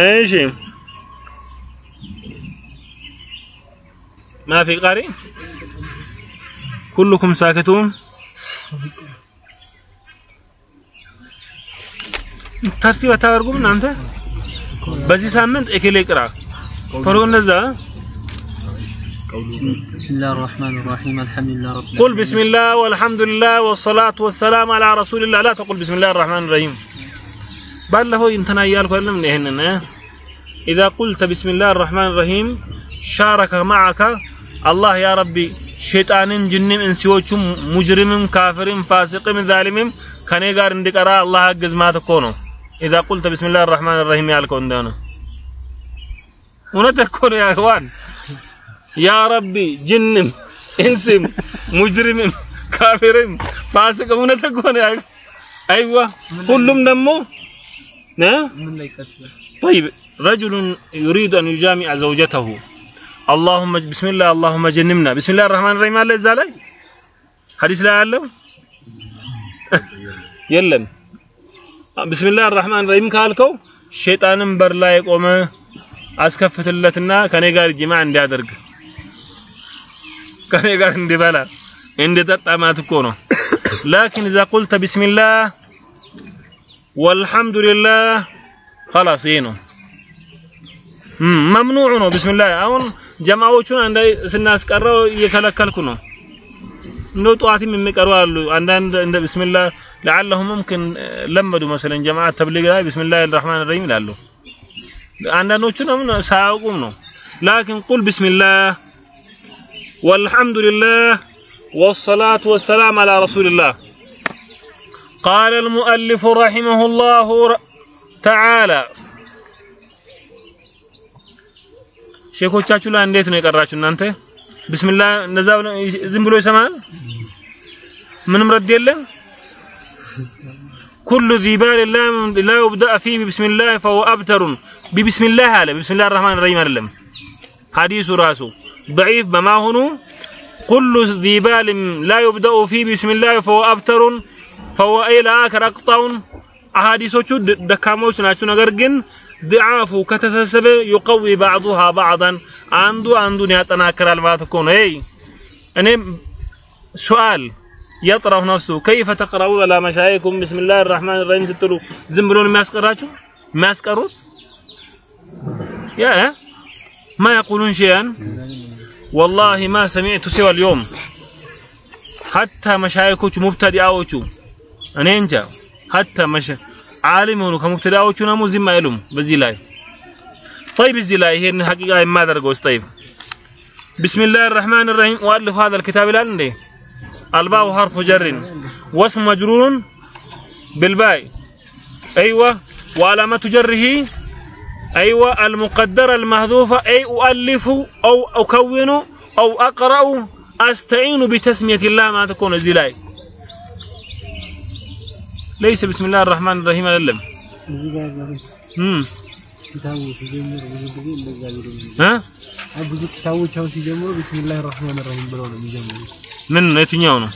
እሺ ما في قارئ كلكم ساكتون ተርቲብ አታደርጉም እናንተ በዚህ ሳምንት እክሌ ቅራ ቶሎ እንደዛ بسم الله الرحمن الرحيم الحمد لله رب قل بسم الله والحمد لله والصلاة والسلام على رسول الله لا تقل بسم الله الرحمن الرحيم ባለፈው እንትና እያልኩ አይደለም እንደ ይሄንን إذا قلت بسم الله الرحمن الرحيم شارك معك الله يا ربي ሸይጣንን ጅንም እንሲዎቹም ሙጅሪምም ካፍርም ፋሲቅም ዛሊምም ከኔ ጋር እንዲቀራ አላህ አግዝ ማለት እኮ ነው إذا قلت بسم الله الرحمن الرحيم ያልከው እንደሆነ እውነት እኮ ነው ያህዋን ያ ረቢ ጅንም እንስም ሙጅሪምም ካፊርም ፋሲቅም እውነት እኮ ነው አይዋ ሁሉም ደግሞ طيب رجل يريد أن يجامع زوجته اللهم بسم الله اللهم جنبنا بسم الله الرحمن الرحيم አለ እዛ ላይ ሐዲስ ላይ አለው የለም بسم الله الرحمن الرحيم ካልከው ሸይጣንን በር ላይ ቆመ አስከፍትለትና ከኔ ጋር ጅማ እንዲያደርግ ከኔ ጋር እንዲበላ እንዲጠጣ ማለት እኮ ነው لكن اذا قلت بسم الله والحمد لله خلاص ይሄ ነው መምኑዕ ነው ቢስሚላህ አሁን ጀማዎቹን አንድ ስናስቀረው እየከለከልኩ ነው እንደው ጠዋትም የሚቀሩ አሉ አንዳንድ እንደ ቢስሚላህ لعلهم ممكن ለመዱ መሰለን ጀማዓ ተብሊግ ላይ ቢስሚላህ الرحمن الرحيم ይላሉ አንዳንዶቹ ነው ሳያውቁም ነው لكن قل بسم الله والحمد لله والصلاة والسلام على رسول الله قال المؤلف رحمه الله تعالى ሼኮቻችሁ ላይ እንዴት ነው የቀራችሁ እናንተ ቢስሚላህ እንደዛ ዝም ብሎ ይሰማል ምንም ረድ የለም كل ذي بال لا لا يبدا فيه بسم الله فهو ابتر ببسم الله على بسم الله الرحمن الرحيم አይደለም حديث راسه ضعيف بما هو كل ذي بال لا يبدا فيه بسم ፈወኢላ ከረቅጣውን አሃዲሶቹ ደካሞች ናቸው። ነገር ግን ድዓፉ ከተሰሰበ ዩቀዊ ባዕዱሃ ባዕዳን አንዱ አንዱን ያጠናክራል ማለት እኮ ነው። ይ እኔም ሱአል የጥራው ነፍሱ ከይፈ ተቅረቡ አላ መሻይኩም ብስሚላህ ራህማን ራሂም ስትሉ ዝም ብሎ የሚያስቀራችሁ የሚያስቀሩት ያ ማ የቁሉን ሸያን ወላሂ ማ ሰሚዕቱ ሲዋ ልዮም ሐታ መሻይኮቹ ሙብተዲአዎቹ እኔ እንጃ حتى مش عالم ሆኑ ከሙብተዳዎቹ ነው ዝም አይሉም በዚህ ላይ طيب እዚህ ላይ ይሄን ሐቂቃ የማደርገው طيب بسم الله الرحمن الرحيم والف هذا الكتاب ይላል እንዴ الباء حرف جر واسم مجرور بالباء ايوه وعلامه جره ايوه المقدره المحذوفه اي اؤلف او اكون او اقرا استعين بتسميه الله ما تكون እዚህ ላይ ለይሰ ቢስሚላህ አርህማን ረሂም አይደለም ብዙ ኪታቦች አሁን ሲጀምሩ ቢስሚላህ አርህማን ረሂም ነው የትኛው ነው?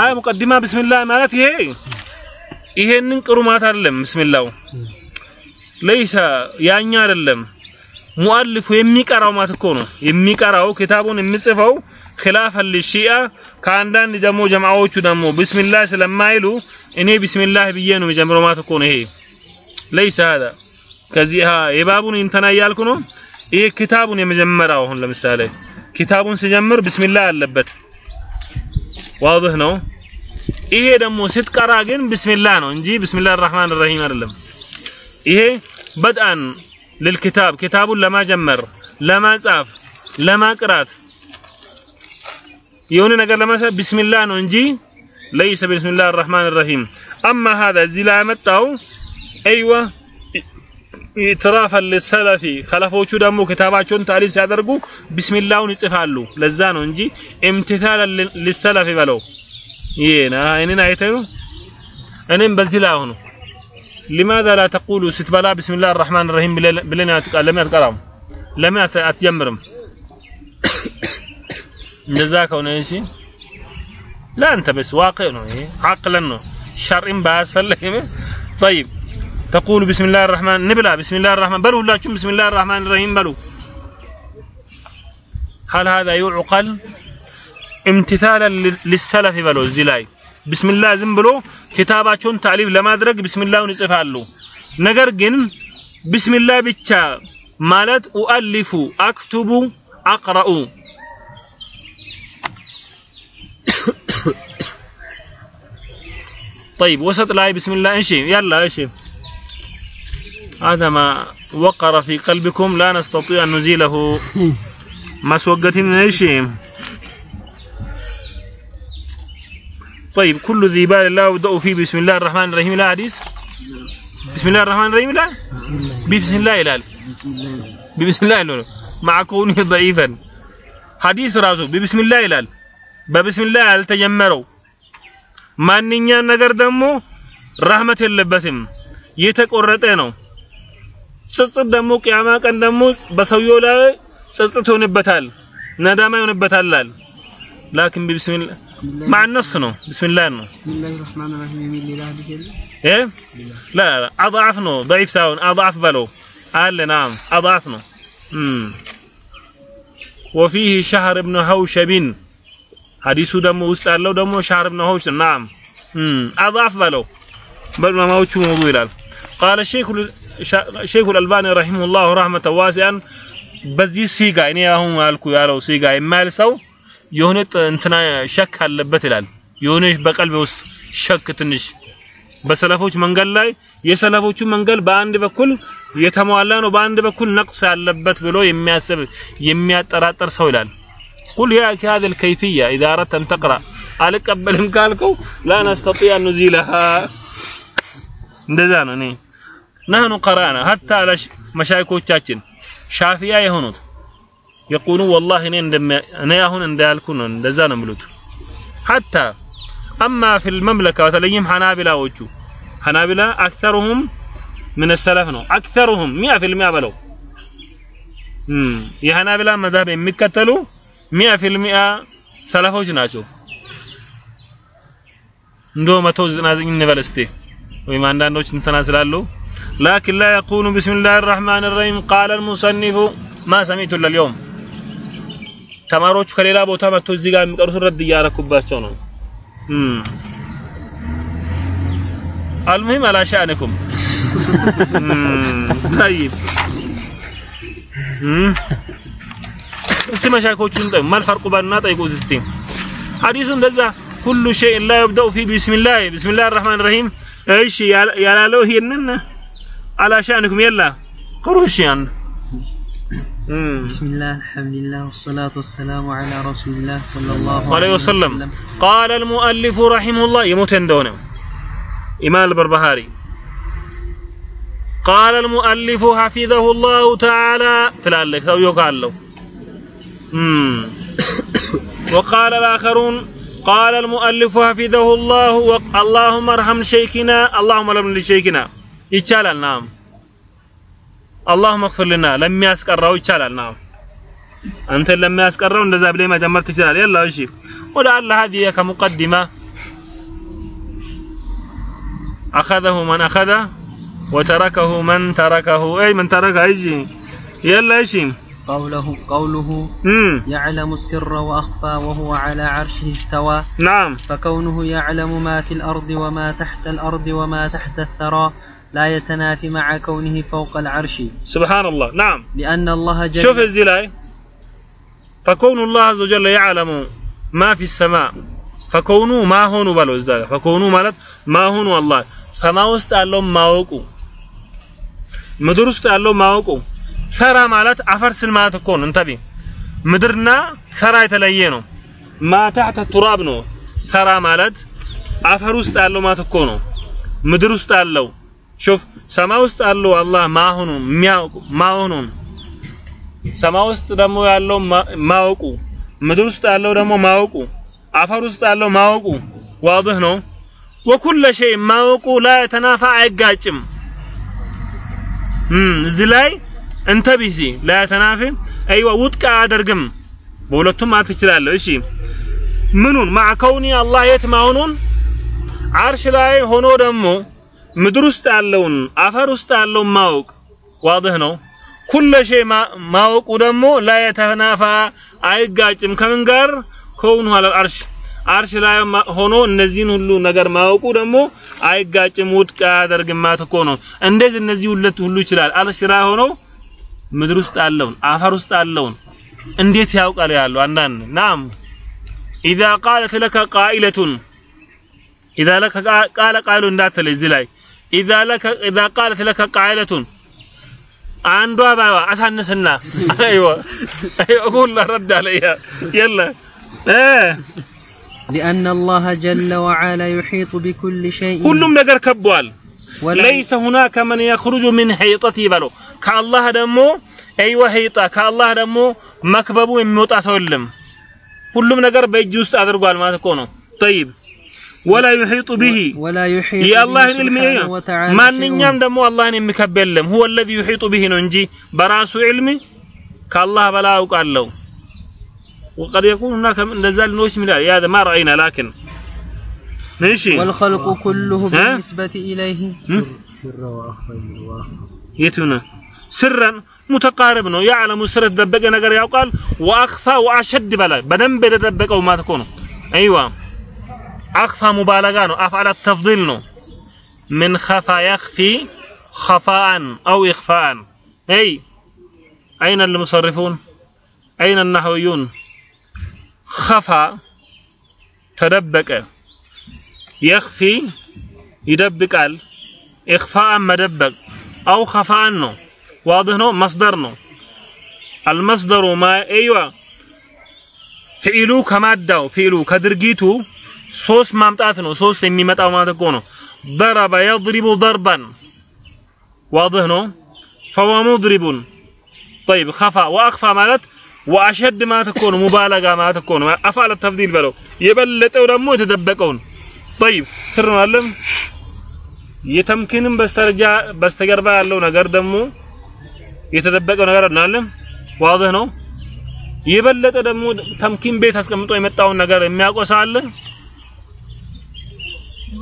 አይ ሙቀዲማ ቢስሚላህ ማለት ይሄ ይሄንን ቅሩ ማለት አይደለም። ቢስሚላሁ ለይሰ ያኛ አይደለም። ሙአልፉ የሚቀራው ማለት እኮ ነው። የሚቀራው ኪታቡን የሚጽፈው ኪላፈን ሊሺአ ከአንዳንድ ደግሞ ጀማዎቹ ደግሞ ቢስሚላህ ስለማይሉ እኔ ቢስሚላህ ብዬ ነው የሚጀምረው ማለት እኮ ነው ይሄ ለይስ هذا. ከዚህ የባቡን እንተና እያልኩ ነው ይሄ ኪታቡን የመጀመሪያው አሁን ለምሳሌ ኪታቡን ሲጀምር ቢስሚላህ አለበት ዋضح ነው ይሄ ደግሞ ስትቀራ ግን ቢስሚላህ ነው እንጂ ቢስሚላህ الرحمن الرحيم አይደለም ይሄ በጣን ለልኪታብ ኪታቡን ለማጀመር ለማጻፍ ለማቅራት የሆነ ነገር ለማሳብ ቢስሚላህ ነው እንጂ ليس بسم الله الرحمن الرحيم اما هذا እዚህ ላይ ያመጣው ايوه ኢትራፈ ለሰለፊ ከለፎቹ ደግሞ ክታባቸውን ታሪፍ ሲያደርጉ ቢስሚላሁን ይጽፋሉ ለዛ ነው እንጂ ኢምቲታለ ለሰለፊ በለው ይሄና እኔን አይተዩ እኔም በዚህ ላይ አሁን لماذا لا تقول ስትበላ بسم الله الرحمن الرحيم ብለን ለምን አትቀራም ለምን አትጀምርም እንደዛ ከሆነ እሺ لا انت بس واقع ነው ይሄ عقلا ነው ሸርዕን ባያስፈልግም طيب ተቁሉ ቢስሚላህ الرحمن ንብላ ቢስሚላህ الرحمن በሉ ሁላችሁም ቢስሚላህ الرحمن الرحيم በሉ هل هذا يعقل امتثالا للسلف በሉ እዚህ ላይ ቢስሚላህ ዝም ብሎ ኪታባቸውን ታሊፍ ለማድረግ ቢስሚላህን ይጽፋሉ ነገር ግን ቢስሚላህ ብቻ ማለት ኡአሊፉ አክቱቡ አቅረኡ طيب وسط الآية بسم الله انشي يلا انشي هذا ما وقر في قلبكم لا نستطيع أن نزيله. ما سوقتين انشي طيب كل ذي بال لا يبدأ فيه بسم الله الرحمن الرحيم. لا حديث؟ بسم الله الرحمن الرحيم لا؟ بسم الله الهلال بسم الله الهلال مع كونه ضعيفا. حديث رازو بسم الله الهلال بسم الله تجمروا ማንኛን ነገር ደግሞ ረህመት የለበትም የተቆረጠ ነው ጽጽት ደግሞ ቅያማ ቀን ደግሞ በሰውየው ላይ ጽጽት ይሆንበታል ነዳማ ይሆንበታል ላኪን በቢስሚላህ ማዕነስ ነው ቢስሚላህ ነው بسم الله الرحمن الرحيم የሚል ሌላ ሐዲስ የለም ايه لا لا اضعف ነው ضعيف ሳይሆን اضعف በለው አለ نعم اضعف ነው امم وفيه شهر ابن هوشب ሀዲሱ ደግሞ ውስጥ ያለው ደግሞ ሻርብ ነሆች ናም አፍ በለው በማዎቹ መውዱ ይላል ቃለ ሼክ አልባኒ ረሂመሁላሁ ረህመተ ዋሲያን በዚህ ሲጋ እኔ አሁን አልኩ ያለው ሲጋ የማያልሰው የሆነ እንትና ሸክ አለበት ይላል። የሆነ በቀልብ ውስጥ ሸክ ትንሽ በሰለፎች መንገድ ላይ የሰለፎቹ መንገድ በአንድ በኩል የተሟላ ነው፣ በአንድ በኩል ነቅስ ያለበት ብሎ የሚያስብ የሚያጠራጠር ሰው ይላል። قل يا أخي هذه الكيفية إذا أردت أن تقرأ. قال قبل إمكانكم لا نستطيع أن نزيلها. دزانني نعم. نحن قرأنا حتى لش مشايكو تشاتين شافيا يهونوت يقولون والله نين دم نياهون هون دالكون دزان ملوت. حتى أما في المملكة وتليم حنابلة وجو. حنابلة أكثرهم من السلف نو. أكثرهم 100% بلو. امم يا حنابلة مذهب የሚከተሉ 100% ሰለፎች ናቸው እንዶ 199 እንበል እስቲ ወይም አንዳንዶች እንትና ስላሉ لكن لا يقول بسم الله الرحمن الرحيم قال المصنف ما سمعت الا اليوم ተማሪዎቹ ከሌላ ቦታ መጥቶ እዚህ ጋር የሚቀሩት ረድ እያረኩባቸው ነው المهم على شأنكم طيب ما الفرق بين ማል ፈርቁ ባና ጠይቁ እስቲ። كل شيء لا يبدأ في بسم الله بسم الله الرحمن الرحيم إيش يا لا لو هي ይሄንን على شأنكم يلا كروش يعني بسم الله الحمد لله والصلاة والسلام على رسول الله صلى الله عليه وسلم قال المؤلف رحمه الله يموت عندنا إمام البربهاري قال المؤلف حفظه الله تعالى تلالك أو يقال له وقال الآخرون قال المؤلف حفظه الله اللهم ارحم شيخنا اللهم ارحم لشيخنا يتشالل نعم اللهم اغفر لنا لم يسقروا يتشالل نعم أنت لم يسقروا እንደዛ ብለህ መጀመር ትችላለህ يلا እሺ ولعل هذه كمقدمة أخذه من أخذه وتركه من تركه أي من ترك أيجي يلا إيش قوله قوله مم. يعلم السر وأخفى وهو على عرشه استوى. نعم. فكونه يعلم ما في الأرض وما تحت الأرض وما تحت الثرى لا يتنافي مع كونه فوق العرش. سبحان الله نعم. لأن الله جل شوف الزلاي فكون الله عز وجل يعلم ما في السماء فكونوا ما هون بلو ازداد فكونوا مالت ما هون والله. سما وست الله ما وقو. مدرست الله ما وقو. ሰራ ማለት አፈር ስል ማለት እኮ ነው። እንተቢ ምድርና ሰራ የተለየ ነው። ማታተ ቱራብ ነው። ሰራ ማለት አፈር ውስጥ ያለው ማለት እኮ ነው። ምድር ውስጥ ያለው ሹፍ ሰማይ ውስጥ ያለው አላህ ማሆኑ የሚያውቁ ማሆኑን ሰማይ ውስጥ ደግሞ ያለው ማወቁ ምድር ውስጥ ያለው ደግሞ ማወቁ አፈር ውስጥ ያለው ማወቁ ዋضح ነው። ወኩለ ሸይ ማወቁ ላ የተናፋ አይጋጭም። እዚህ ላይ እንተቢሲ ላ የተናፊ አይዋ ውድቅ አያደርግም። በሁለቱም ማለት ትችላለህ እሺ ምኑን? ማዕከውኒ አላህ የት መሆኑን አርሽ ላይ ሆኖ ደግሞ ምድር ውስጥ ያለውን አፈር ውስጥ ያለውን ማወቅ ዋድህ ነው። ኩለ ሸይ ማወቁ ደግሞ ላ የተናፋ አይጋጭም። ከምን ጋር? ከውኑ አለል አርሽ። አርሽ ላይ ሆኖ እነዚህን ሁሉ ነገር ማወቁ ደግሞ አይጋጭም፣ ውድቅ አያደርግም ማለት እኮ ነው። እንደዚህ እነዚህ ሁለት ሁሉ ይችላል። አርሽ ላይ ሆኖ ምድር ውስጥ ያለውን አፈር ውስጥ ያለውን እንዴት ያውቃል ያለው አንዳንድ ናም ኢዛ ቃለት ለከ ቃኢለቱን ኢዛ ለከ ቃለ ቃሉ እንዳትል እዚህ ላይ ኢዛ ለከ ኢዛ ቃለት ለከ ቃኢለቱን አንዷ ባባ አሳነስና አይዋ አይዋ ሁሉ ረድ አለያ የለ لأن الله جل وعلا يحيط بكل شيء ሁሉም ነገር ከቧል። ولا ለይሰ ሁናከ መን የኽሩጁ ሚን ሐይጠቲ በለው ከአላህ ደግሞ አይወ ሐይጣ ከአላህ ደግሞ መክበቡ የሚወጣ ሰው የለም። ሁሉም ነገር በእጅ ውስጥ አድርጓል ማለት እኮ ነው። ጠይብ ወላ ዩሒጡ ቢሂ ولا يحيط به የአላህን ዕልም سبحانه وتعالى ማንኛውም ደግሞ አላህን የሚከብ የለም። ሁወ ለዚ ዩሒጡ ቢሂ ነው እንጂ በራሱ ዕልም ከአላህ በላይ አውቃለሁ። ወቀድ የኩኑ ሁናከ እንደዛ ሊኖች ይላል ያ ማ ረአይና ላኪን እሺ شيء. والخلق كله ها؟ بالنسبة إليه سر وأخفى وأخفى የቱ ነው ስረን ሙተቃርብ ነው ያዕለሙ ስር የተደበቀ ነገር ያውቃል ወአክፋ ወአሸድ በላይ በደንብ የተደበቀው ማለት እኮ ነው አይዋ አክፋ ሙባለጋ ነው አፍዓል ተፍዲል ነው ምን ኸፋ የኽፊ ኸፋአን አው ኢኽፋአን አይ አይነ ልሙሰሪፉን አይነ ናሕውዩን ኸፋ ተደበቀ የኽፊ ይደብቃል ኢኽፋአን መደበቅ አው ኸፋአን ነው ዋድህ ነው መስደር ነው አልመስደሩ ማ አይዋ ፊዕሉ ከማዳው ፊዕሉ ከድርጊቱ ሶስት ማምጣት ነው ሶስት የሚመጣው ማለት እኮ ነው ضرب يضرب ضربا واضح ነው فهو مضرب طيب خفى واخفى ማለት ወአሸድ ማለት እኮ ነው ሙባለጋ ማለት እኮ ነው አፋለ ተፍዲል በለው የበለጠው ደግሞ የተደበቀውን طيب ስር ነው አለም የተምኪንም በስተርጃ በስተጀርባ ያለው ነገር ደግሞ የተደበቀው ነገር አለ? ዋዘህ ነው? የበለጠ ደግሞ ተምኪን ቤት አስቀምጦ የመጣውን ነገር የሚያቆሳ አለ?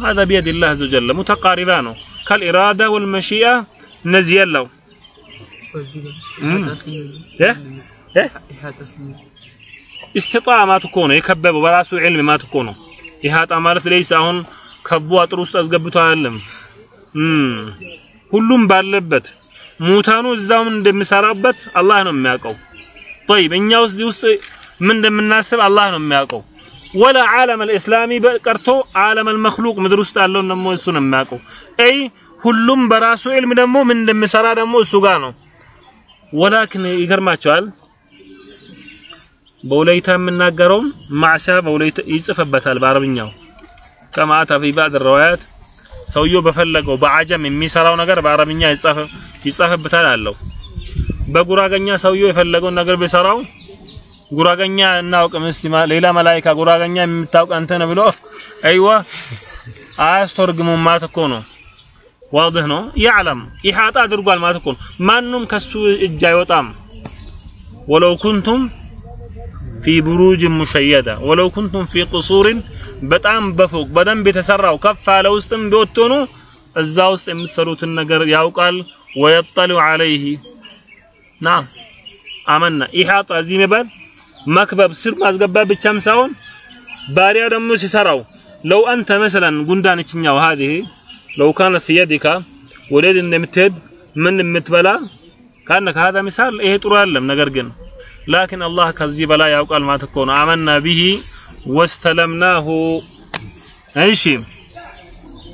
هذا بيد الله عز وجل متقاربان كالإرادة والمشيئة نزيل له ኢስቲጣ እኮ ነው። የከበበው በራሱ ዒልም ማለት እኮ ነው። ኢሃጣ ማለት ለይስ አሁን ከቦ አጥር ውስጥ አስገብቶ አይደለም? ሁሉም ባለበት ሙታኑ እዛም እንደሚሰራበት አላህ ነው የሚያውቀው። ጠይብ እኛ እዚህ ውስጥ ምን እንደምናስብ አላህ ነው የሚያውቀው። ወላ ዓለም አልእስላሚ ቀርቶ ዓለም አልመክሉቅ ምድር ውስጥ ያለውን ደግሞ እሱ ነው የሚያውቀው። አይ ሁሉም በራሱ ዕልም ደግሞ ምን እንደሚሰራ ደግሞ እሱ ጋር ነው። ወላክን ይገርማቸዋል በውለይታ የምናገረውም ማዕሳ በውለይታ ይጽፍበታል በአረብኛው ከማታ ፊ ባዕድ ረዋያት ሰውየው በፈለገው በአጀም የሚሰራው ነገር በአረብኛ ይጻፍ ይጻፍበታል አለው። በጉራገኛ ሰውየው የፈለገውን ነገር ቢሰራው ጉራገኛ እናውቅም እስቲ ሌላ መላይካ ጉራገኛ የምታውቅ አንተ ነህ ብሎ አይዋ አያስተርግሙም ማለት እኮ ነው። ዋضح ነው። ያዕለም ኢሓጣ አድርጓል ማለት እኮ ነው። ማንም ከሱ እጅ አይወጣም። ወለው ኩንቱም ፊ ቡሩጅ ሙሸየዳ ወለው ኩንቱም ፊ ቁሱሪን በጣም በፎቅ በደንብ የተሰራው ከፍ ያለ ውስጥም ቢወጥኑ እዛ ውስጥ የምትሰሩትን ነገር ያውቃል ወየጠሉ ዐለይህ ናም አመና ኢሓጣ እዚህ መባል መክበብ ስር ማስገባት ብቻም ሳይሆን ባሪያ ደግሞ ሲሰራው ለው አንተ መሰለን ጉንዳንችኛው هذه لو كانت في يدك ወዴት እንደምትሄድ ምን የምትበላ ካነከ هذا مثال ይሄ ጥሩ አይደለም ነገር ግን ላኪን አላህ ከዚህ በላይ ያውቃል ማለት እኮ ነው አመና ቢሂ ወስተለምናሁ እሺ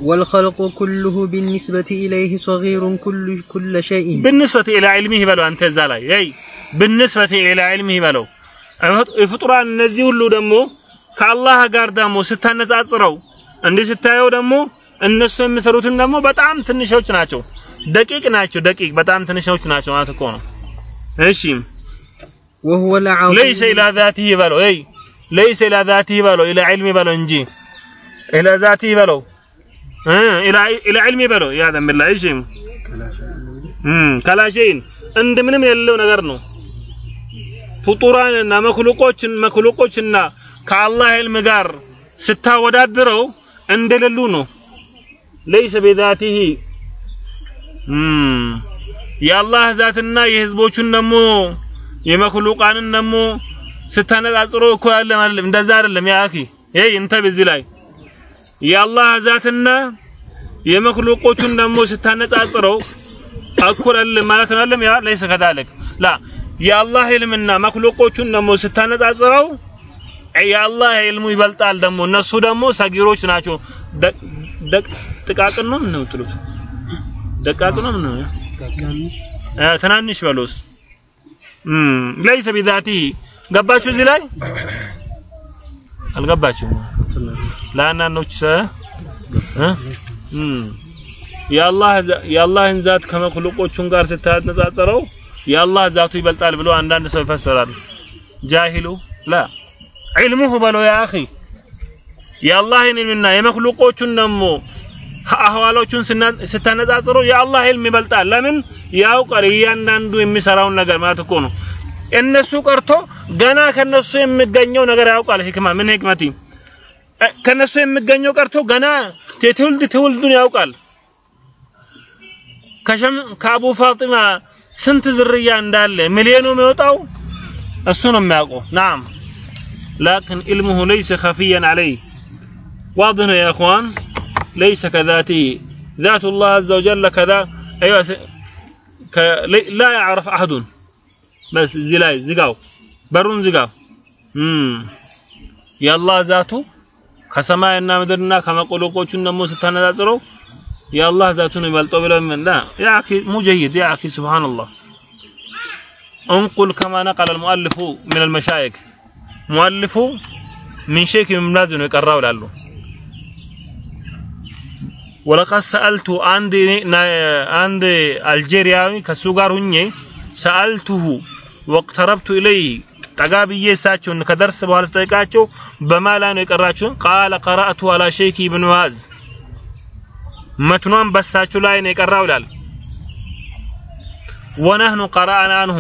والخلق كله بالنسبة إليه صغير كل كل شيء بالنسبة إلى علمه በለው አንተ እዛ ላይ ይ بالنسبة إلى علمه በለው ፍጡራን እነዚህ ሁሉ ደግሞ ከአላህ ጋር ደግሞ ስታነጻጽረው እንዲህ ስታየው ደግሞ እነሱ የሚሰሩትን ደግሞ በጣም ትንሾች ናቸው ደቂቅ ናቸው ደቂቅ በጣም ትንሾች ናቸው ማለት እኮ ነው እሺ وهو العظيم ليس إلى ذاته بلو ለይስ ኢላ ዛቲህ በለው ኢላ ዒልሚ በለው እንጂ ኢላ ዛቲህ በለው ኢላ ዒልሚ በለው ያ ዘምላ እሺ ከላሸይን እንደ ምንም የሌለው ነገር ነው። ፍጡራንና መክሉቆችን መክሉቆችና ከአላህ ዕልም ጋር ስታወዳድረው እንደሌሉ ነው። ለይሰ ቢዛቲሂ የአላህ ዛትና የህዝቦቹን ደግሞ የመክሉቃንን ደግሞ ስታነጻጽሮ እኮ ያለ ማለት እንደዛ አይደለም። ያ አኺ ይሄ እንተ በዚህ ላይ የአላህ ዛትና የመክሉቆቹን ደግሞ ስታነጻጽረው እኩል አይደለም ማለት ነው። አይደለም ያ ለይሰ ከዛለክ ላ የአላህ ኢልምና መክሉቆቹን ደግሞ ስታነጻጽረው የአላህ ኢልሙ ይበልጣል። ደግሞ እነሱ ደግሞ ሰጊሮች ናቸው። ደቅ ጥቃቅን ነው ነው የምትሉት? ደቃቅ ነው ነው? ትናንሽ በሎስ ለይሰ ቢዛቲ ገባችሁ? እዚህ ላይ አልገባችሁም? እም የአላህ የአላህን ዛት ከመክሉቆቹን ጋር ስታነጻጽረው የአላህ ዛቱ ይበልጣል ብሎ አንዳንድ ሰው ይፈሰራል። ጃሂሉ ላ ዒልሙሁ በለው ያ አኺ የአላህን ኢልምና የመክሉቆቹን ደግሞ አህዋሎቹን ስታነጻጽረው የአላህ ኢልም ይበልጣል። ለምን ያውቃል እያንዳንዱ የሚሰራውን ነገር ማለት እኮ ነው። እነሱ ቀርቶ ገና ከነሱ የሚገኘው ነገር ያውቃል። ህክማ ምን ህክመቲ ከነሱ የሚገኘው ቀርቶ ገና ትውልድ ትውልዱን ያውቃል። ከሸም ከአቡ ፋጢማ ስንት ዝርያ እንዳለ ሚሊዮኑ የሚወጣው እሱ ነው የሚያውቀው። ናም ላኪን ኢልሙሁ ለይሰ ኸፊያን ዐለይህ واضح يا اخوان ليس كذاته ذات الله عز وجل كذا ايوه س... ك... لا يعرف احد بس زلاي زقاو برون زقاو امم يا الله ذاته ከሰማይና ምድርና ከመቆሎቆቹን ደግሞ ስታነጻጽረው የአላህ ዛቱን ይበልጠው ብለው ምን ላ ያ አኺ ሙጀይድ ያ አኺ ሱብሃንአላህ انقل كما نقل المؤلف من المشايخ مؤلف من شيخ من ነው የቀራው ላሉ ወለቀድ ሰአልቱ አንድ አንድ አልጄሪያዊ ከሱ ጋር ሁኜ ሰአልቱሁ ወቅተረብቱ ኢለይ ጠጋ ብዬ እሳቸውን ከደርስ በኋላ ስጠይቃቸው በማ ላይ ነው የቀራችሁን? ቃለ ቀራእቱ አላ ሼክ ኢብኑ ባዝ መትኗን በሳችሁ ላይ ነው የቀራው ይላል። ወነህኑ ቀራአና አንሁ።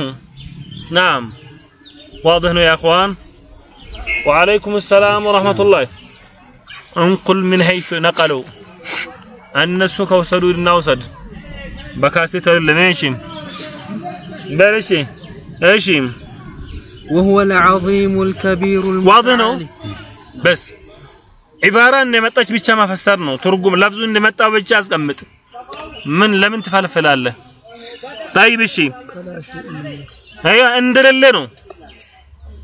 ናም። ዋضح ነው ያ እኽዋን ወዓለይኩም ሰላም ወረህመቱላህ እንቁል ምን ሀይሱ ነቀሉ። እነሱ ከወሰዱ እናውሰድ በካሴት አይደለም እሺ እሺ وهو العظيم الكبير واضح ነው المتعالي በስ ዒባራ እንደመጣች ብቻ ማፈሰር ነው ትርጉም ለፍዙ እንደመጣ ብቻ አስቀምጥ ምን ለምን ትፈልፍላለህ طيب እሺ አያ እንደሌለ ነው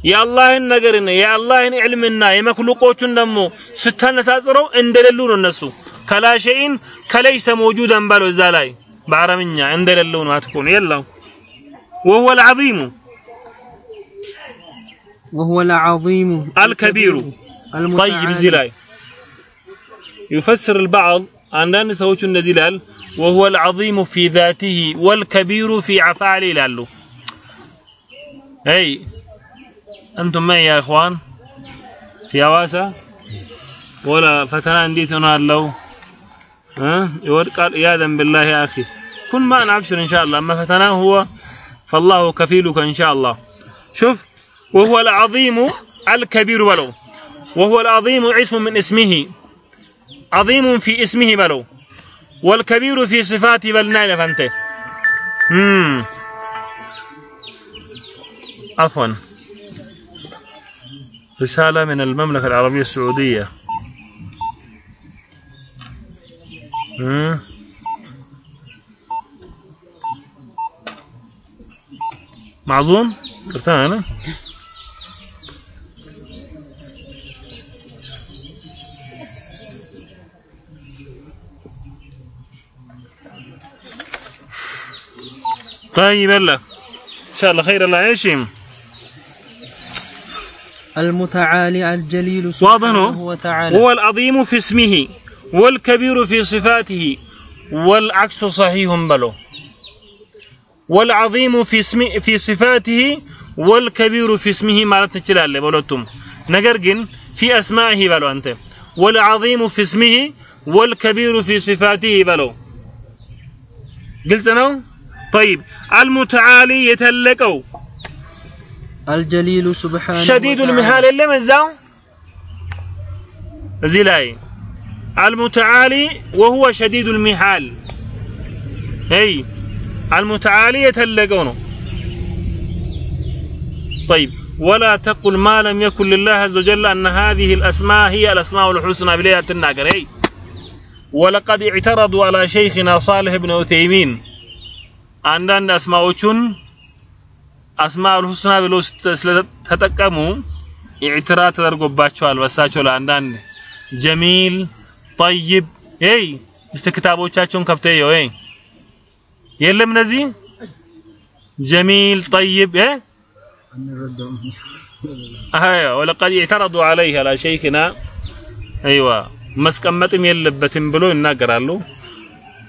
የአላህን ነገርና የአላህን ዕልምና የመክሉቆቹን ደግሞ ስታነጻጽረው እንደሌሉ ነው እነሱ ከላሸይን ከለይሰ መውጁደን በለው እዛ ላይ በአረብኛ እንደሌለው ነው አትኮን የለው وهو العظيم وهو العظيم الكبير طيب እዚህ ላይ يفسر البعض አንዳንድ ሰዎች እንደዚህ ይላል وهو العظيم في ذاته والكبير في أفعاله ይላሉ أي أنتم معي يا إخوان في حواسة ولا فتنا እንዴት ሆናለሁ يورقال عياذا بالله يا أخي كن معنا أبشر إن شاء الله أما فتناه هو فالله كفيلك إن شاء الله. شوف وهو العظيم الكبير بلو وهو العظيم اسم من اسمه. عظيم في اسمه بلو والكبير في صفاته بلنا فانته. مم. عفوا. رسالة من المملكة العربية السعودية. مم. معظوم قلتها أنا طيب يلا. إن شاء الله خير. الله يشيم المتعالي الجليل سبحانه؟ وتعالى. هو العظيم في اسمه والكبير في صفاته والعكس صحيح بلو. والعظيم في اسم في صفاته والكبير في اسمه ማለት ትችላለህ በሁለቱም ነገር ግን في اسمائه በለው አንተ والعظيم في اسمه والكبير في صفاته በለው ግልጽ ነው طيب المتعالي የተለቀው الجليل سبحانه شديد وتعالى المهال የለም እዛው እዚህ ላይ አልሙተዓሊ ወሁወ ሸዲዱል ሚሃል አይ አልሙተዓሊ የተለቀው ነው طيب ولا تقل ما لم يكن لله عز وجل أن هذه الأسماء هي الأسماء الحسنى بليها تناقر أي ولقد اعترضوا على شيخنا صالح بن عثيمين አንዳንድ አስማዎቹን አስማኡል ሁስና ብሎ ስለተጠቀሙ ኢዕትራ ተደርጎባቸዋል በሳቸው ለአንዳንድ ጀሚል ጠይብ ይ እስቲ ክታቦቻቸውን ከፍተው ይኸው ይ የለም እነዚህ? ጀሚል ጠይብ ወለቀድ ኢዕተረዱ ዐለይህ አላ ሸይኽና አይዋ መስቀመጥም የለበትም ብሎ ይናገራሉ።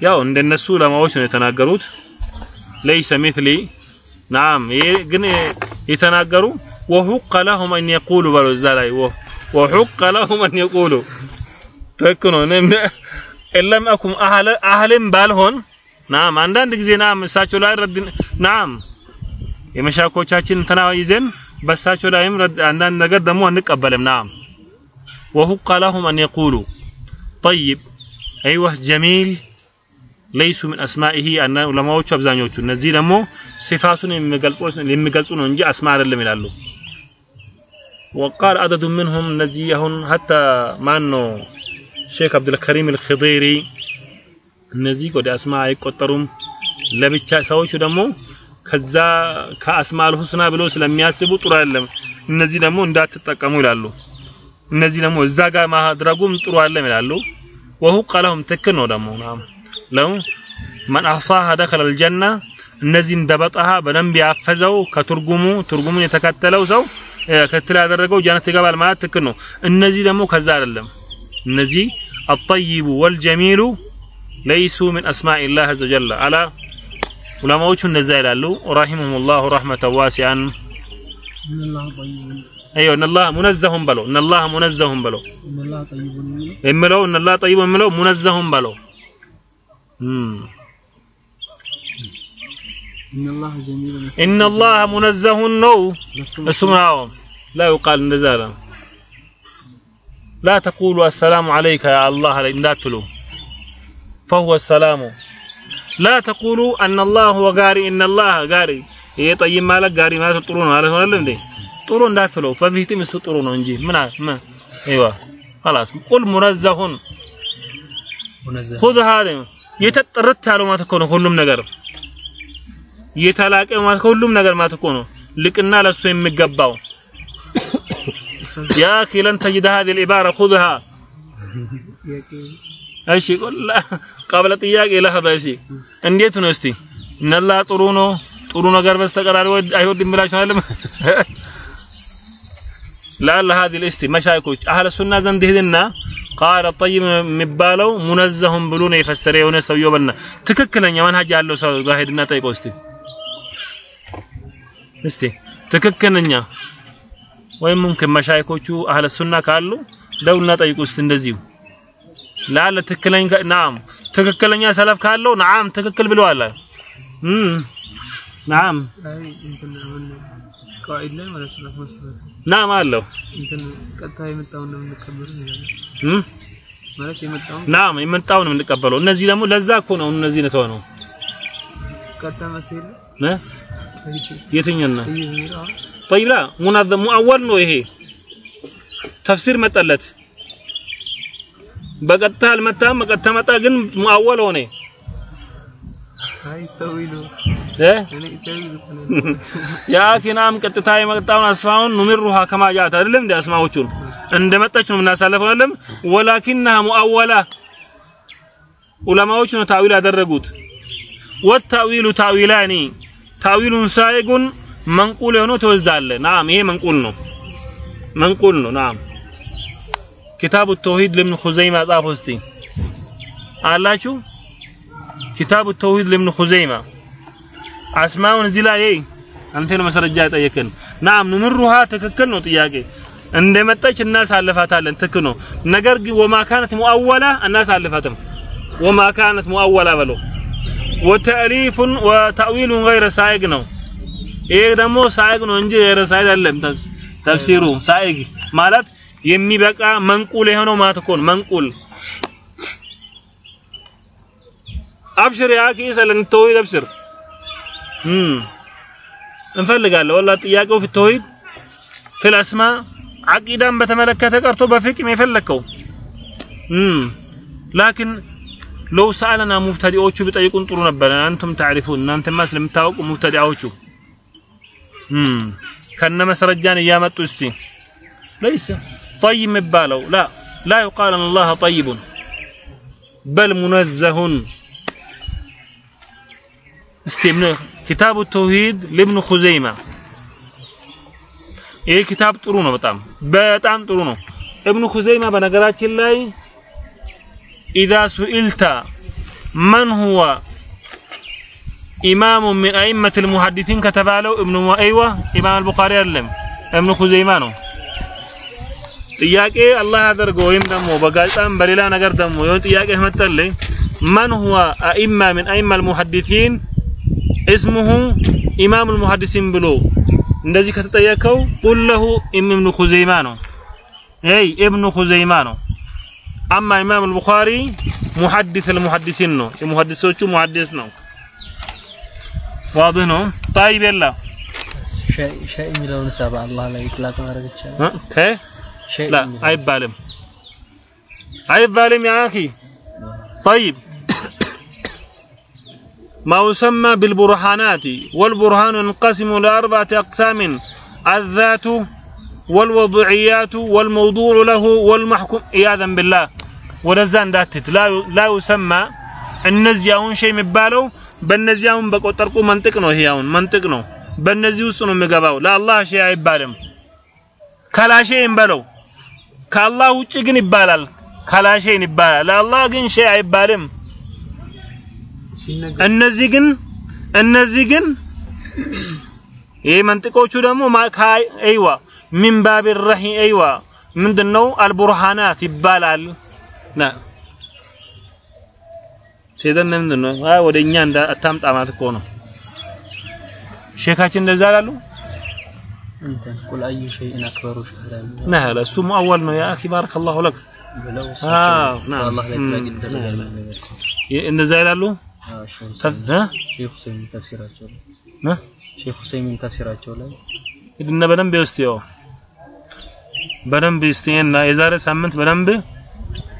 ያው እንደነሱ ለማዎች ነው የተናገሩት። ለይሰ ሚትሊ ናም ግን የተናገሩ ወሁቀ ለሁም አን የቁሉ በለው እዛ ላይ ወሁቀ ለሁም አን የቁሉ። ትክክል ነው። እለም አኩም አህልም ባልሆን ናም አንዳንድ ጊዜ ናም እሳቸው ላይ ረድ ናም የመሻኮቻችን እንትና ይዘን በእሳቸው ላይም አንዳንድ ነገር ደግሞ አንቀበልም ናም ወሁቀ ለሁም አን የቁሉ ጠይብ አይወህ ጀሚል ለይሱ ምን አስማኢሂ አና ዑለማዎቹ አብዛኞቹ እነዚህ ደግሞ ሲፋቱን የሚገልጹ የሚገልጹ ነው እንጂ አስማ አይደለም ይላሉ وقال عدد منهم እነዚህ አሁን حتى ማን ነው ሼክ አብዱል ከሪም አልኸዲሪ እነዚህ ወደ አስማ አይቆጠሩም። ለብቻ ሰዎቹ ደግሞ ከዛ ከአስማል ሁስና ብሎ ስለሚያስቡ ጥሩ አይደለም። እነዚህ ደግሞ እንዳትጠቀሙ ይላሉ። እነዚህ ደግሞ እዛ ጋር ማድረጉም ጥሩ አይደለም ይላሉ። ወሁቀ ለሁም ትክክል ነው ደግሞ ለሁም መን አህሳሃ ደኸለ አልጀና እነዚህን ደበጣሃ በደንብ ያፈዘው ከትርጉሙ ትርጉሙን የተከተለው ሰው ክትል ያደረገው ጀነት ይገባል ማለት ትክክል ነው። እነዚህ ደግሞ ከዛ አይደለም። እነዚህ አጠይቡ ወልጀሚሉ ليسوا من اسماء الله عز وجل على ዑለማዎቹ እንደዛ ይላሉ رحمهم الله رحمة واسعا إن الله طيب ايوه ان الله منزه بلو ان الله منزه بلو إن الله طيب የሚለው ان الله طيب የሚለው منزه بلو إن الله جميل ان الله منزه ነው لستم እሱም ነው لا يقال እንደዛ ነው لا تقولوا السلام عليك يا الله عليك እንዳትሉ فهو السلام لا تقولوا ان الله هو غاري ان الله غاري ይሄ ጠይም ማለት ጋሪ ማለት ጥሩ ነው ማለት ነው አይደል እንዴ ጥሩ እንዳትለው ፈቢህትም እሱ ጥሩ ነው እንጂ ምን ምን ايوه خلاص قل منزه منزه خذ هذا የተጠረት ያለው ማለት እኮ ነው ሁሉም ነገር የተላቀ ማለት ሁሉም ነገር ማለት እኮ ነው ልቅና ለሱ የሚገባው يا اخي لن تجد هذه العباره خذها እሺ ቁል ቀብለ ጥያቄ ለህበ እሺ እንዴት ነው እስቲ እነላ ጥሩ ነው ጥሩ ነገር በስተቀር አይወድ አይወድም ብላችሁ አይደለም ላለ هذه الاستي መሻይኮች አህለ ሱና ዘንድ ሄድና ቃለ ጠይብ የሚባለው ሙነዘሁም ብሎ ነው የፈሰረ የሆነ ሰውየው በልና ትክክለኛ መንሀጅ ያለው ሰው ጋር ሄድና ጠይቀው እስቲ እስቲ ትክክለኛ ወይም ሙምኪን መሻይኮቹ አህለ ሱና ካሉ ደውልና ጠይቁ እስቲ እንደዚሁ ላለ ትክክለኛ ናም ትክክለኛ ሰለፍ ካለው ናም ትክክል ብለዋል እም ናም አይ እንትን አሁን ቃኢድ ላይ ማለት ነው መሰረት ናም አለው እንትን ቀጥታ የመጣውን ነው የምንቀበለው ይላል እም ማለት የመጣውን ናም የመጣውን የምንቀበለው እነዚህ ደግሞ ለዛ እኮ ነው እነዚህ ነው ተሆነው ቀጥታ መስየለ ነ የትኛና ይሄ ነው طيب لا منظم مؤول ነው ይሄ ተፍሲር መጣለት በቀጥታ አልመጣም በቀጥታ መጣ ግን ሙአወል ሆነ። ያ ኪናም ቀጥታ የመጣውን አስማውን ኑምሩሃ ከማ ጃት አይደለም እንደ አስማዎቹን? እንደመጣች ነው የምናሳልፈው አይደለም? ወላኪንها ሙአወላ ዑለማዎቹ ነው ታዊል ያደረጉት። ወታዊሉ ታዊላኒ ታዊሉን ሳይጉን መንቁል የሆነው ተወዝዳለ። ናም ይሄ መንቁል ነው። መንቁል ነው። ናም ኪታቡ ተውሂድ ለምን ኹዘይማ ጻፈው እስቲ። አላችሁ? ኪታቡ ተውሂድ ለምን ኹዘይማ። አስማውን እዚህ ላይ አንተ ነው መሰረጃ የጠየቅን ናም ኑምሩሃ ትክክል ነው ጥያቄ። እንደመጣች እናሳልፋታለን ትክክል ነው። ነገር ግን ወማ ካነት ሙአወላ እናሳልፋትም። ወማ ካነት ሙአወላ በሎ ወተዕሪፉን ወተእዊሉን ገይረ ሳይግ ነው። ይሄ ደግሞ ሳይግ ነው እንጂ ገይረ ሳይግ አይደለም ተፍሲሩ። ሳይግ ማለት የሚበቃ መንቁል የሆነው ማለት እኮ ነው። መንቁል አብሽር ያ አኺ ሰለን ተውሂድ አብሽር እንፈልጋለን። ወላ ጥያቄው ፊት ተውሂድ ፊል አቂዳን በተመለከተ ቀርቶ በፍቅም የፈለከው። ላኪን ለው ሰአለና ሙብተዲዎቹ ቢጠይቁን ጥሩ ነበር። አንቱም ታሪፉን እናንተማ ስለምታውቁ ሙብተዲዎቹ ከነ መስረጃን እያመጡ እስቲ። ለይስ ጠይብ የሚባለው ላ ላ ዩቃል አን አላህ ጠይቡን በል ሙነዘሁን እስቲ ኪታቡ ተውሂድ ለብኑ ኹዘይማ ይህ ኪታብ ጥሩ ነው። በጣም በጣም ጥሩ ነው። እብኑ ኹዘይማ በነገራችን ላይ ኢዛ ሱኢልተ መን ሁወ ኢማሙ ሚን አኢመት ልሙሐዲሲን ከተባለው እብኑ አይዋ ኢማም አልቡኻሪ አይደለም እብኑ ኹዘይማ ነው። ጥያቄ አላህ ያደርገው ወይም ደግሞ በጋዜጣም በሌላ ነገር ደግሞ የሆነ ጥያቄ መጠልህ መን ሁወ አኢማ ሚን አኢማ ልሙሐዲሲን እስሙሁ ኢማም ልሙሐዲሲን ብሎ እንደዚህ ከተጠየቀው ቁል ለሁ ኢብኑ ኹዘይማ ነው። አይ ኢብኑ ኹዘይማ ነው። አማ ኢማም አልቡኻሪ ሙሐዲስ አልሙሐዲሲን ነው። የሙሐዲሶቹ ሙሐዲስ ነው። ዋድህ ነው። طيب يلا ሸይ የሚለውን ሰባ አላህ ላይ ኢጥላቅ ማድረግ ይቻላል። شيء لا عيب بالم. عيب بالم يا أخي. طيب. ما يسمى بالبرهانات. والبرهان ينقسم لأربعة أقسام. الذات والوضعيات والموضوع له والمحكوم. عياذا بالله. ولزان داتت لا لا يسمى. النزي أون شيء مبالو. بالنزي أون بقطرقو منطق نو. هي أون منطق نو. بالنزي مقباو لا الله شيء عيب بالم. كلا شيء مبالو. ከአላህ ውጭ ግን ይባላል። ከላሼን ይባላል። ለአላህ ግን ሸይ አይባልም። እነዚህ ግን እነዚህ ግን ይሄ መንጥቆቹ ደግሞ አይዋ ሚን ባብ ረሂ አይዋ ምንድነው አልቡርሃናት ይባላል። ና ሴደን ምንድነው? አይ ወደኛ እንዳ አታምጣማት እኮ ነው። ሼካችን እንደዛ አላሉ። እንትን ቁል አዩ ሸይእን አክበሩ ሹህራ ነህ እሱ ሙአወል ነው። ያ አኺ ባረከላሁ ለክ ብለው አዎ፣ ናም። በአላህ ላይ ኢጥላቅ እም፣ ይደረጋል ናም። ነገር እንደዛ ይላሉ። አዎ ሼህ ሰፍ ሁሰይን- እ ሼህ ሁሰይን ተፍሲራቸው ላይ እ ሼህ ሁሰይን ተፍሲራቸው ላይ ሂድና በደንብ ይወስቲው በደንብ እስቲና የዛሬ ሳምንት በደንብ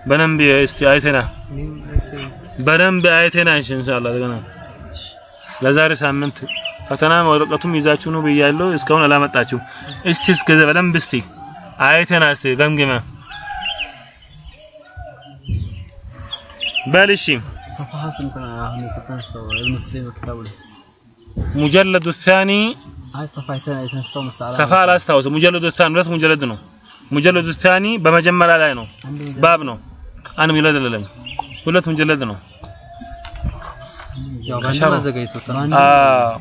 በደንብ እስቲ አይተና በደንብ አይተና ኢንሻአላህ ገና ለዛሬ ሳምንት ፈተና ወረቀቱም ይዛችሁ ነው ብያለሁ። እስካሁን አላመጣችሁ። እስቲ እስከዛ በደንብ እስቲ አይተና እስቲ ገምግመ በል እሺ ሰፋሃ ስንት ነው አሁን የተነሳው ኢብኑ ሁሰይን ክታቡ ላይ ሙጀለዱ الثاني አይ ሰፋ የተ- የተነሳው መሳላ ሰፋ አላስታውስም። ሙጀለዱ الثاني ሁለት ሙጀለድ ነው። ሙጀለዱ الثاني በመጀመሪያ ላይ ነው። ባብ ነው። አንድ ሙጀለድ አይደለም። ሁለት ሙጀለድ ነው። ያው ከሸሩ- ባንድ አዘጋጅቶታል አዎ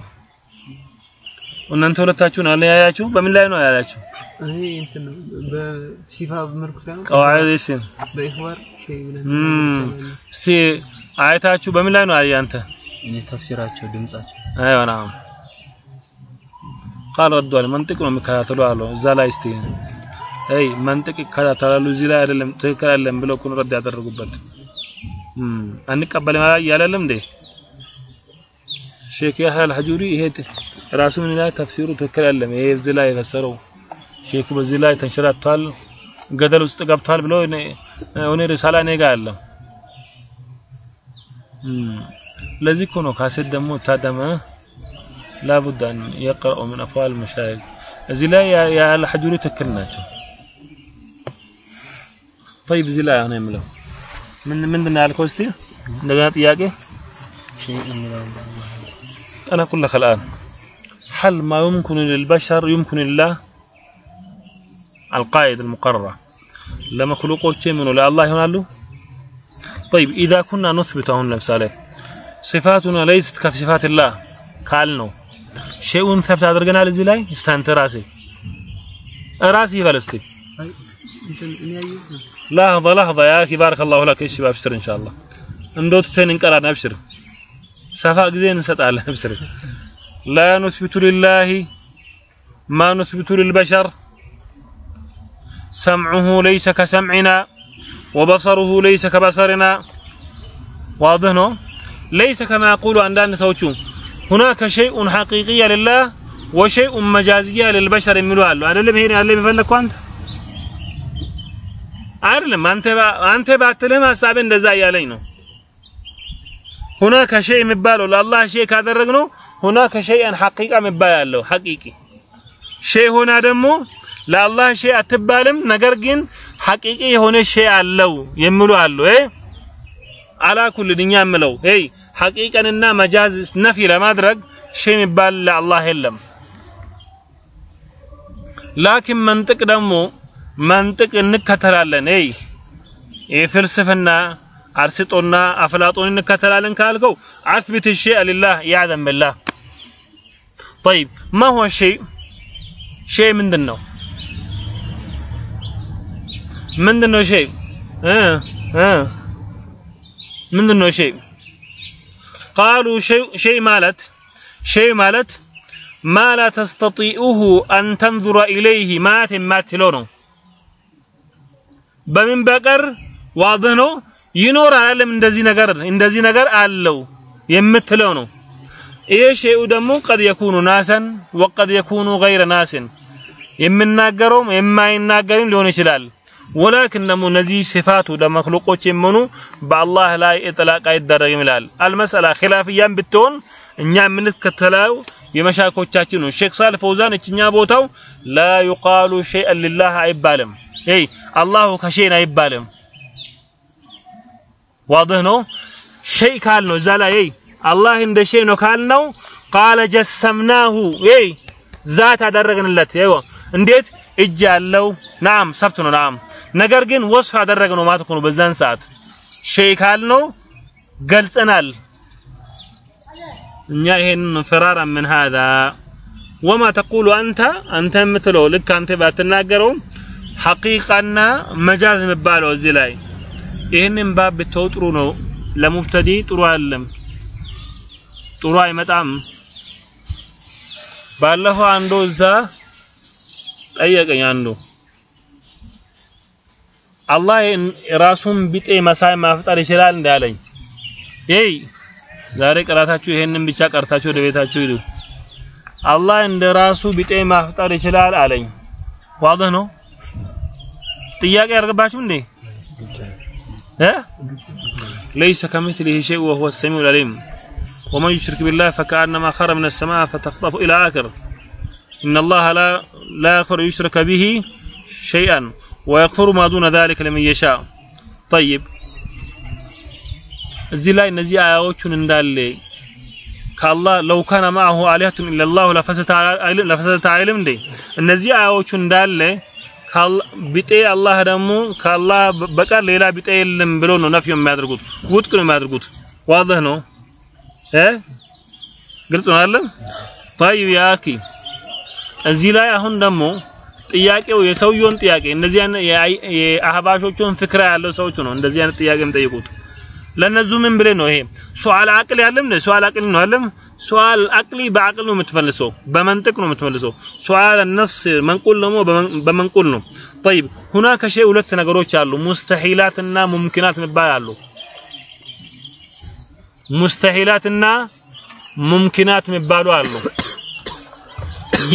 እናንተ ሁለታችሁን አለያያችሁ። በምን ላይ ነው ያላችሁ? ይሄ እንትን ነው በሲፋ መልኩ ሳይሆን ቀዋዒድ እሺ። በኢኽባር ሸይ ብለን እም እስቲ አይታችሁ በምን ላይ ነው አየህ አንተ? እኔ ተፍሲራቸው ድምጻቸው አይዋ ናም ቃል ወዷል። መንጥቅ ነው የሚከታተሉ አለው እዛ ላይ እስቲ አይ መንጥቅ ይከታተላሉ እዚህ ላይ አይደለም ትክክል አይደለም ብለው እኮ ነው ረድ ያደረጉበት። እም አንቀበልም ያላለም እንዴ ሼክ ያህያ አልሐጁሪ ይሄ ራሱ ምን ላይ ተፍሲሩ ትክክል አይደለም ይሄ እዚህ ላይ የፈሰረው ሼኩ በዚህ ላይ ተንሸራቷል ገደል ውስጥ ገብቷል ብለው እኔ እኔ ሪሳላ እኔ ጋር አለ እም ለዚህ እኮ ነው ካሴት ደግሞ ታደመ ላቡድ አን የቅረኡ ምን አፍዋል መሻይኽ እዚህ ላይ የአልሐጁሪ ትክክል ናቸው። طيب እዚህ ላይ አሁን የምለው ምን ምንድን ነው ያልከው? እስቲ እንደገና ጥያቄ ሸይ የሚለው أنا أقول لك الآن. هل ما يمكن للبشر يمكن لله. القاعدة المقررة لما مخلوق شيء منه لا الله هنا له. طيب إذا كنا نثبت هنا مثاله صفاتنا ليست كصفات الله. قالنا شيء ثبت هذا الجنال لاي استنت رأسي. رأسي فلستي لحظة لحظة يا أخي. بارك الله لك. إيش بأبشر إن شاء الله. اندوت تنين انقرأنا أبشر. سفاء زين نسأل أبشر لا نثبت لله ما نثبت للبشر سمعه ليس كسمعنا وبصره ليس كبصرنا واضح نو ለይሰ ከማ ያቁሉ አንዳንድ ሰዎቹ ሁናከ ሸይኡን ሐቂቅያ ልላህ ወሸይኡን መጃዝያ ልልበሸር የሚሉ አሉ። አይደለም ይሄን ያለ የሚፈለግከው አንተ አይደለም አንተ አንተ ባትልህም ሀሳቤ እንደዛ እያለኝ ነው። ሁናከ ሸይ የሚባለው ለአላህ ሸይ ካደረግነው ሁናከ ሸይአን ሐቂቃ የሚባል ያለው ሐቂቂ ሸይ ሆና ደግሞ ለአላህ ሸይ አትባልም። ነገር ግን ሐቂቂ የሆነ ሸይ አለው የሚሉ አሉ። እ አላኩልን እኛ የምለው ይ ሐቂቀንና መጃዝ ነፊ ለማድረግ ሸይ የሚባል ለአላህ የለም። ላኪን መንጥቅ ደግሞ መንጥቅ እንከተላለን። ይ የፍልስፍና አርስጦና አፍላጦን እንከተላለን ካልከው አስቢት ሸይአ ሊላህ ያዕዘም ቢላህ طيب ما هو الشيء شيء ምንድን ነው ምንድን ነው ሸይ እ እ ምንድን ነው ሸይ ቃሉ ሸይ ማለት ሸይ ማለት ማ ላ ተስተጢኡሁ አን ተንዙረ ኢለይህ ማለት የማትለው ነው። በምን በቀር ዋድህ ነው ይኖራል አይደለም እንደዚህ ነገር እንደዚህ ነገር አለው የምትለው ነው። ይሄ ሸይኡ ደግሞ ቀድ የኩኑ ናሰን ወቀድ የኩኑ ገይረ ናስን የምናገረውም የማይናገርም ሊሆን ይችላል። ወላኪን ደግሞ እነዚህ ሲፋቱ ለመክሉቆች የሚሆኑ በአላህ ላይ እጥላቅ አይደረግም ይላል። አልመሰላ ኺላፍያም ብትሆን እኛ የምንከተለው የመሻኮቻችን ነው። ሼክ ሳል ፈውዛን እችኛ ቦታው ላ ዩቃሉ ሸይአን ሊላህ አይባልም። ይ አላሁ ከሸይን አይባልም። ዋድህ ነው። ሸይ ካል ነው እዛ ላይ ይ አላህ እንደ ሸይ ነው ካልነው ቃለ ጀሰምናሁ ይ ዛት አደረግንለት ይኸው እንዴት እጅ ያለው ናም ሰብት ነው ናም ነገር ግን ወስፍ አደረገ ነው ማለት ነው በዛን ሰዓት ሸይ ካልነው ገልጸናል እኛ ይሄን ፍራራ ምን هذا وما تقول انت አንተ የምትለው ልክ አንተ ባትናገረው ሐቂቃና መጃዝ የሚባለው እዚህ ላይ ይህንን ባብ ብትተው ጥሩ ነው። ለሙብተዲ ጥሩ አይደለም። ጥሩ አይመጣም። ባለፈው አንዱ እዛ ጠየቀኝ አንዱ። አላህ ራሱን ቢጤ መሳይ ማፍጠር ይችላል እንዳለኝ ይይ ዛሬ ቀራታችሁ ይሄንን ብቻ ቀርታችሁ ወደ ቤታችሁ ሂዱ። አላህ እንደ ራሱ ቢጤ ማፍጠር ይችላል አለኝ። ዋضح ነው? ጥያቄ ያርገባችሁ እንዴ እ ليس كمثله شيء وهو السميع العليم ومن يشرك بالله فكأنما خر من السماء فتخطف إلى آخر إن الله لا لا يغفر يشرك به شيئا ويغفر ما دون ذلك لمن يشاء طيب እዚህ ላይ እነዚህ አያዎቹን እንዳለ ከአላህ ለው ካነ ማዐሁ አሊሀቱን ኢለላሁ ለፈሰደት አይልም እንዴ እነዚህ አያዎቹን እንዳለ ቢጤ አላህ ደግሞ ከአላህ በቀር ሌላ ቢጤ የለም ብሎ ነው ነፍዩ የሚያደርጉት፣ ውድቅ ነው የሚያደርጉት። ዋህ ነው? እ? ግልጽ ነው አይደል? طيب يا እዚህ ላይ አሁን ደግሞ ጥያቄው የሰውየውን ጥያቄ እነዚህ የአህባሾቹን ፍክራ ያለው ሰዎች ነው እንደዚህ አይነት ጥያቄ የሚጠይቁት። ለነዙ ምን ብለህ ነው ይሄ? ሱዓል አቅል ያለም ነው? ሱዓል አቅል ነው አለም ሱአል አቅሊ በአቅል ነው የምትመልሰው በመንጥቅ ነው የምትመልሰው ሱአል ነስ መንቁል ደግሞ በመንቁል ነው طيب هناك شيء ሁለት ነገሮች አሉ ሙስተሂላትና ሙምኪናት የሚባል አሉ ሙስተሂላትና ሙምኪናት የሚባሉ አሉ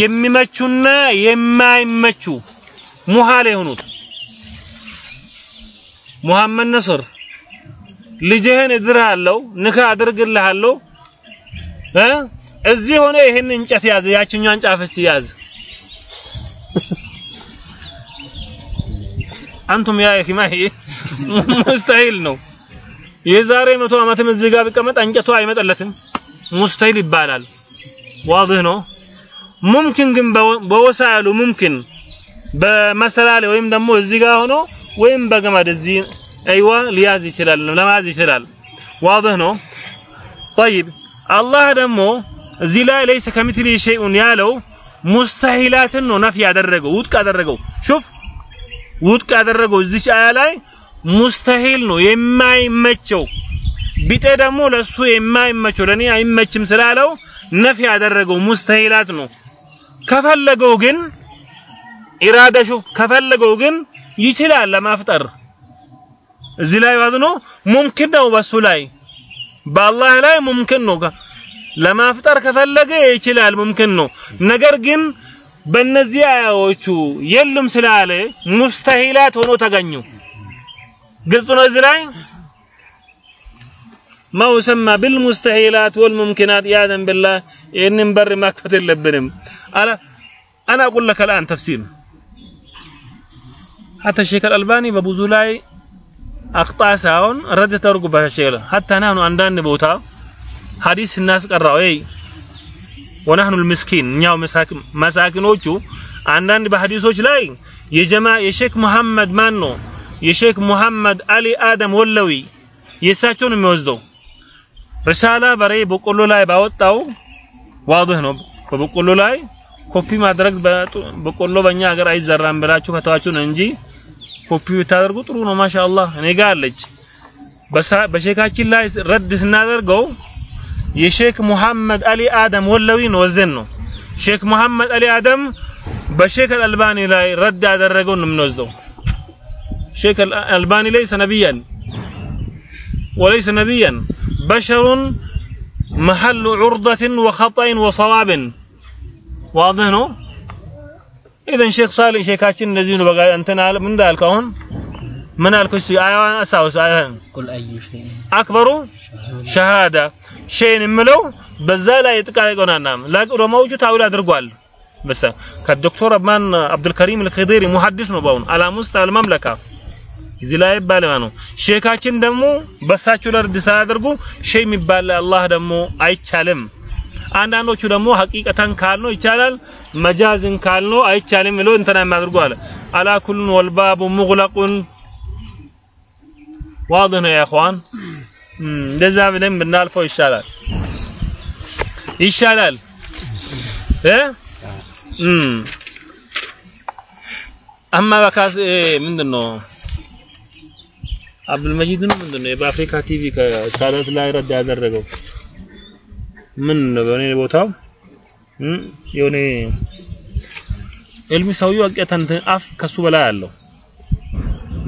የሚመቹና የማይመቹ ሙሃል የሆኑት ሙሐመድ ነስር ልጅህን እድርሃለሁ ንካ አድርግልሃለሁ እ እዚህ ሆነ ይሄን እንጨት ያዝ፣ ያችኛዋን ጫፍስ ያዝ። አንቱም ያ ይማሂ ሙስተሂል ነው። የዛሬ መቶ ዓመትም እዚህ ጋር ቢቀመጥ እንጨቱ አይመጠለትም። ሙስተሂል ይባላል። ዋضح ነው። ሙምኪን ግን በወሳ ያሉ ሙምኪን በመሰላል ወይም ደግሞ እዚህ ጋር ሆኖ ወይም በገመድ እዚህ አይዋ ሊያዝ ይችላል፣ ለማያዝ ይችላል። ዋضح ነው። طيب አላህ ደግሞ እዚህ ላይ ለይሰ ከሚትሊ ሸይኡን ያለው ሙስተሂላትን ነው ነፍ ያደረገው ውድቅ ያደረገው። ሹፍ ውድቅ ያደረገው እዚህ አያ ላይ ሙስተሂል ነው የማይመቸው። ቢጤ ደግሞ ለሱ የማይመቸው ለኔ አይመችም ስላለው ነፍ ያደረገው ሙስተሂላት ነው። ከፈለገው ግን ኢራዳ ሹፍ ከፈለገው ግን ይችላል ለማፍጠር። እዚህ ላይ ነው ሙምኪን ነው በሱ ላይ በአላህ ላይ ሙምክን ነው ለማፍጠር ከፈለገ ይችላል ሙምክን ነው ነገር ግን በእነዚህ አያዎቹ የሉም ስላለ ሙስተሂላት ሆኖ ተገኙ ግልጽ ነው እዚህ ላይ ما يسمى بالمستحيلات والممكنات ياذا بالله إن بر ما كفت لبنم أنا أنا أقول لك الآن تفسير حتى الشيخ الألباني ببوزو لاي አቅጣ ሳይሆን ረድ ተደርጉባቸው ይላል حتى نحن አንዳንድ ቦታ ሐዲስ እናስቀራው ወይ ወናህኑ المسكين እኛው መሳኪኖቹ አንዳንድ በሐዲሶች ላይ የጀማ የሼክ መሐመድ ማን ነው የሼክ መሐመድ አሊ አደም ወለዊ የእሳቸውን የሚወስደው ሪሳላ በሬ በቆሎ ላይ ባወጣው ዋድህ ነው። በበቆሎ ላይ ኮፒ ማድረግ በቆሎ በእኛ ሀገር አይዘራም ብላችሁ ከተዋችሁ ነው እንጂ ኮፒ ብታደርጉ ጥሩ ነው። ما شاء الله እኔ ጋር አለች። በሼካችን ላይ رد ስናደርገው የሼክ ሙሐመድ አሊ አደም ወለዊ ነው ወዘን ነው። ሼክ ሙሐመድ አሊ አደም በሼክ አልባኒ ላይ رد ያደረገው ነው የምንወስደው። ሼክ አልባኒ ላይ ليس نبيا وليس نبيا بشر محله عرضة وخطأ وصواب واضح ነው። إذن ሼክ ሳሊህ ሼካችን እንደዚህ ነው። በቃ እንትን አለ ምን እንዳልክ አሁን ምን አልኩ? እሱ አያዋን አሳውስ አያዋን ቁል አዩ ሸይ አክበሩ ሸሃዳ ሸይን የምለው በዛ ላይ ጥቃ ይቆናና ላቅ ዑለማዎቹ ታዊል አድርጓል። በሰ ከዶክተር አማን አብዱልከሪም አልኸዲሪ ሙሐዲስ ነው። ባውን አላም አልመምለካ እዚህ ላይ ባለማ ነው። ሼካችን ደግሞ በሳቸው ለርድ ሳያደርጉ ሸይ የሚባል አላህ ደግሞ አይቻልም። አንዳንዶቹ ደግሞ ሐቂቀተን ካልነው ይቻላል፣ መጃዝን ካልነው አይቻልም ብሎ እንትና የሚያደርጉ አለ። አላ ኩሉን ወልባቡ ሙግለቁን ዋድህ ነው ያ እንደዛ ብለን ብናልፈው ይሻላል ይሻላል አማ በካስ ምንድን ነው አብዱልመጂድ ነው ምንድን ነው በአፍሪካ ቲቪ ከቻለት ላይ ረዳ ያደረገው ምን ነበር እኔ ቦታው? የሆነ ዕልሚ ሰውየው አቅያት አፍ ከሱ በላይ አለው።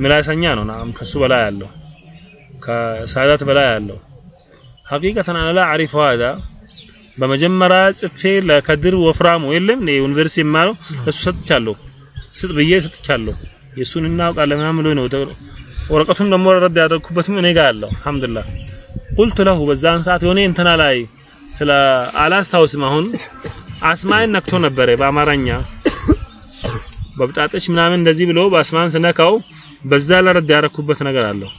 ምላሰኛ ነው ናም ከሱ በላይ አለው። ከሳዳት በላይ አለው። ሐቂቀተን አላ አሪፍ ዋዳ። በመጀመሪያ ጽፌ ለከድር ወፍራሙ የለም። ነው ዩኒቨርሲቲ የማለው እሱ ሰጥቻለሁ። ስጥ ብዬ ሰጥቻለሁ። የእሱን እናውቃለን ምናምን ብሎ ነው ወረቀቱን ደግሞ ረድ ያደረኩበትም እኔ ጋር አለው። አልሐምዱሊላህ። ቁልቱ ለሁ በዛን ሰዓት የሆነ እንትና ላይ ስለ አላስታውስም አሁን አስማይን ነክቶ ነበረ በአማርኛ በብጣጥሽ ምናምን እንደዚህ ብሎ በአስማን ስነካው በዛ ለረድ ያደረኩበት ነገር አለው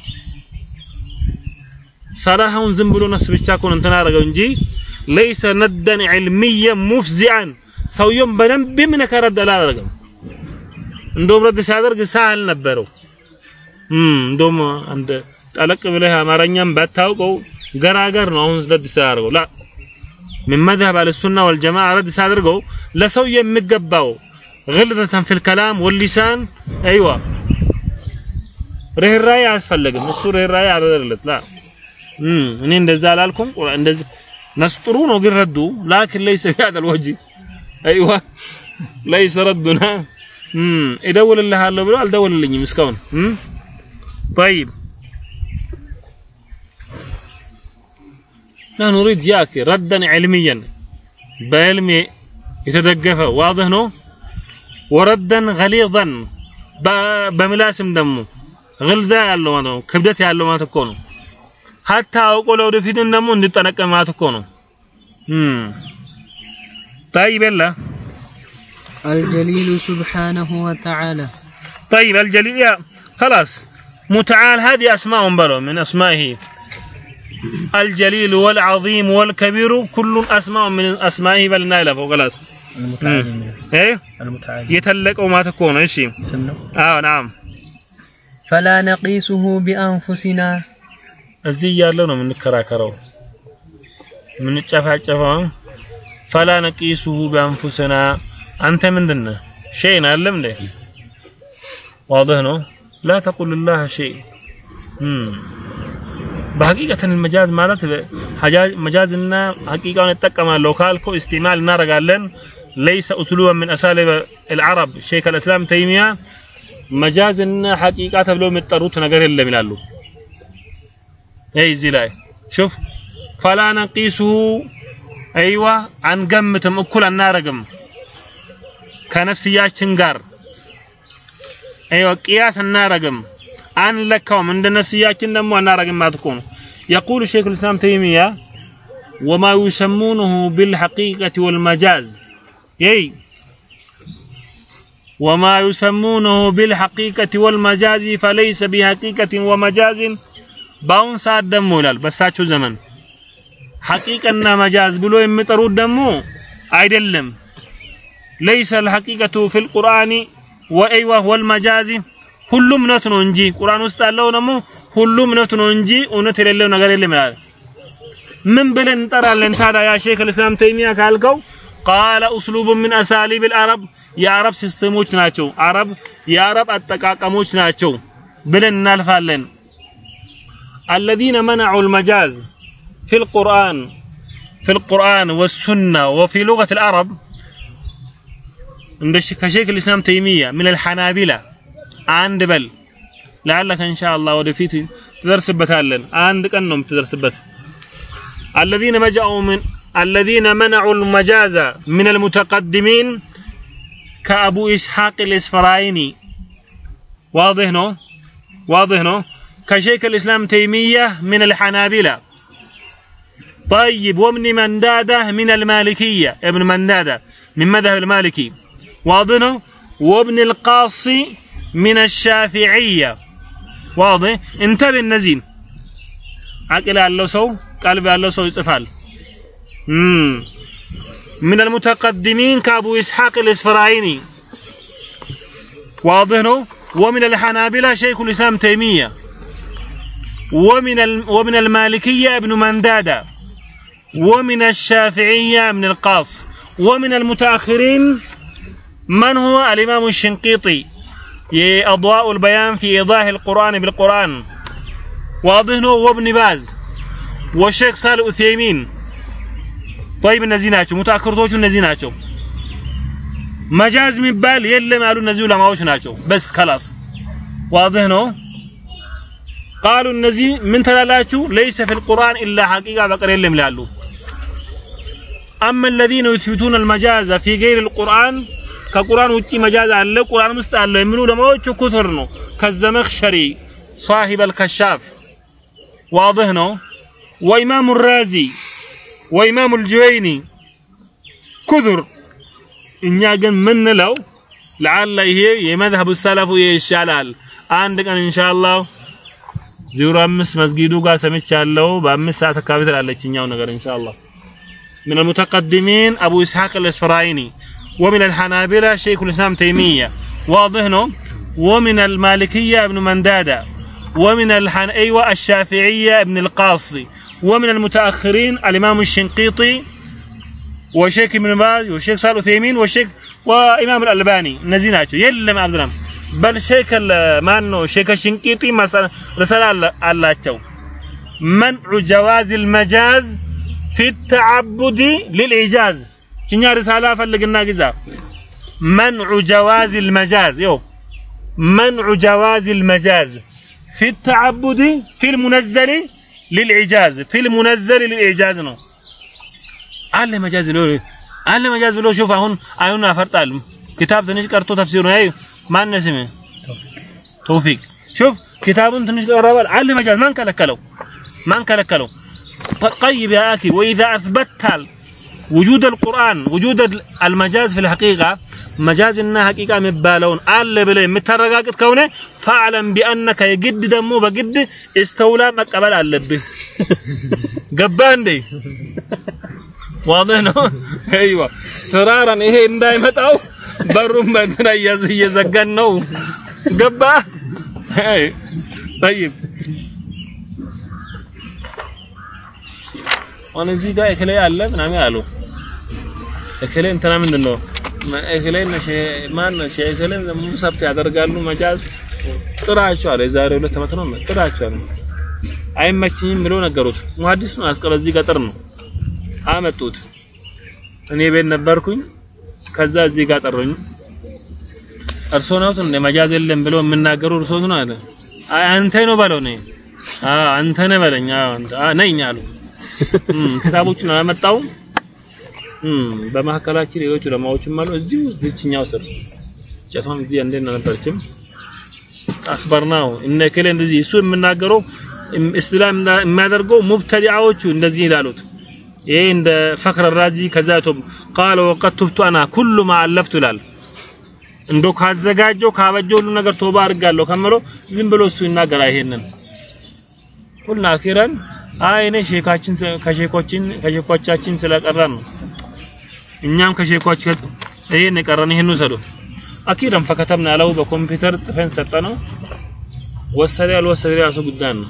ሰላሁን ዝም ብሎ ነስ ብቻ ኮን እንትና አደረገው እንጂ ليس ندا علميا مفزعا ሰውየውም በደንብ የሚነከረድ አላደረገም እንደውም ረድ ሲያደርግ ሳህል ነበረው እንደውም አንድ ጠለቅ ብለህ አማርኛም ባታውቀው ገራገር ነው አሁን ረድ ሲያደርገው ላ ምን መዝሀብ አልሱና ወልጀማዓ ረድ ሳድርገው ለሰው የሚገባው ግልዘተን ፊል ከላም ወሊሳን አይዋ ርህራሄ አያስፈልግም። እሱ ርህራሄ አደረለት ላ እኔ እንደዛ አላልኩም። እንደዚህ ነስጥሩ ነው ግን ረዱ ላኪን ለይሰ ፊ ሀዘል ወጅ አይዋ ለይሰ ረዱና እደውልልሃለሁ ብሎ አልደውልልኝም እስካሁን ጠይብ نحن نريد ياك ردا علميا بعلم يتدقف واضح نو وردا غليظا بملاسم دمو غلظة ያለው ማለት ነው ክብደት ያለው ማለት እኮ ነው ሀታ አውቆ ለወደፊትም ደግሞ እንዲጠነቀቅ ማለት እኮ ነው طيب يلا الجليل سبحانه وتعالى طيب الجليل يا خلاص متعال هذه أسماء بلو من أسمائه الجليل والعظيم والكبير كل أسماء من أسمائه بل نايلة خلاص المتعالي ايه المتعالي يتلق وما تكون ايش سنة اه نعم فلا نقيسه بأنفسنا እዚህ እያለው ነው የምንከራከረው የምንጨፋጨፈው ፈላ ነቂሱሁ ቢአንፉስና አንተ ምንድነህ ሸይን አለም እንዴ واضح ነው لا تقل الله شيء بحقيقة المجاز مالت مجاز إننا حقيقة نتكلم على لوكال كو استعمال نار قالن ليس أسلوبا من أساليب العرب شيخ الإسلام تيمية مجاز إننا حقيقة تبلو من الطروت نقر اللي ملالو أي زلاي شوف فلا نقيسه أيوة عن قمتم أكل النار قم كنفسي يا شنجر أيوة قياس النار قم አንለካውም። እንደ ነፍስያችን ደግሞ አናረግም ማለት እኮ ነው። يقول شيخ الإسلام تيمية وما يسمونه بالحقيقة والمجاز يي وما يسمونه بالحقيقة والمجاز فليس بحقيقة ومجاز باون ساعت دمو ይላል በሳቸው ዘመን ሐቂቀና መጃዝ ብሎ የሚጠሩት ደግሞ አይደለም ليس الحقيقة في القرآن وأيوة والمجاز ሁሉም እውነት ነው እንጂ ቁርአን ውስጥ ያለው ደግሞ ሁሉም እውነት ነው እንጂ እውነት የሌለው ነገር የለም ይላል። ምን ብለን እንጠራለን ታዲያ ያ ሼክ الاسلام ተይሚያ ካልከው ቃለ ኡስሉብ ምን አሳሊብ العرب የአረብ ሲስተሞች ናቸው አረብ የአረብ አጠቃቀሞች ናቸው ብለን እናልፋለን الذين منعوا المجاز في القرآن في القرآن والسنة وفي لغة العرب عند كشيخ الإسلام تيمية من الحنابلة عند بل لعلك إن شاء الله ودفيت تدرسبتالن عند كأنهم تدرسبت الذين مجأوا من الذين منعوا المجاز من المتقدمين كأبو إسحاق الإسفرايني واضح نو واضح نو كشيخ الإسلام تيمية من الحنابلة طيب وابن مندادة من المالكية ابن مندادة من مذهب المالكي واضح نو وابن القاصي من الشافعية واضح انتبه النزين عقل ያለው ሰው ቀልብ ያለው ሰው ይጽፋል من المتقدمين كأبو إسحاق الإسفرايني واضح نو ومن الحنابلة شيخ الإسلام تيمية ومن ومن المالكية ابن مندادة ومن الشافعية ابن القاص ومن المتأخرين من هو الإمام الشنقيطي أضواء البيان في إيضاح القرآن بالقرآن. واضهنه وابن باز والشيخ صالح اثيمين طيب النزيناتو متاكر توشو النزيناتو مجاز من بال يلا مالو النزيو لا ماوش ناتو بس خلاص. واضح قالوا النزي من تلالاتو ليس في القرآن إلا حقيقة بقر يلم لالو أما الذين يثبتون المجاز في غير القرآن ከቁርአን ውጪ መጃዝ አለ ቁርአን ውስጥ አለ የሚሉ ዑለማዎች ኩፍር ነው ከዘመኽሸሪ صاحب الكشاف واضح ነው وإمام الرازي وإمام الجويني كثر እኛ ግን ምንለው ለዓለ ይሄ የመዝሀቡ ሰለፉ ይሻላል አንድ ቀን ኢንሻአላህ ዜሮ አምስት መስጊዱ ጋር ሰምቻለሁ በአምስት ሰዓት አካባቢ ትላለች እኛው ነገር ኢንሻአላህ من المتقدمين أبو إسحاق الإسفرايني ومن الحنابلة شيخ الإسلام تيمية. واضح ومن المالكية ابن مندادة. ومن الحن أيوة الشافعية ابن القاصي. ومن المتأخرين الإمام الشنقيطي وشيخ ابن باز وشيخ صالح عثيمين وشيخ وإمام الألباني. نزيناتو يلم أبدنا بل شيخ ما أنه شيخ الشنقيطي رسالة الله منع جواز المجاز في التعبد للإيجاز ችኛ ሪሳላ ፈልግና ግዛ منع جواز المجاز يو منع جواز المجاز في التعبد في المنزل للإعجاز في المنزل للإعجاز ነው አለ መጃዝ ነው አለ መጃዝ ብሎ ሹፍ አሁን አይኑን አፈርጣል ኪታብ ትንሽ ቀርቶ ተፍሲሩ ነው ማን ስም ተውፊቅ ሹፍ ኪታቡን ትንሽ ቀረባል አለ መጃዝ ማን ከለከለው ማን ከለከለው طيب يا أخي وإذا أثبتت وجود القرآن وجود المجاز في الحقيقة مجاز إنها حقيقة مبالون. آل بلي مترقاقت كونه؟ فاعلم بأنك يجد دمو بجد استولى مقبل آل بي قبان دي. واضح نو أيوه. فرارا إيه انداي متاو برم بدنا يزقن نو. قبا؟ طيب. وأنا زي قايك لي نعم بنامي آلو. እከሌ እንትና ምንድን ነው እከሌ ማን ነው እከሌ ሙሰብት ያደርጋሉ መጃዝ። ጥራቸው አለ። የዛሬ ሁለት ዓመት ነው። ጥራቸው አለ። አይመችኝም ብሎ ነገሩት። ሙሐዲስ ነው። አስቀረ እዚህ ገጠር ነው። አመጡት። እኔ ቤት ነበርኩኝ። ከዛ እዚህ ጋር ጠሩኝ። እርሶ ነው እንደ መጃዝ የለም ብሎ የምናገሩ እርሶ ነው አለ። አይ አንተ ነው በለው ነኝ። አዎ አንተ ነህ በለኝ። አዎ ነኝ አሉ። ክታቦቹን አላመጣውም በመካከላችን ሌሎች ዑለማዎችም አሉ። እዚህ ውስጥ እችኛው ስር ጨቷም እዚህ እንዴት ነበረችም አክበርናው እነ ከለ እንደዚህ እሱ የምናገረው እስላም የሚያደርገው ሙብተዲዓዎቹ እንደዚህ ይላሉት። ይሄ እንደ ፈክረ ራዚ ከዛ ቶም ቃለ ወቀት ቱብቱ አና ኩሉ ማ ይላል። እንዶ ካዘጋጀው ካበጀው ሁሉ ነገር ቶባ አድርጋለሁ ከምለው ዝም ብሎ እሱ ይናገራል ይሄንን። ሁልና አኺረን አይ እኔ ሼካችን ከሼኮችን ከሼኮቻችን ስለቀረን ነው እኛም ከሼኳችሁ ይሄን የቀረን ይሄን ውሰዱ። አኪዳን ፈከተብና ለው በኮምፒውተር ጽፈን ሰጠነው። ወሰደ ያልወሰደ ራሱ ጉዳይ ነው።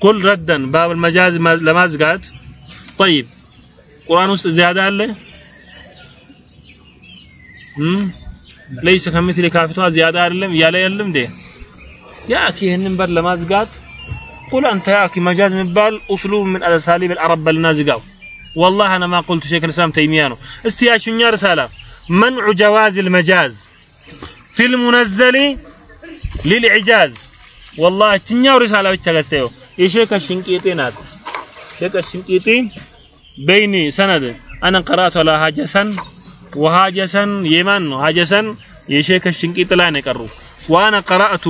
ቁል ረደን ባብ አልመጃዝ ለማዝጋት ጠይብ ቁርአን ውስጥ ዚያዳ አለ ለይሰ ከምትል ካፍቷ ዚያዳ አይደለም እያለ ያለም እንዴ ያኪ ይህንን በር ለማዝጋት ቁል አንተ ያኪ መጃዝ የሚባል ኡስሉብ ምን አለሳሊብ አልአረብ በልና والله أنا ما قلت شيخ الإسلام تيميانو. استياشنيا رسالة؟ منع جواز المجاز. في المنزل للإعجاز. والله تنيا رسالة بتشغستيو إيشيك الشنكيتي نات شيخ الشنكيتي بيني سند. أنا قرأت على هاجسا وهاجسا يمن. هاجسا يشيك الشنكيتي لا نكرو وأنا قرأت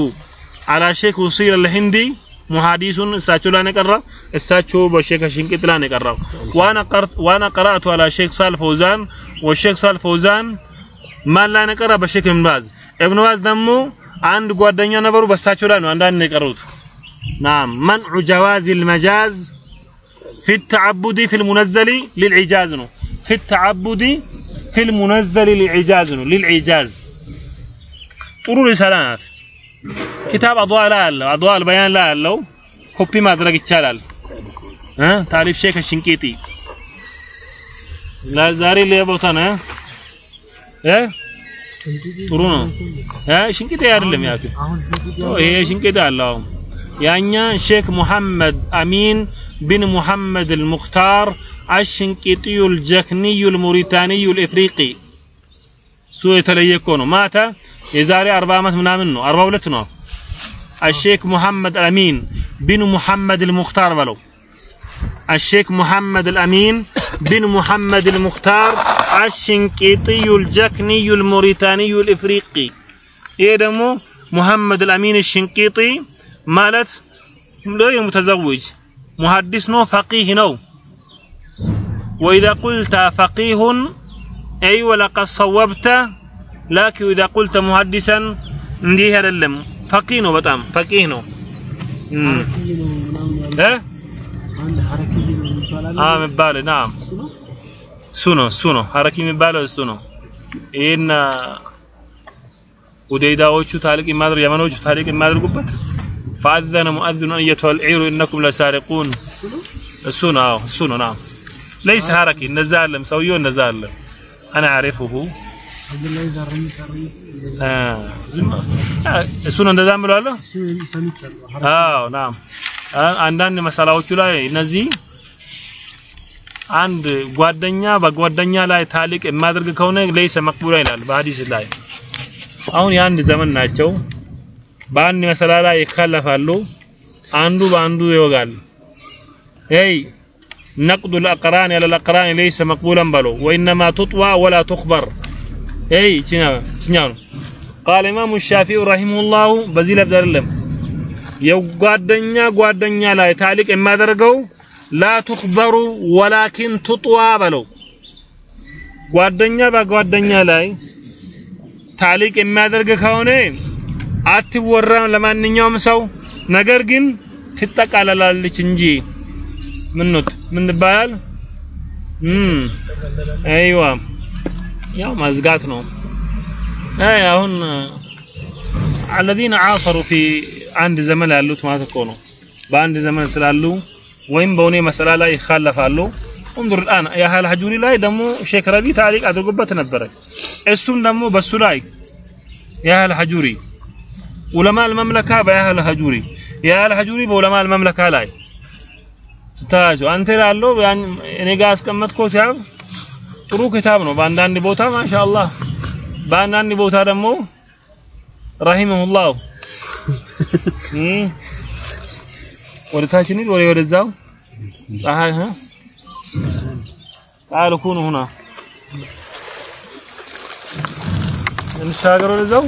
على شيخ وصيل الهندي. محاديث استاتشو لا نقرأ استاتشو بشيخ شنكت لا نقرأ وأنا قرأت وأنا قرأت على شيخ صالح فوزان والشيخ صالح فوزان ما لا نقرأ بشيخ ابن باز ابن باز دمو عند قدنيا نبرو بستاتشو لا عندنا نقرأوت نعم منع جواز المجاز في التعبد في المنزل للعجاز في التعبد في المنزل للعجاز للعجاز طرور سلامات ናት ኪታብ አድዋ ላይ አለው አድዋ በያን ላይ አለው ኮፒ ማድረግ ይቻላል እ ታሪፍ ሼክ ሽንቂጢ ዛሬ ለቦታ ነው እ ጥሩ ነው እ ሽንቂጤ አይደለም ያቱ ይሄ ሽንቂጤ አለው ያኛ ሼክ ሙሐመድ አሚን بن محمد المختار الشنقيطي الجكني الموريتاني الافريقي እሱ የተለየ እኮ ነው ማታ የዛሬ 40 ዓመት ምናምን ነው 42 ነው الشيخ محمد الأمين بن محمد المختار بلو الشيخ محمد الأمين بن محمد المختار الشنقيطي الجكني الموريتاني الإفريقي إيه دمو محمد الأمين الشنقيطي مالت لا متزوج محدث نو فقيه نو وإذا قلت فقيه أي ولقد صوبت لكن إذا قلت محدثا እንዲህ አይደለም ፈቂህ ነው በጣም ፈቂህ ነው እ አ የሚባል ናም እሱ ነው እሱ ነው ሐረኪ የሚባለው እሱ ነው ይሄን ውዴዳዎቹ ታሪክ የማድረግ የመኖቹ ታሪክ የሚያደርጉበት فأذن مؤذن أيتها العير إنكم لسارقون እሱ ነው አዎ እሱ ነው ናም ليس ሐረኪ እነዛ አለም ሰውየው እነዛ አለም أنا أعرفه እሱ ነው እንደዛ ብለዋለሁ አዎ ናም አንዳንድ መሰላዎቹ ላይ እነዚህ አንድ ጓደኛ በጓደኛ ላይ ታሊቅ የማደርግ ከሆነ ለይሰ መቅቡላ ይላል በሐዲስ ላይ አሁን የአንድ ዘመን ናቸው በአንድ መሰላ ላይ ይካለፋሉ አንዱ በአንዱ ይወጋል ይ نقد الأقران على الأقران ليس مقبولا بلو وإنما تطوى ولا تخبر ኤይ ችኛው ነው قال إمام شافعي رحمه الله በዚህ لفظ አይደለም. የጓደኛ ጓደኛ ላይ تعليق የሚያደርገው لا تخبر ولكن تطوى በለው። ጓደኛ በጓደኛ ላይ تعليق የሚያደርግ ከሆነ አትወራም ለማንኛውም ሰው። ነገር ግን ትጠቃለላለች እንጂ ምንት ምን ይባላል? አይዋ ያው መዝጋት ነው። አይ አሁን الذين عاصروا في አንድ ዘመን ያሉት ማለት እኮ ነው። በአንድ ዘመን ስላሉ ወይም በሆነ መሰላ ላይ ይኻለፋሉ። انظر الآن يا هل ላይ ደግሞ ሼክ ረቢ ታሪክ አድርጎበት ነበረ። እሱም ደግሞ በሱ ላይ ያህል ሐጁሪ ዑለማ አልመምለካ በያህል ሐጁሪ ያህል ሐጁሪ በዑለማ አልመምለካ ላይ ስታያቸው አንተ ላለው እኔ ጋር አስቀመጥኮ ሲያብ ጥሩ ክታብ ነው። በአንዳንድ ቦታ ማሻአላህ፣ በአንዳንድ ቦታ ደግሞ ረሂመሁላህ። ወደ ታች እንሂድ፣ ወደ ወደዛው ፀሐይ። ሀ ቃል ኩኑ ሁና። እንሻገር ወደዛው።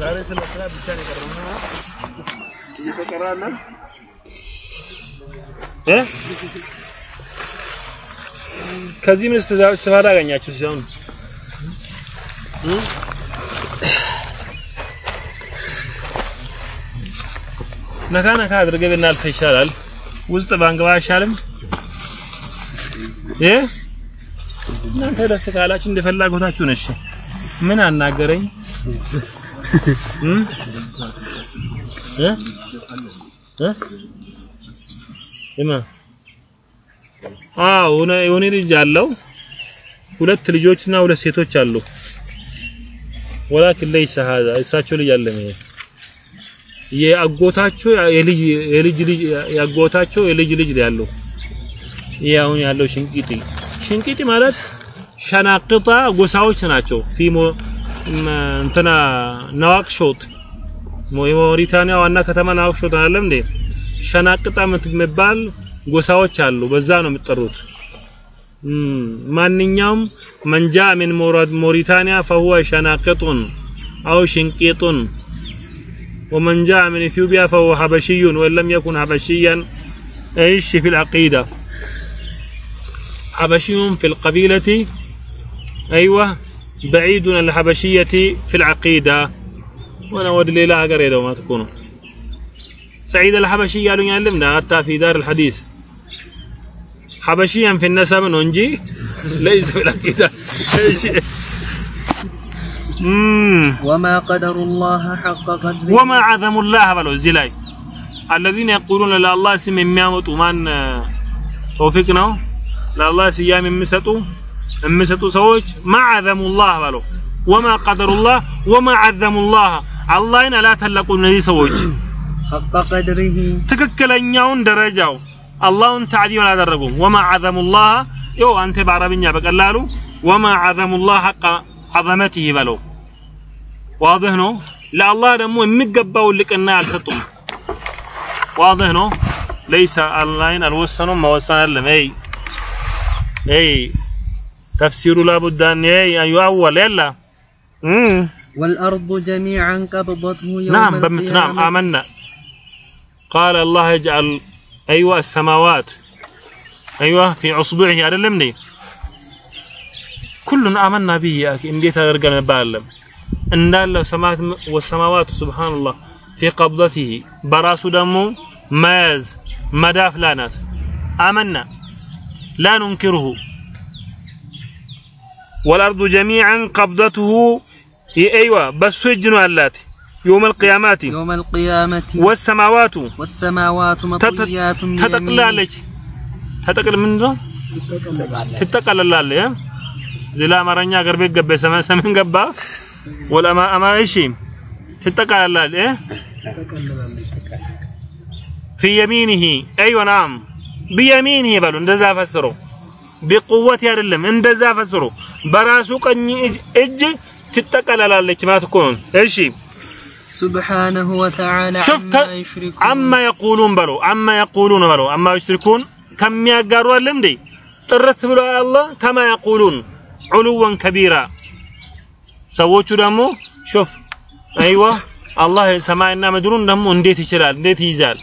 ዛሬ ስለ ስራ ብቻ ነው የቀረውና እየተቀራለ እ ከዚህ ምን ስተፋዳ አገኛችሁ ሲሆን ነካ ነካ አድርገህ ብናልፍ ይሻላል። ውስጥ ባንገባ አይሻልም? እ እናንተ ደስ ካላችሁ እንደፈላጎታችሁ ነሽ። ምን አናገረኝ? እ እ እማ አዎ የሆነ ልጅ አለው። ሁለት ልጆችና ሁለት ሴቶች አሉ። ወላኪን ለይሰ ሀዛ እሳቸው ልጅ አለ ነው የአጎታቸው የልጅ የልጅ ልጅ የአጎታቸው የልጅ ልጅ ያለው ይሄ አሁን ያለው ሽንቂጢ ሽንቂጢ ማለት ሸናቅጣ ጎሳዎች ናቸው። ፊሞ እንትና ነዋክሾት የሞሪታኒያ ዋና ከተማ ነዋክሾት አይደለም እንዴ? ሸናቅጣ የምትባል ጎሳዎች አሉ። በዛ ነው የሚጠሩት። ማንኛውም መንጃ ምን ሞሪታኒያ فهو شناقط أو شنقيط ومن جاء من إثيوبيا فهو حبشي وإن لم يكن حبشيا ايش في العقيدة حبشي في القبيلة أيوة بعيد عن الحبشية في العقيدة. وأنا ود ليلها قريدة وما تكونوا. سعيد الحبشي قالوا يعلمنا حتى في دار الحديث. حبشيا في النسب ننجي. ليس في العقيدة. وما قدر الله حق قدره. وما عظم الله بالعزلاي الذين يقولون لا الله سمي ميامة من آه، توفيقنا. لا الله سيامي مسطو የሚሰጡ ሰዎች ማዓዘሙላህ ባለው ወማ ቀደሩላህ ወማ አዘሙላህ አላህን አላተለቁ እነዚህ ሰዎች። ትክክለኛውን ደረጃው አላሁን ተዕዚም አላደረጉም። ወማ አዘሙላህ ይኸው አንተ በአረብኛ በቀላሉ ወማ አዘሙላህ ሐቀ አዘመትህ በለው ዋድህ ነው። ለአላህ ደግሞ የሚገባው ልቅና አልሰጡም። ዋድህ ነው። ለይሰ አላህን አልወሰኑም። መወሰን አለም። ይ ይ تفسير لابد أن يؤول يلا. امم والأرض جميعا قبضته يوم نعم القيامة. نعم آمنا. قال الله يجعل أيوة السماوات. أيوة في أصبعه علمني كل آمنا به يا أخي إن ديت أرقنا بالم. إن السماوات والسماوات سبحان الله في قبضته. براس دم ماز مداف لانات آمنا. لا ننكره. والأرض جميعا قبضته. أيوة بس سجنوا اللاتي يوم القيامة. يوم القيامة. والسماوات. والسماوات مطويات بيمينه تتقل عليك تتقل من ذا تتقل الله عليه زلا مرنيا غربي قبي سما سما قبا. ولا ما ما يشيم تتقل الله عليه في يمينه. أيوة نعم. بيمينه بلو ده فسره ቢቁወት አይደለም። እንደዛ ፈስሮ በራሱ ቀኝ እጅ ትጠቀለላለች ማለት እኮ ነው። እሺ። ሱብሓነሁ ወተዓላ አማ የቁሉን በለው አማ የቁሉን በለው አማ ዩሽሪኩን ከሚያጋሩ አይደለም እንዴ? ጥርት ብሎ አላህ ከማ የቁሉን? ዑሉወን ከቢራ። ሰዎቹ ደግሞ ሾፍ አይዋ አላህ ሰማይና ምድሩን ደግሞ እንዴት ይችላል? እንዴት ይይዛል?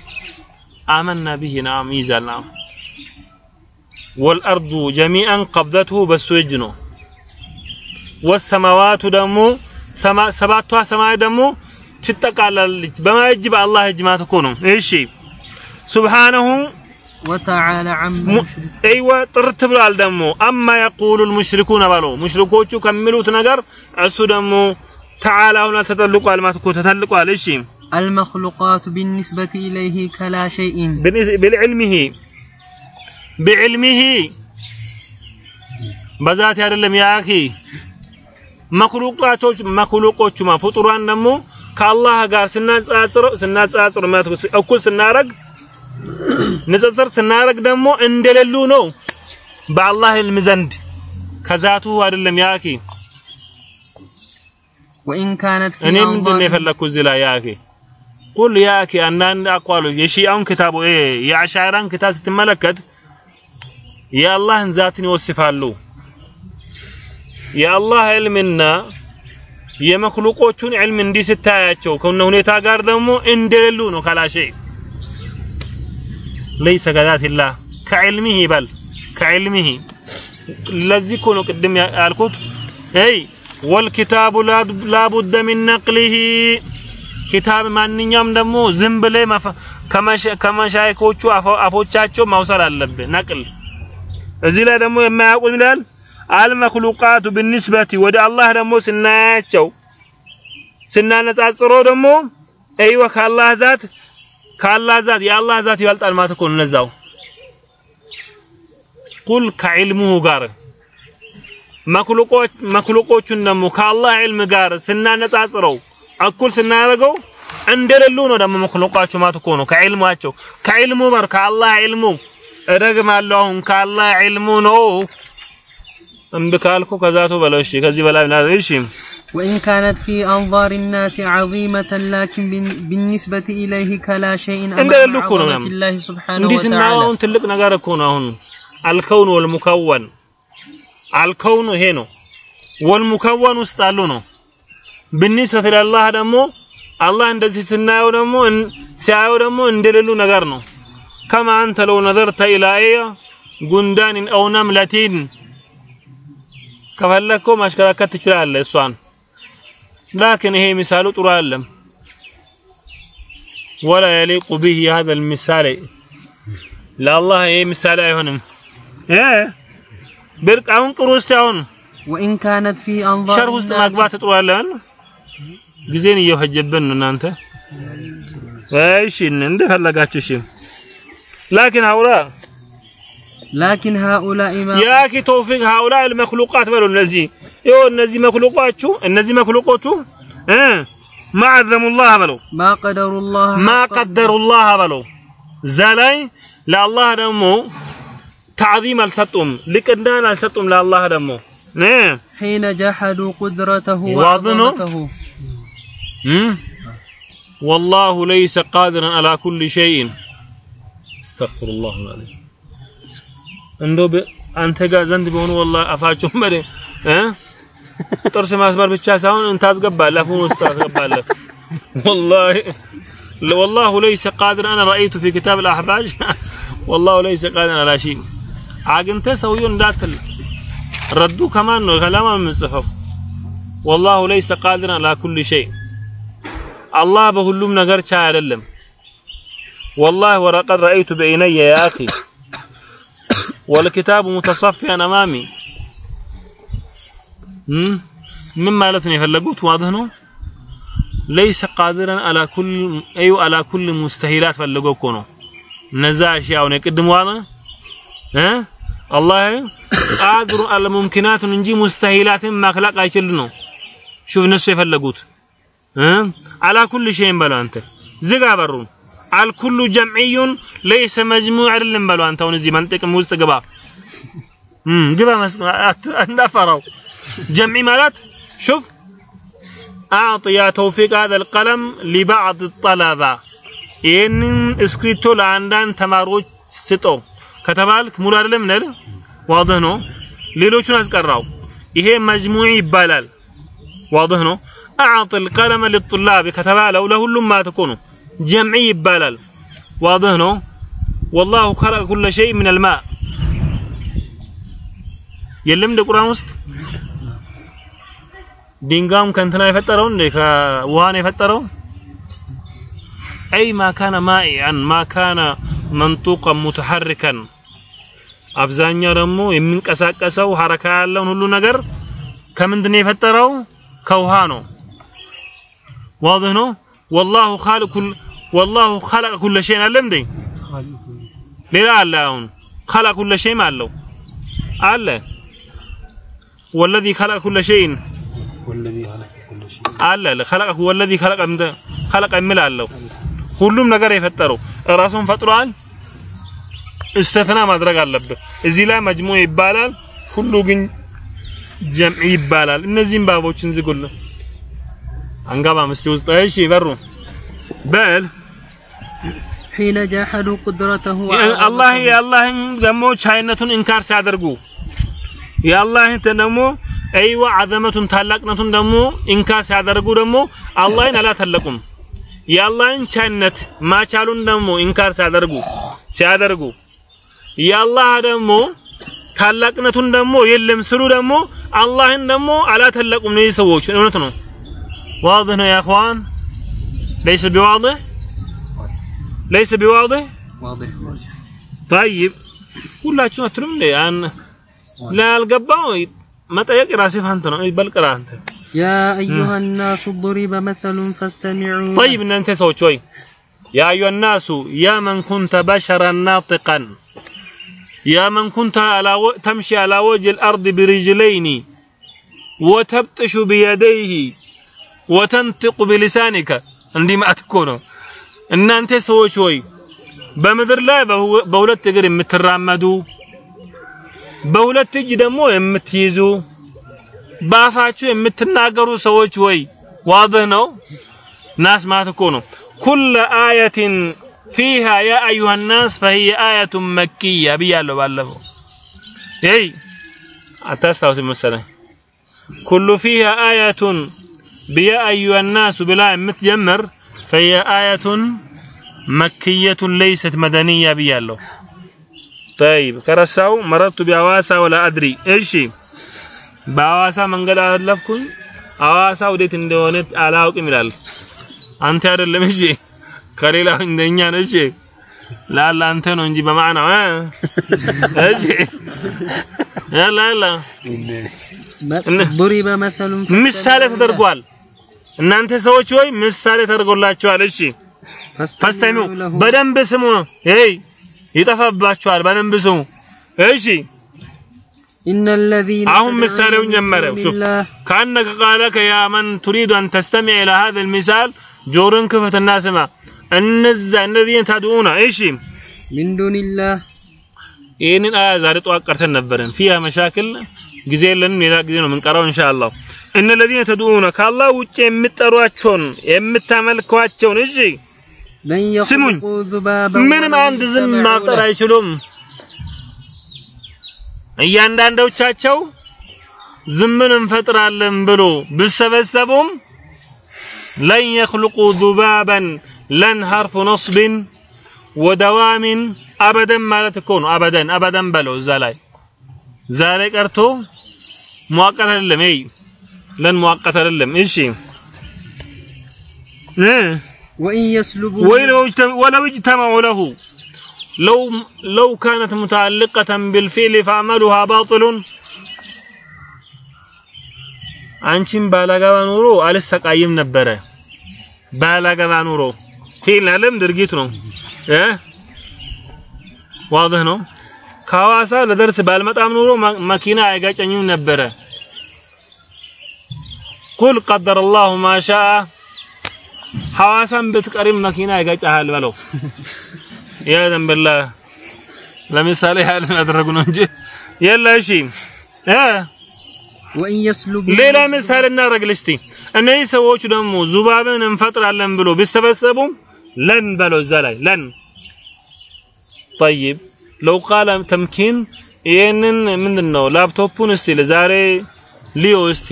አመና ቢሂ ናም ይይዛል። ናም። ወልአርዱ ጀሚአን ቀብደትሁ በሱ እጅ ነው ወሰማዋቱ ደግሞ ሰማ- ሰባቷ ሰማይ ደግሞ ትጠቃላለች በማ እጅ በአላህ እጅ ማለት እኮ ነው እሺ ሱብሃነሁ وتعالى عما ሙ- يشركون አይወ ጥርት ብሏል ደግሞ አማ የቁሉ ልሙሽሪኩን በለው ሙሽሪኮቹ ከሚሉት ነገር እሱ ደግሞ ተዓላ ሁና ተጠልቋል ማለት እኮ ተተልቋል እሺ المخلوقات بالنسبة إليه كلا شيء بالنس- بالعلمه ቢዕልሚሂ በዛት አይደለም ያኺ መክሉቃቶች መክሉቆቹማ ፍጡራን ደግሞ ከአላህ ጋር ስናጻጽር ስናጻጽር ማለት እኩል ስናረግ ንጽጽር ስናረግ ደግሞ እንደሌሉ ነው። በአላህ ዕልም ዘንድ ከዛቱ አይደለም ያኺ ወኢን ካነት እኔ ምንድን ነው የፈለግኩት እዚህ ላይ ያኺ ቁል ያኺ አንዳንድ አቋሎች የሺአውን ክታብ የአሻራን ክታብ ስትመለከት የአላህን ዛትን ይወስፋሉ። የአላህ ዕልምና የመክሉቆቹን ዕልም እንዲህ ስታያቸው ከነ ሁኔታ ጋር ደግሞ እንደሌሉ ነው ካላሸ። ለይሰ ከዛቲላህ ከዕልሚህ ይበል ከዕልሚህ ለዚህ እኮ ነው ቅድም ያልኩት። ይ ወልኪታቡ ላቡደ ሚን ነቅሊህ ኪታብ ማንኛውም ደግሞ ዝም ብለህ ከመሻይኮቹ አፎቻቸው ማውሰድ አለብህ። ነቅል እዚህ ላይ ደግሞ የማያውቁት ይላል? አልመክሉቃቱ ብንስበቲ ወደ አላህ ደግሞ ስናያቸው ስናነጻጽረው ደግሞ አይወ ከአላህ ዛት ከአላህ ዛት የአላህ ዛት ይበልጣል ማለት እኮ እነዛው። ቁል ከዕልሙሁ ጋር መክሉቆች መክሉቆቹን ደግሞ ከአላህ ዕልም ጋር ስናነጻጽረው እኩል ስናደርገው እንደሌሉ ነው ደግሞ መክሉቃቸው ማለት እኮ ነው ከዕልማቸው። ከዕልሙ ጋር ከአላህ ዕልሙ እደግማለሁ አሁን ከአላህ ዕልሙ ነው እምቢ ካልኩ ከዛቱ በለው እሺ ከዚህ በላይ ምናምን እሺ وإن كانت في أنظار الناس عظيمة لكن بن- بالنسبة إليه كلا شيء እንደ أمام ሌሉ እኮ ነው عظمة الله سبحانه እንዲህ ስናየው وتعالى አሁን ትልቅ ነገር እኮ ነው አሁን አልከውን ወልሙከወን አልከውኑ ይሄ ነው ወልሙከወን ውስጥ አሉ ነው ብንስበት ለአላህ ደግሞ አላህ እንደዚህ ስናየው ደግሞ እን- ሲያየው ደግሞ እንደሌሉ ነገር ነው ከማ አንተ ለው ነዘርተ ኢላ አየ ጉንዳንን አው ነምለቲን ከፈለግከው ማሽከራከር ትችላለህ እሷን ላኪን ይሄ ሚሳሉ ጥሩ አይደለም ወላ የሊቁ ቢህ هذا المثال ለአላህ ይሄ ምሳሌ አይሆንም እ ብርቅ አሁን ቅሩ እስቲ አሁን وإن كانت في أنظار ሸር ውስጥ الناس ማግባት ጥሩ ያለን ጊዜን እየፈጀብን ነው እናንተ እሺ እንደፈለጋችሁ እሺ لكن هؤلاء. لكن هؤلاء ما ياكي توفيق هؤلاء المخلوقات بلو النزي يو إيوه، النزي مخلوقات شو النزي مخلوقات شو آه ما عظم الله بلو. ما قدروا الله ما قدروا الله بلو. زالاي لا الله دمو. تعظيم السطوم. لكنان السطوم لا الله دمو. نه حين جحدوا قدرته وعظمته. والله ليس قادرا على كل شيء. استغفر الله العظيم እንደው በ- አንተ ጋር ዘንድ ቢሆኑ والله አፋቸው መደ እ ጥርስ ማስመር ብቻ ሳይሆን እንታስገባለህ አፉን ውስጥ ታስገባለህ والله والله ليس قادرا انا رايت في كتاب الاحباش والله ليس قادرا على شيء አግንተ ሰውየው እንዳትል ረዱ ከማን ነው ከለማ የምጽፈው والله ليس قادرا على كل شيء አላህ በሁሉም ነገር ቻይ አይደለም والله ولقد رأيت بعيني يا أخي. والكتاب متصفيا أمامي. مما لتني فلقوت واضح ليس قادرا على كل أي على كل مستهيلات فلقوكم نزع أشياء ونقدم واضح؟ ها؟ الله قادر على ممكنات نجي مستهيلات ما خلق أي شوف نفسه فلقوت. ها؟ على كل شيء بلا أنت. زقابرون አልኩሉ ጀምዕዩን ለይሰ መጅሙዕ አይደለም በሉ። አንተ አሁን እዚህ መንጥቅም ውስጥ ግባ ግባ እንዳፈራው ጀምዒ ማለት ሹፍ አዕጥ ያ ተውፊቅ ሀዘል ቀለም ሊባዕድ ጠለባ ይህንን እስክሪቶ ለአንዳንድ ተማሪዎች ስጦ ከተባልክ ሙሉ አይደለም ነል ዋድህ ነው። ሌሎቹን አስቀራው። ይሄ መጅሙዕ ይባላል። ዋድህ ነው። አዕጥ ልቀለመ ልጡላብ ከተባለው ለሁሉም ማትኮ ነው። جمعي بلل. واضهنه والله خلق كل شيء من الماء. يلم ده قرآن وست دينغام كنتنا يفترون ده وهان يفترون أي ما كان مائعا ما كان منطوقا متحركا. ابزانيا يرمو يمين كساك كساو حركة الله ونهلو نقر كمن دني يفترون كوهانو. واضحنو والله خالق كل والله خلق كل شيء አለ እንዴ ሌላ አለ አሁን خلق كل شيء አለው አለ والذي خلق كل شيء والذي خلق كل شيء አለ خلق والذي خلق خلق የሚል አለው ሁሉም ነገር የፈጠረው ራሱን ፈጥሯል እስተትና ማድረግ አለብህ እዚህ ላይ መጅሙዕ ይባላል ሁሉ ግን ጀምዕ ይባላል። እነዚህም ባቦችን ዝጉልን። አንገባም እስቲ ውስጥ እሺ በሩ በል ሒነ ጃሐዱ ቁድረተሁ አላህ የአላህን ደግሞ ቻይነቱን እንካር ሲያደርጉ የአላህን ደግሞ አይዋ አዘመቱን ታላቅነቱን ደግሞ እንካር ሲያደርጉ ደግሞ አላህን አላተለቁም። የአላህን ቻይነት ማቻሉን ደግሞ እንካር ሲያደርጉ ሲያደርጉ የአላህ ደግሞ ታላቅነቱን ደግሞ የለም ስሉ ደግሞ አላህን ደግሞ አላተለቁም። ነው ሰዎች እውነት ነው። ዋضح ነው ያኽዋን ليس بواضح؟ ليس بواضح؟ واضح. طيب. ولا شنو ترم لي؟ أن لا القباو متى يقرأ سيفهنتنا بل يا أيها الناس ضرب مثل فاستمعوا. طيب إن أنت سو شوي. يا أيها الناس يا من كنت بشرا ناطقا. يا من كنت على و... تمشي على وجه الأرض برجلين وتبطش بيديه وتنطق بلسانك. እንዲህ ማለት እኮ ነው። እናንተ ሰዎች ሆይ በምድር ላይ በሁ- በሁለት እግር የምትራመዱ በሁለት እጅ ደግሞ የምትይዙ በአፋችሁ የምትናገሩ ሰዎች ወይ ዋድህ ነው። ናስ ማለት እኮ ነው። ኩለ አየትን ፊሃ ያ አዩሃ ናስ ፈሂየ አየቱን መኪያ ብያለሁ ባለፈው። ይይ አታስታውስ መሰለኝ። ኩሉ ፊሃ አየቱን ብያ አዩሃ ናሱ ብላ የምትጀምር ፈሂየ አየቱን መክየቱን ለይሰት መደንያ ብያለሁ طيب ከረሳው መረቱ ቢሐዋሳ ወላ አድሪ እሺ በሐዋሳ መንገድ አለፍኩኝ ሐዋሳ ወዴት እንደሆነ አላውቅም ይላል አንተ አይደለም እሺ ከሌላ እንደኛ ነው እሺ ላላ አንተ ነው እንጂ በማዕና እሺ ያላ ያላ م- إنه- ضرب مثل ምሳሌ فاستمعوا له. ተደርጓል እናንተ ሰዎች ወይ ምሳሌ ተደርጎላችኋል። እሺ ፈስተሚው በደንብ ስሙ። ይሄ ይጠፋባችኋል። በደንብ ስሙ። እሺ አሁን ምሳሌው ጀመረ። ሹፍ ካነከ ቃለከ መን ቱሪዱ አን ተስተሚዕ ኢላ ሀዛ ልሚሳል ጆሮን ክፈትና ስማ። እነዛ እነዚህን ታድኡና እሺ ሚን ዱኒላህ ይህንን አያ ዛሬ ጠዋት ቀርተን ነበረን። ፊያ መሻክል ጊዜ የለንም። ሌላ ጊዜ ነው የምንቀራው ኢንሻአላህ እነለዚነ ተድኡነ ከአላህ ውጭ የምትጠሯቸውን የምታመልኳቸውን እሺ ስሙኝ፣ ምንም አንድ ዝም ማፍጠር አይችሉም። እያንዳንዶቻቸው ዝምን እንፈጥራለን ብሎ ብሰበሰቡም ለን የኽልቁ ዙባበን ለን ሀርፉ ነስብን ወደዋሚን አበደን ማለት እኮ ነው። አበደን አበደን በለው እዛ ላይ ዛሬ ቀርቶ ሙአቀት አይደለም። ለን ሙአቀት አይደለም። እሺ ወኢን የስሉቡ ወለው እጅተመዑ ለሁ ለው ለው ካነት ሙተዓልቀተን ቢልፊዕል ፈአመሉሃ ባጢሉን አንቺን ባላገባ ኑሮ አልሰቃይም ነበረ። ባላገባ ኑሮ ፊዕል አለም ድርጊት ነው እ ዋضح ነው። ከሐዋሳ ለደርስ ባልመጣም ኑሮ መኪና አይጋጨኝም ነበረ። ቁል ቀደረ الله ما شاء ሐዋሳን ብትቀሪም መኪና ይገጫሃል በለው ያዘን በላ ለምሳሌ ያህል ያደረጉ ነው እንጂ የለ እሺ እ وإن يسلبوا ሌላ ምሳሌ እናደርግልህ እስቲ እነዚህ ሰዎች ደግሞ ዙባብን እንፈጥራለን ብሎ ቢሰበሰቡ ለን በለው እዛ ላይ ለን طيب لو قال تمكين ይህንን ምንድን ነው ላፕቶፑን እስቲ ለዛሬ ሊዮ እስቲ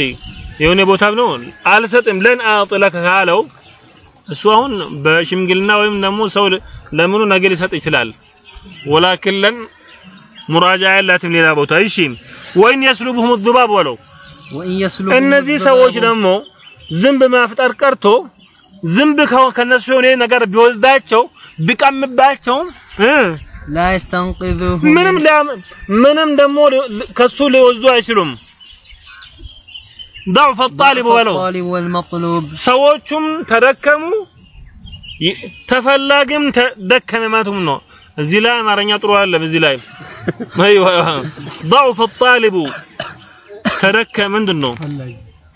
የሆነ ቦታ ነው አልሰጥም ለን አጥለከ ካለው እሱ አሁን በሽምግልና ወይም ደግሞ ሰው ለምኑ ነገ ሊሰጥ ይችላል። ወላክን ለን ሙራጃ ያላትም ሌላ ቦታ እሺ። ወይን የስሉብሁም ዱባብ ወለው እነዚህ ሰዎች ደግሞ ዝንብ ማፍጠር ቀርቶ ዝንብ ከነሱ የሆነ ነገር ቢወዝዳቸው ቢቀምባቸው ላ ምንም ምንም ደግሞ ከሱ ሊወዝዱ አይችሉም። ضعف الطالب ضعف በለው الطالب والمطلوب ሰዎቹም ተደከሙ ይ- ተፈላጊም ተደከመ ማለቱም ነው እዚህ ላይ አማርኛ ጥሩ አለ በዚህ ላይ አይዋ ضعف الطالب ተደከ ምንድን ነው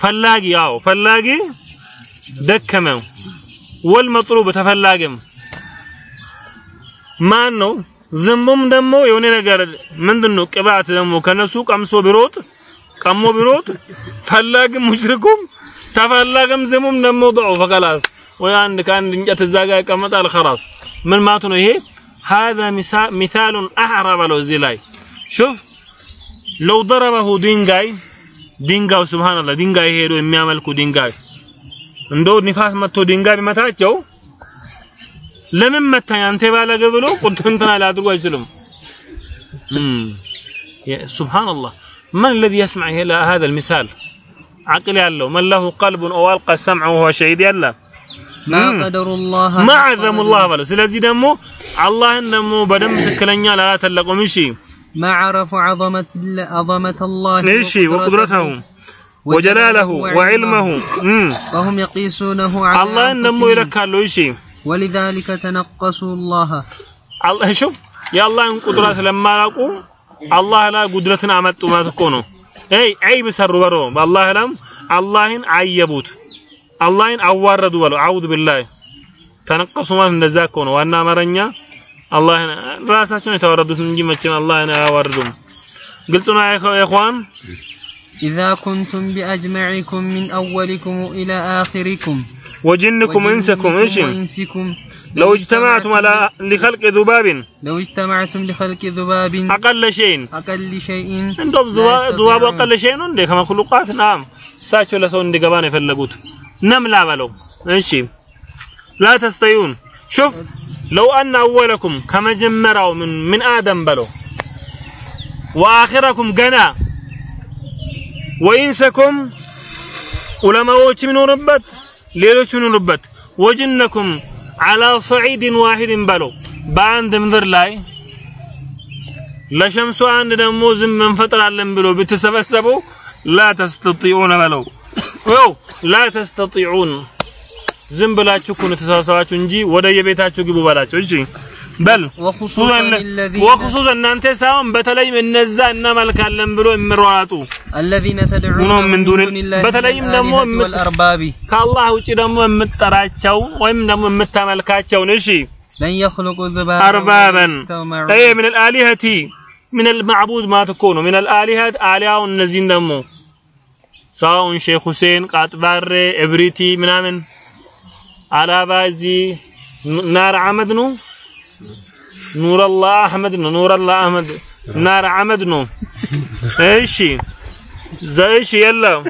ፈላጊ ያው ፈላጊ ደከመ ወልመጥሉብ ተፈላጊም ማን ነው ዝንቡም ደግሞ የሆነ ነገር ምንድን ነው ቅባት ደግሞ ከነሱ ቀምሶ ቢሮጥ ቀሞ ቢሮጥ ፈላጊም ሙሽሪኩም ተፈላጊም ዝሙም ደግሞ ضعف خلاص ወይ አንድ ከአንድ እንጨት እዛ ጋር ይቀመጣል خلاص ምን ማለት ነው ይሄ هذا مثال أحرى በለው እዚህ ላይ شوف لو ضربه ድንጋይ ድንጋዩ ሱብሃንአላህ ድንጋይ ሄዶ የሚያመልኩ ድንጋይ እንደው ንፋስ መጥቶ ድንጋይ ቢመታቸው ለምን መታኝ አንተ ባለገ ብሎ ቁጥ እንትና ሊያድርጉ አይችሉም ሱብሃንአላህ من الذي يسمع هذا المثال عقل ያለው من له قلب او القى السمع وهو شهيد يلا ما قدر الله ما عظم الله بل ስለዚህ ደግሞ አላህን ደግሞ በደንብ ትክክለኛ ላላተለቁም እሺ ما عرفوا عظمة عظمة الله እሺ وقدرته وجلاله وعلمه وهم يقيسونه على አላህን ደግሞ ይለካሉ እሺ ولذلك تنقصوا الله አላህ شوف የአላህን ቁድራ ስለማያውቁ አላህ ላይ ጉድለትን አመጡ ማለት እኮ ነው አይ አይብ ሰሩ በሮ በአላህ ላም አላህን አየቡት አላህን አዋረዱ በለው አውዝ ቢላህ ተነቀሱ ማለት እንደዛ እኮ ነው ዋና አማርኛ አላህን ራሳቸውን የተዋረዱት እንጂ መቼም አላህን አያዋርዱም ግልጽ ነው የኢኽዋን إذا كنتم بأجمعكم من أولكم إلى آخركم وجنكم إنسكم إيش وإنسكم لو اجتمعتم على لخلق ذباب لو اجتمعتم لخلق ذباب أقل شيء أقل شيء እንደውም ذباب أقل شيء ነው እንደ ከመክሉቃት ናም እሳቸው ለሰው እንዲገባ ነው የፈለጉት ነምላ በለው እሺ لا تستيون شوف لو أن أولكم كما جمروا من من آدم بلو وآخركم جنا وإنسكم ዑለማዎች የሚኖሩበት ሌሎች የሚኖሩበት ወጅነኩም አላ ሰዒድን ዋሂድን በለው በአንድ ምድር ላይ ለሸምሱ አንድ ደግሞ ዝም እንፈጥራለን ብሎ ብትሰበሰቡ ላ ተስተጢዑነ በለው። ው ላ ተስተጢዑን። ዝም ብላችሁ እኮ ነው የተሰበሰባችሁ እንጂ ወደ የቤታችሁ ግቡ በላቸው። እሺ በል ወክሱስ እናንተ ሳይሆን በተለይም እነዛ እናመልካለን ብሎ የሚሯጡ ሁኖም በተለይም ደግሞ ከአላህ ውጭ ደግሞ የምትጠራቸው ወይም ደግሞ የምታመልካቸውን እሺ። አርባበን ይሄ ምን አልአሊሀቲ ምን አልማዕቡድ ማለት እኮ ነው። ምን አልአሊሀት አሊያው እነዚህን ደግሞ ሳውን ሼክ ሁሴን ቃጥባሬ እብሪቲ ምናምን አላባ እዚህ ናር አመድ ነው። ኑረላ አህመድ ነው። ኑረላ አህመድ ናር አመድ ነው። እሺ ዘእሺ የለም።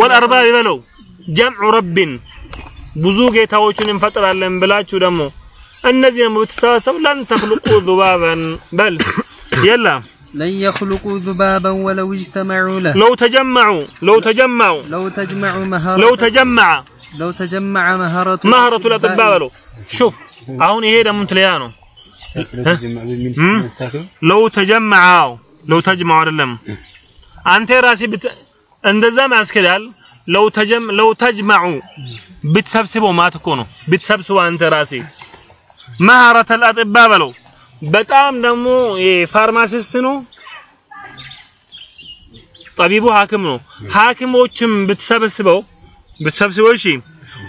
ወልአርባ ይበለው። ጀምዑ ረቢን ብዙ ጌታዎችን እንፈጥራለን ብላችሁ ደግሞ እነዚህ ደግሞ ብትሰባሰቡ ለን ተክልቁ ዙባበን በል። የለም። لن يخلقوا ذبابا ولو اجتمعوا له لو تجمعوا لو تجمعوا لو تجمعوا مهارة لو تجمع ለው ተጀመዐ መህረቱ መህረቱ ለጥባ በለው ሹፍ አሁን ይሄ ደግሞ እንትን ሌላ ነው. ለው ተጀመዐው ለው ተጅመዐ አይደለም። አንተ ራሴ እንደዛም ያስኬዳል። ለው ተጀም ለው ተጅመዑ ብትሰብስበው ማለት እኮ ነው። ብትሰብስበው አንተ ራሴ መህረተ ለጥባ በለው። በጣም ደግሞ ፋርማሲስት ነው። ጠቢቡ ሐኪም ነው። ሐኪሞችም ብትሰበስበው ብትሰብስበው እሺ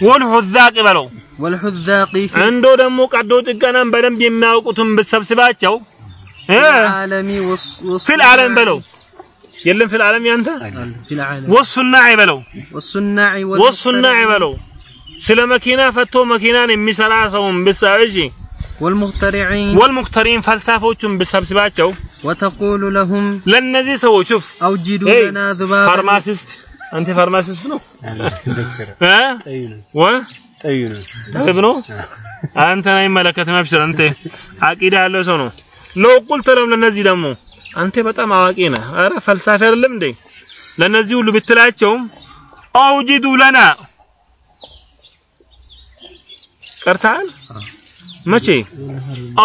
ወልሁዛቅ በለው والحذاق في እንዶ ደግሞ ቀዶ ጥገናን በደንብ የሚያውቁትን ብትሰብስባቸው እ العالم والص- والصناع- ፊል ዓለም በለው የለም ፊል ዓለም ያንተ في العالم ወሱናዕ በለው والصناع ወሱናዕ በለው ስለ መኪና ፈቶ መኪናን የሚሰራ ሰውን ብትሰብሺ والمخترعين ወልሙክተሪን ፈልሳፎቹን ብትሰብስባቸው وتقول لهم ለነዚህ ሰዎች ሹፍ أوجدوا ሄይ لنا ذبابا ፋርማሲስት አንተ ፋርማሲስት ነው? ጠቢብ ነው አንተን አይመለከትም አብሽር አንተ አቂዳ ያለው ሰው ነው። ለው ቁልተ ለሁም ለነዚህ ደግሞ አንተ በጣም አዋቂ ነህ። አረ ፈልሳፊ አይደለም እንዴ? ለነዚህ ሁሉ ብትላቸው አውጅዱ ለና። ቀርታል መቼ?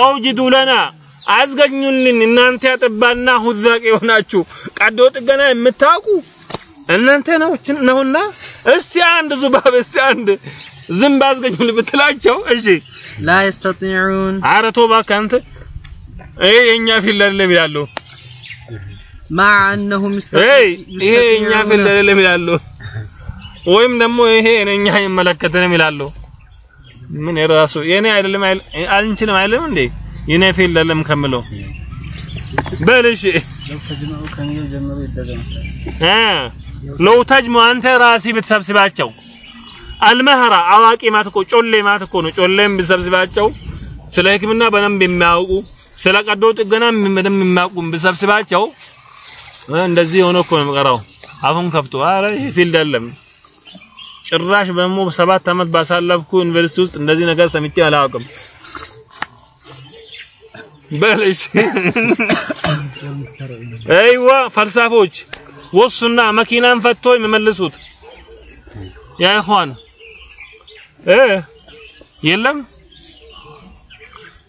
አውጅዱ ለና። አዝገኙልን እናንተ ያጥባና ሁዛቅ የሆናችሁ ቀዶ ጥገና የምታውቁ እናንተ ነው ነውና እስቲ አንድ ዙባብ እስቲ አንድ ዝንብ አዝገኙል ብትላቸው እሺ። ላ የስተጢዑን። ኧረ ተው እባክህ አንተ። ይሄ የኛ ፊል አይደለም ይላሉ። ማዕ አነሁም ይሄ የኛ ፊል አይደለም ይላሉ። ወይም ደግሞ ይሄ የኛ አይመለከተንም ይላሉ። ምን የራሱ የኔ አይደለም አልንችልም አይደለም እንዴ? የኔ field አይደለም ከምለው። بل لو تجمع አንተ ራሲ ብትሰብስባቸው المهرة አዋቂ ማለት እኮ ጮሌ ማለት እኮ ነው። ጮሌም ብትሰብስባቸው ስለ ሕክምና በደንብ የሚያውቁ ስለ ቀዶ ጥገና በደንብ የሚያውቁ ብትሰብስባቸው እንደዚህ ሆኖ እኮ ነው የሚቀራው። አፉን ከፍቶ አረ ይሄ field አይደለም። ጭራሽ ደግሞ ሰባት ዓመት ባሳለፍኩ ዩኒቨርሲቲ ውስጥ እንደዚህ ነገር ሰምቼ አላውቅም። በልሽ አይዋ ፈልሳፎች ወሱና መኪናን ፈቶ የሚመልሱት? ያ ኢኽዋን። እ የለም?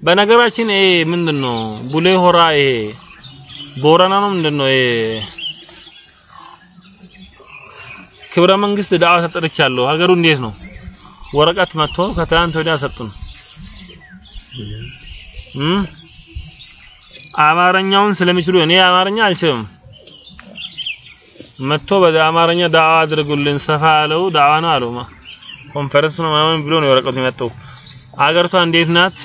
በነገራችን ይሄ ምንድነው? ቡሌ ሆራ ይሄ ቦረና ነው ምንድነው? ይሄ ክብረ መንግስት ዳዋ ተጠርቻለሁ ሀገሩ እንዴት ነው? ወረቀት መጥቶ ከትናንት ወዲያ ሰጡን። አማርኛውን ስለሚችሉ እኔ አማርኛ አልችልም መጥቶ በአማርኛ ዳዋ አድርጉልን ሰፋ ያለው ዳዋ ነው አሉ። ኮንፈረንስ ነው ምናምን ብሎ ነው ወረቀቱ የመጣው። አገርቷ እንዴት ናት?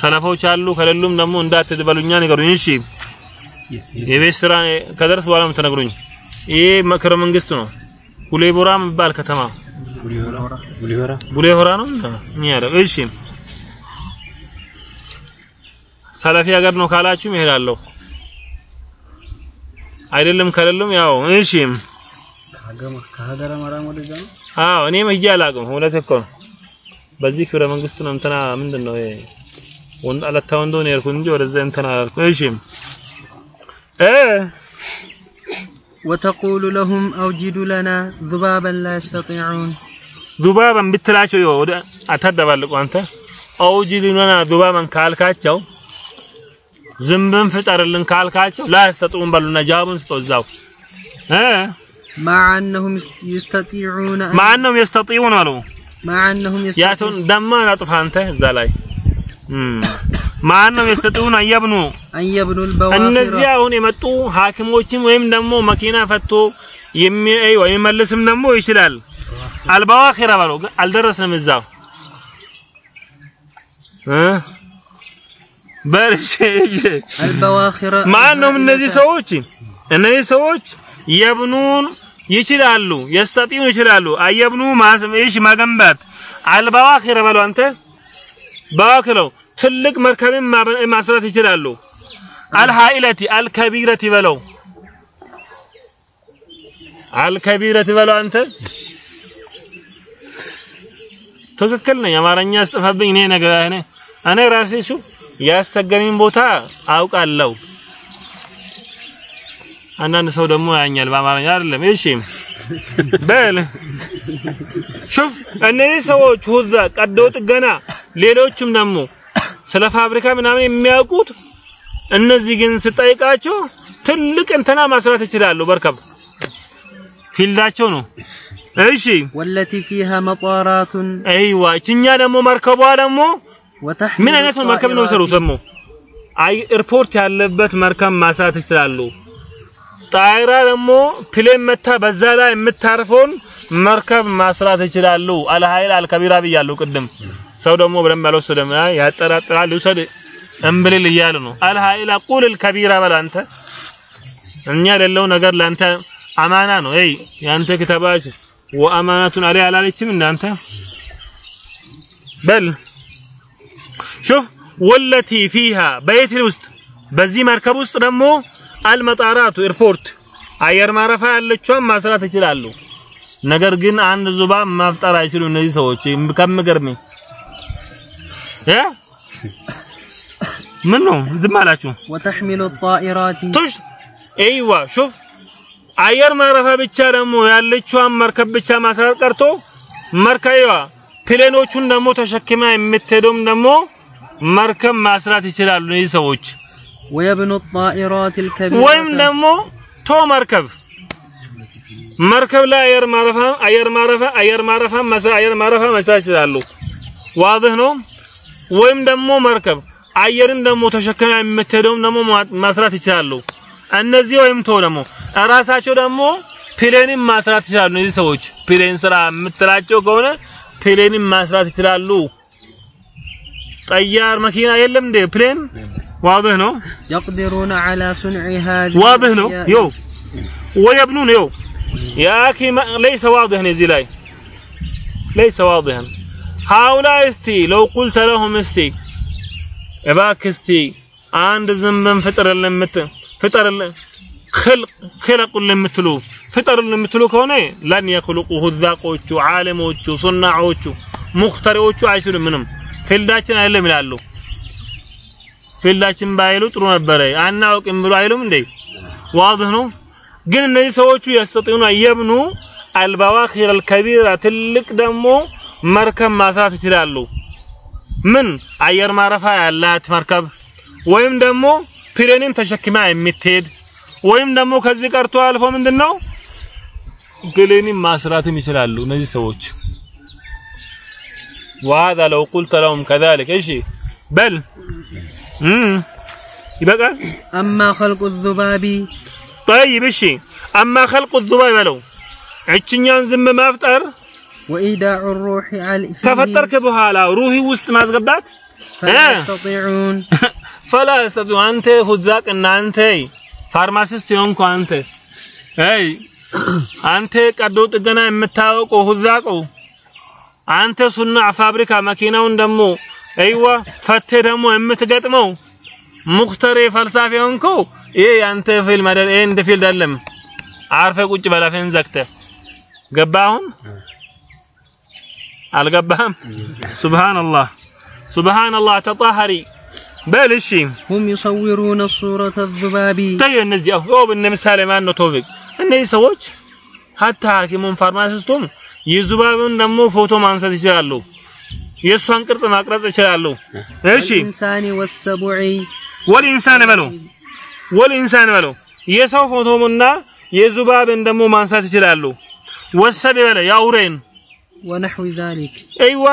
ሰለፎች አሉ ከሌሉም ደግሞ እንዳትበሉኛ ንገሩኝ። እሺ የቤት ስራ ከደርስ በኋላ የምትነግሩኝ። ይሄ መክረ መንግስት ነው። ቡሌቦራ የሚባል ከተማ። ቡሌሆራ ነው ያለው። እሺ ሰለፊ ሀገር ነው ካላችሁ እሄዳለሁ አይደለም ከሌሉም ያው እሺ አዎ እኔም ሂጄ አላውቅም። እውነት እኮ ነው። በዚህ ክብረ መንግስቱ ነው እንትና ምንድን ነው ይሄ ወንድ አለታ ወንዶ ነው የሄድኩት እንጂ ወደዛ እንትና አላልኩም። እሺ እ ወተቁሉ ለሁም አውጂዱ ለና ዙባበን ላ የስተጢዑን ዙባበን ብትላቸው ወደ አታደባልቁ አንተ አውጂዱ ለና ዙባበን ካልካቸው ዝንብን ፍጠርልን ካልካቸው ላያስተጥዑን በሉና ጃቡን ስጦ እዛው። እ? ማዓነሁም አሉ። ያቱን ደማ አጥፋ አንተ እዛ ላይ። ማዓነሁም ይስተጢዑን አየብኑ። እነዚህ አሁን የመጡ ሐኪሞችም ወይም ደግሞ መኪና ፈቶ የሚመልስም ደግሞ ይችላል። አልበዋኺራ በሉ። አልደረስንም እዛው። እ? በልሽ ማን ነው እነዚህ ሰዎች? እነዚህ ሰዎች የብኑን ይችላሉ የስተጢኑ ይችላሉ። አየብኑ ማስመሽ መገንባት። አልባዋኺረ በለው አንተ። ባዋክለው ትልቅ መርከብን ማሰራት ይችላሉ። አልሃኢለቲ አልከቢረቲ በለው አልከቢረቲ በለው አንተ። ትክክል ነኝ። አማርኛ አስጠፋብኝ እኔ ነገር እኔ ራሴ እሱ ያስቸገረኝ ቦታ አውቃለሁ። አንዳንድ ሰው ደግሞ ያኛል በአማርኛ አይደለም። እሺ በል ሹፍ፣ እነዚህ ሰዎች ሁዛ ቀዶ ጥገና፣ ሌሎችም ደግሞ ስለ ፋብሪካ ምናምን የሚያውቁት እነዚህ ግን ስጠይቃቸው ትልቅ እንትና ማስራት ይችላሉ። በርከብ ፊልዳቸው ነው። እሺ ወለቲ ፊሃ መጣራቱን አይዋ፣ እችኛ ደግሞ መርከቧ ደግሞ ምን አይነት መርከብ ነው የሰሩት? ደግሞ አይ ኤርፖርት ያለበት መርከብ ማሳት ይችላሉ። ጣይራ ደግሞ ፕሌን መታ በዛ ላይ የምታርፈውን መርከብ ማስራት ይችላሉ። አልሀይል አልከቢራ ብያለሁ ቅድም። ሰው ደግሞ በደንብ አልወሰደም፣ ያጠራጥራል፣ ይውሰድ እምብልል እያሉ ነው። አልሀይል አቁል አልከቢራ በል አንተ። እኛ የሌለው ነገር ለአንተ አማና ነው። አይ ያንተ ክተባች ወአማናቱን አለይ አላለችም እናንተ በል شوف والتي فيها በየት ውስጥ? በዚህ መርከብ ውስጥ ደግሞ المطارات airport። አየር ማረፋ ያለችዋን ማስራት ይችላሉ። ነገር ግን አንድ ዙባ ማፍጠር አይችሉ እነዚህ ሰዎች። ከምገርሚ እ? ምን ነው ዝም አላችሁ? وتحمل طائرات ቱሽ! أيوا شوف! አየር ማረፋ ብቻ ደግሞ ያለችዋን መርከብ ብቻ ማስራት ቀርቶ መርከይዋ ፕሌኖቹን ደግሞ ተሸክማ የምትሄደውም ደግሞ መርከብ ማስራት ይችላሉ እነዚህ ሰዎች። ወየብኑ ጣኢራት አልከቢራ ወይም ደግሞ ቶ መርከብ መርከብ ላይ አየር ማረፋ አየር ማረፋ አየር ማረፋ መስራት አየር ማረፋ መስራት ይችላሉ። ዋዝህ ነው። ወይም ደግሞ መርከብ አየርን ደግሞ ተሸክማ የምትሄደውም ደግሞ ማስራት ይችላሉ። እነዚህ ወይም ቶ ደግሞ ራሳቸው ደግሞ ፕሌንን ማስራት ይችላሉ። እነዚህ ሰዎች ፕሌን ስራ የምትላቸው ከሆነ ፕሌንም ማስራት ይችላሉ? ጠያር መኪና የለም እንደ ፕሌን? واضح ነው? يقدرون على صنع هذه واضح ነው? ዮ ويبنون يو يا أخي ليس واضح ني زي ليس واضحا هؤلاء استي لو قلت لهم استي اباك استي عند ذنب فطر لمت فطر خلق خلق لمتلو ፍጠሩልን የምትሉ ከሆነ ለን የኽልቁሁ ዛቆቹ፣ ዓለሞቹ፣ ሱናዎቹ፣ ሙክተሪዎቹ አይችሉም። ምንም ፊልዳችን አይደለም ይላሉ። ፊልዳችን ባይሉ ጥሩ ነበረ። አናውቅም ብሎ አይሉም እንዴ? ዋድህ ነው። ግን እነዚህ ሰዎቹ የስተጢኑ የብኑ አልበዋኺር አልከቢራ ትልቅ ደግሞ መርከብ ማስራት ይችላሉ። ምን አየር ማረፋ ያላት መርከብ ወይም ደግሞ ፕሌንን ተሸክማ የምትሄድ ወይም ደግሞ ከዚህ ቀርቶ አልፎ ምንድነው ፕሌንን ማስራትም ይችላሉ እነዚህ ሰዎች وهذا لو قلت لهم كذلك ايش بل امم يبقى أما خلق الذباب طيب እሺ اما خلق الذباب በለው እችኛን ዝም ማፍጠር وإيداع الروح على فيه ከፈጠርክ በኋላ ሩሂ ውስጥ ማስገባት فلا آه. يستطيعون ፈላ ያስተጢዑ አንተ ሁዛቅ እና አንተ ፋርማሲስት የሆንኩ አንተ አይ አንተ ቀዶ ጥገና የምታወቀው ሁዛቁ አንተ ሱና ፋብሪካ መኪናውን ደግሞ አይዋ ፈቴ ደግሞ የምትገጥመው? ሙክተሬ ፈልሳፊ የሆንከው ይሄ ያንተ ፊልም አይደል? ይሄ እንደ ፊልድ አይደለም። አርፈ ቁጭ በላፈን ዘግተ ገባሁን አልገባህም? ሱብሃንአላህ። ሱብሃንአላህ ተጣሃሪ በል እሺ። ሁም ይሰውሩነ ሱረተ ዙባቢ። ተይ እነዚህ አሁን ለምሳሌ ማን ነው ቶፊቅ እነዚህ ሰዎች ሀታ ሐኪሙን ፋርማሲስቱም የዙባብን ደግሞ ፎቶ ማንሳት ይችላሉ። የእሷን ቅርጽ ማቅረጽ ይችላሉ። እሺ። ኢንሳኒ ወሰቡዒ። والإنسان በሉ። والإنسان በሉ። የሰው ፎቶምና የዙባብን ደግሞ ማንሳት ይችላሉ። والسبع በለ። የአውሬን ونحو ذلك። أيوا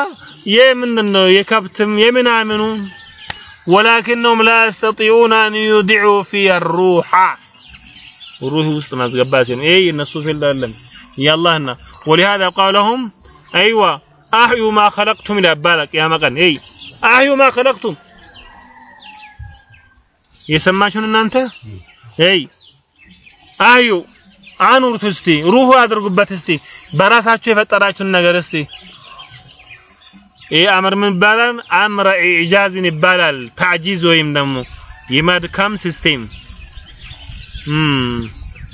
የምንድን ነው የከብትም የምናምኑ ولكنهم لا يستطيعون أن يضعوا فيه روحا። روح ውስጥ ማስገባት ነው። ይሄ የነሱ field አይደለም የአላህና። ولهذا قال لهم أيوا أحيوا ما خلقتم ይላል ባላ ቅያማ ቀን። ይሄ أحيوا ما خلقتم የሰማችሁን እናንተ? ይሄ أحيوا አኑሩት እስቲ روح አድርጉበት እስቲ በራሳችሁ የፈጠራችሁን ነገር እስቲ። ይህ أمر ምን ይባላል? أمر إعجاز ን ይባላል። تعجيز ወይም ደግሞ የመድከም system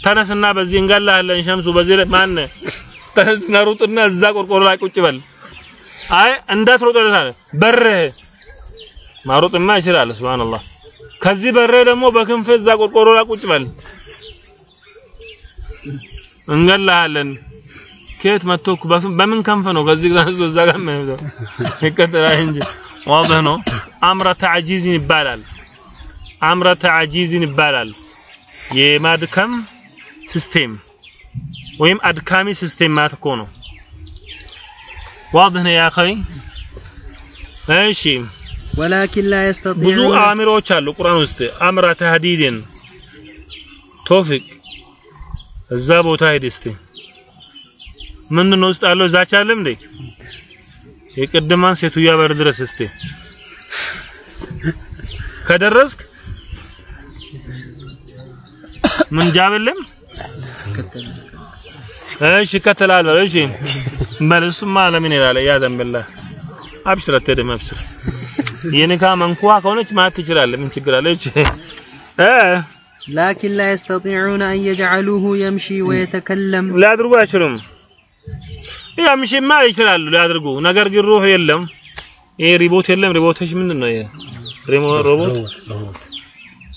ተነስና በዚህ እንገላለን ሸምሱ በዚህ ማን ተነስና ሩጥና እዛ ቆርቆሮ ላይ ቁጭ በል። አይ እንዳትሮጥ ይላል። በርህ ማሮጥማ ይችላል። سبحان الله ከዚህ በርህ ደግሞ በክንፍ እዛ ቆርቆሮ ላይ ቁጭ በል እንገላለን። ከየት መጥቶ በምን ክንፍ ነው ከዚህ ጋር እዛ ጋር የሚሄደው? ይቀጥላል እንጂ። ዋضح ነው። አምረ ተዓጂዝን ይባላል። አምረ ተዓጂዝን ይባላል። የማድከም ሲስቴም ወይም አድካሚ ሲስቴም ማለት እኮ ነው። ዋضح ነው ያ አኺ። እሺ። ወላኪን ላ የስተጢዑ ብዙ አእምሮዎች አሉ ቁርአን ውስጥ። አምረ ተህዲድን ቶፊቅ። እዛ ቦታ ሂድ እስቲ። ምንድን ነው ውስጥ ያለው ዛቻ አለም እንዴ? የቅድማን ሴትዮዋ በር ድረስ እስቲ ከደረስክ ምን ጃብልም እሺ እከተላለሁ። እሺ በል እሱማ ለምን ይላል ያ ዘንብላ አብሽር፣ አትሄድም አብሽር። የኒካ መንኳ ከሆነች ማለት ትችላለህ። ምን ችግር አለ? እሺ እ ላኪን ላ የስተጢዑነ አን የጅዐሉሁ የምሺ ወየተከለም ላድርጉ አይችሉም። ያምሽማ ይችላሉ ሊያድርጉ። ነገር ግን ሩህ የለም። ይሄ ሪቦት የለም። ሪቦቶች ምንድን ነው? ይሄ ሮቦት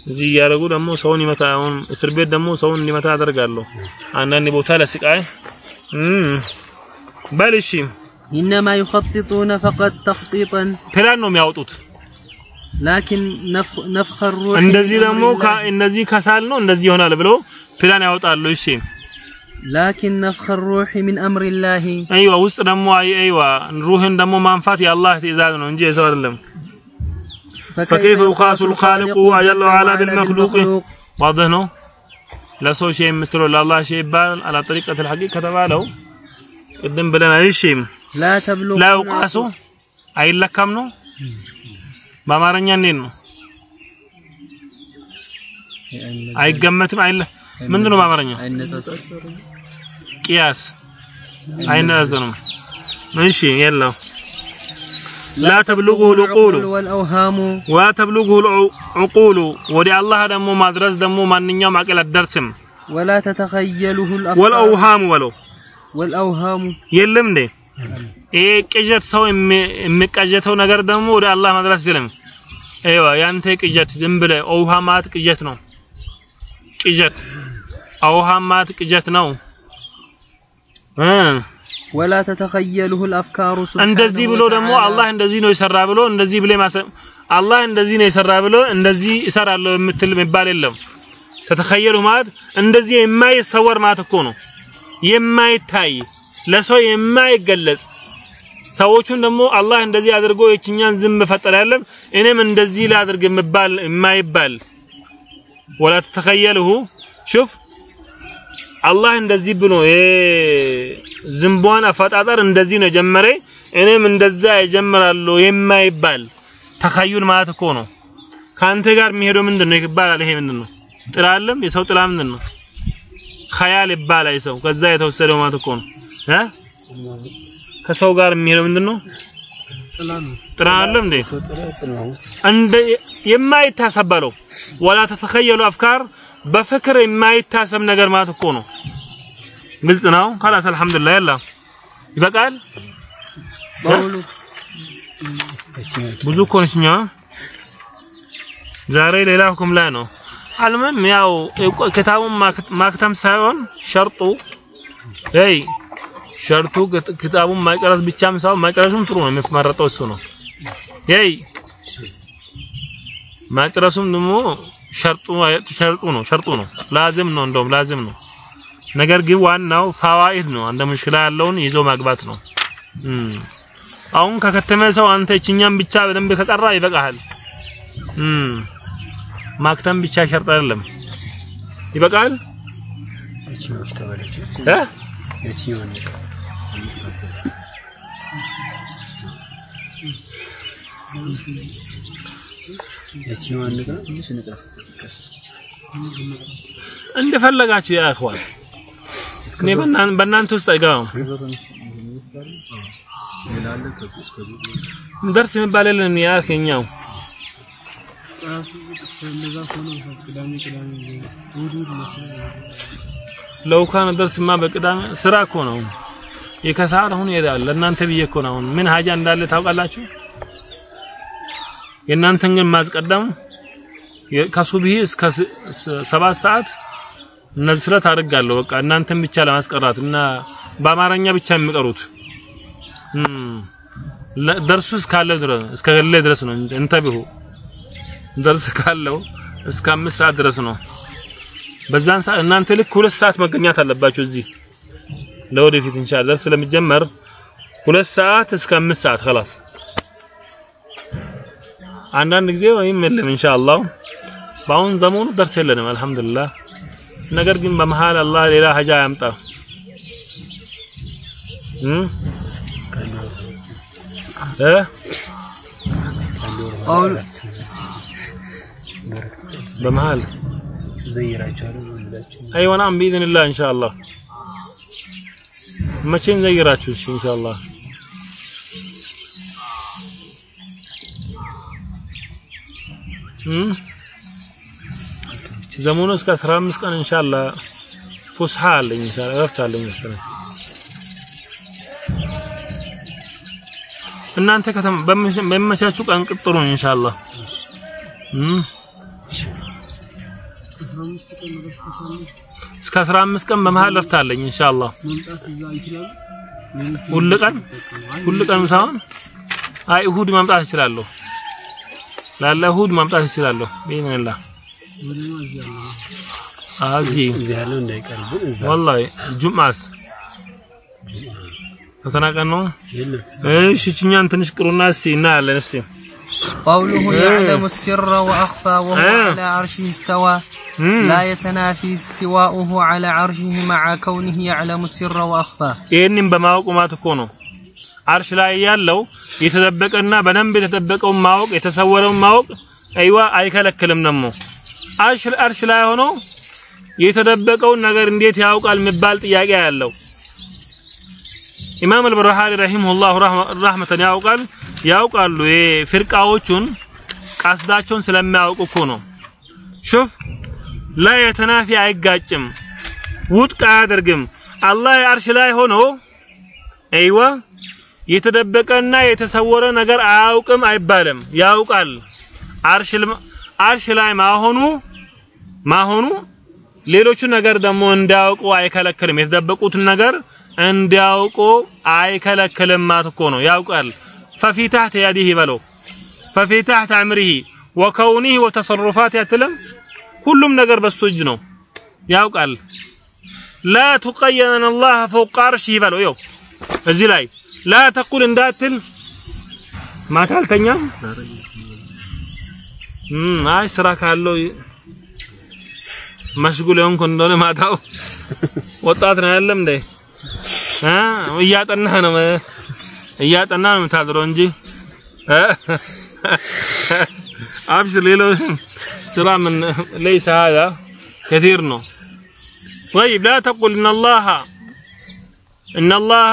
እዚህ እያደረጉ ደግሞ ሰውን ይመታ። አሁን እስር ቤት ደግሞ ሰውን እንዲመታ ያደርጋሉ። አንዳንድ ቦታ ለስቃይ በል እሺ። ኢነማ ይኸጢጡነ ፈቀድ ተኽጢጠን ፕላን ነው የሚያወጡት ላኪን ነፍኸሩ እንደዚህ ደግሞ እነዚህ ከሳል ነው እንደዚህ ይሆናል ብሎ ፕላን ያወጣሉ። እሺ لكن نفخ الروح من أمر الله አይዋ ውስጥ ደግሞ አይ አይዋ ሩህን ደግሞ ማንፋት የአላህ ትእዛዝ ነው እንጂ የሰው አይደለም فكيف يقاس الخالق جل وعلا بالمخلوق واضح ነው ለሰው ሸይ የምትለው ለአላህ ሸይ ይባላል አላ ጠሪቀት الحقيقة ከተባለው ቅድም ብለናል እሺ لا تبلغ ላ ይውቃሱ አይለካም ነው በአማርኛ እንዴት ነው አይገመትም አይለ ምንድነው በአማርኛ ቂያስ አይናዘንም። እሺ የለው ላ ተብልጉ ልቁሉ ወላ ልዑቁሉ ወደ አላህ ደግሞ ማድረስ ደግሞ ማንኛውም አቅል አደርስም። ወላ ተተኸየሉሁ ወልአውሃሙ በለው ወልአውሃሙ የለም እንዴ ይሄ ቅዠት ሰው የሚቀዠተው ነገር ደግሞ ወደ አላህ ማድረስ ይችልም። አይዋ ያንተ ቅዠት ዝም ብለህ አውሃማት ቅዠት ነው። ቅዠት አውሃማት ቅዠት ነው። ወላ ተተኸየሉሁ ልአፍካሩ እንደዚህ ብሎ ደግሞ አላህ እንደዚህ ነው የሰራ ብሎ እንደዚህ ብሎ አላህ እንደዚህ ነው የሰራ ብሎ እንደዚህ እሰራለሁ የምትል የሚባል የለም። ተተኸየሉ ማለት እንደዚህ የማይሰወር ማለት እኮ ነው። የማይታይ ለሰው የማይገለጽ ሰዎቹን ደግሞ አላህ እንደዚህ አድርጎ የችኛን ዝም ፈጠረ ያለም እኔም እንደዚህ ላድርግ የምባል የማይባል ወላ ተተኸየልሁ ሹፍ አላህ እንደዚህ ብሎ ዝንቧን አፈጣጠር እንደዚህ ነው ጀመረ እኔም እንደዛ እጀምራለሁ የማይባል ተኸዩል ማለት እኮ ነው። ካንተ ጋር የሚሄደው ምንድነው ይባላል? ይሄ ምንድነው? ጥላ አለም የሰው ጥላ ምንድነው? ኸያል ይባላል የሰው ከዛ የተወሰደው ማለት እኮ ነው። ከሰው ጋር የሚሄደው ጥላ ነው። ጥላ አለም ሰው እንደ የማይታሰበለው ወላ ተተኸየሉ አፍካር በፍቅር የማይታሰብ ነገር ማለት እኮ ነው። ግልጽ ነው። خلاص አልሐምዱሊላህ ያላ ይበቃል። ባውሉ ብዙ ኮንሽኛ ዛሬ ሌላ ሁክም ላይ ነው። አልምም ያው ክታቡን ማክተም ሳይሆን ሸርጡ ይ ሸርቱ ክታቡን ማጨረስ ብቻም ሳይሆን ማጨረሱም ጥሩ ነው። የሚመረጠው እሱ ነው። ይ ማጨረሱም ደግሞ ሸርጡ ሸርጡ ነው ሸርጡ ነው። ላዝም ነው እንደውም ላዝም ነው። ነገር ግን ዋናው ፋዋኢድ ነው። አንደ ሙሽኪላ ያለውን ይዞ ማግባት ነው። አሁን ከከተመ ሰው አንተ እችኛም ብቻ በደንብ ከቀራ ይበቃሃል። ማክተም ብቻ ሸርጥ አይደለም። ይበቃል እንደፈለጋችሁ ያህዋል እኔ በእናንተ ውስጥ አይገባም። ደርስ የሚባል የለን ያህ የኛው ለውካን ደርስማ በቅዳሜ ስራ እኮ ነው። የከሰዓት አሁን ይሄዳል። ለእናንተ ብዬ እኮ ነው። ምን ሀጃ እንዳለ ታውቃላችሁ። የእናንተን ግን ማስቀደም የ- ከሱብሂ እስከ ስ- ስ- ሰባት ሰዓት እነዚህ ስለት አድርጋለሁ በቃ እናንተን ብቻ ለማስቀራት እና በአማርኛ ብቻ የሚቀሩት እም ለ- ደርሱ እስካለ ድረስ እስከ ገለ ድረስ ነው እንተብሁ ደርስ ካለው እስከ አምስት ሰዓት ድረስ ነው በዛን ሰዓት እናንተ ልክ ሁለት ሰዓት መገኘት አለባችሁ እዚህ ለወደፊት ኢንሻአላህ ደርስ ስለሚጀመር ሁለት ሰዓት እስከ አምስት ሰዓት خلاص አንዳንድ ጊዜ ወይም የለም ኢንሻአላህ። በአሁን ዘመኑ ደርስ የለንም አልহামዱሊላህ ነገር ግን በመሃል አላህ ሌላ ሀጃ ያምጣ። እ? አሁን በመሃል ايوه نعم باذن الله ان شاء الله እሺ ኢንሻአላህ። ዘመኑ እስከ 15 ቀን ኢንሻአላህ ፉስሐ አለኝ ኢንሻአላህ እረፍት አለኝ መሰለኝ። እናንተ ከተማ በሚመቻችሁ ቀን ቅጥሩን ሳለ እስከ 15 ቀን በመሃል እረፍት አለኝ መምጣት ሌሎች ሁል ቀን? ሁል ቀን ሳይሆን? አይ እሁድ ማምጣት እችላለሁ ላለ እሁድ ማምጣት እችላለሁ ቢኢዝኒላህ ወደማ እዚህ ያለ ነው። አዚ እዚህ ያለው እንዳይቀርብን እዛ ወላሂ ጁምዓስ ተተናቀን ነው የለም እሺ እችኛን ትንሽ ቅሩና እስቲ እናያለን እስቲ قوله إيه. يعلم السر وأخفى وهو إيه. على عرشه استوى እም፣ لا يتنافي استواؤه على عرشه مع كونه يعلم السر وأخفى ይህንን በማወቁ ማለት እኮ ነው አርሽ ላይ ያለው የተደበቀና በደንብ የተደበቀውን ማወቅ የተሰወረውን ማወቅ አይዋ አይከለክልም ደግሞ። አርሽ ላይ ሆኖ የተደበቀውን ነገር እንዴት ያውቃል የሚባል ጥያቄ ያለው ኢማም አልበርሃሪ ረሂመሁላህ ረህመተን ያውቃል። ያውቃሉ የፍርቃዎቹን ቀስዳቸውን ስለሚያውቁ እኮ ነው። ሹፍ ላ የተናፊ አይጋጭም ውድቅ አያደርግም። አላህ የአርሽ ላይ ሆኖ አይዋ የተደበቀና የተሰወረ ነገር አያውቅም አይባልም። ያውቃል። አርሽ ላይ ማሆኑ ማሆኑ ሌሎቹ ነገር ደግሞ እንዲያውቁ አይከለክልም። የተደበቁትን ነገር እንዲያውቁ አይከለክልም ማለት እኮ ነው። ያውቃል። ፈፊ ታህት ያዲህ በለው። ፈፊ ታህት አምሪሂ ወከውኒህ ወተሰሩፋት ያትልም። ሁሉም ነገር በሱ እጅ ነው። ያውቃል። ላ ቱቀየን አላህ ፈውቀ አርሺህ በለው። ይኸው እዚህ ላይ ላ ተቁል እንዳትል ማታ አልተኛም አይ ስራ ካለው መሽጉል የሆንኩ እንደሆነ ማታው ወጣት ነው ያለም እንዴ አ እያጠናህ ነው እያጠናህ ነው የምታድረው እንጂ አብሽር ሌሎች ስራ ምን ليس هذا كثير ነው طيب لا تقل ان الله ان الله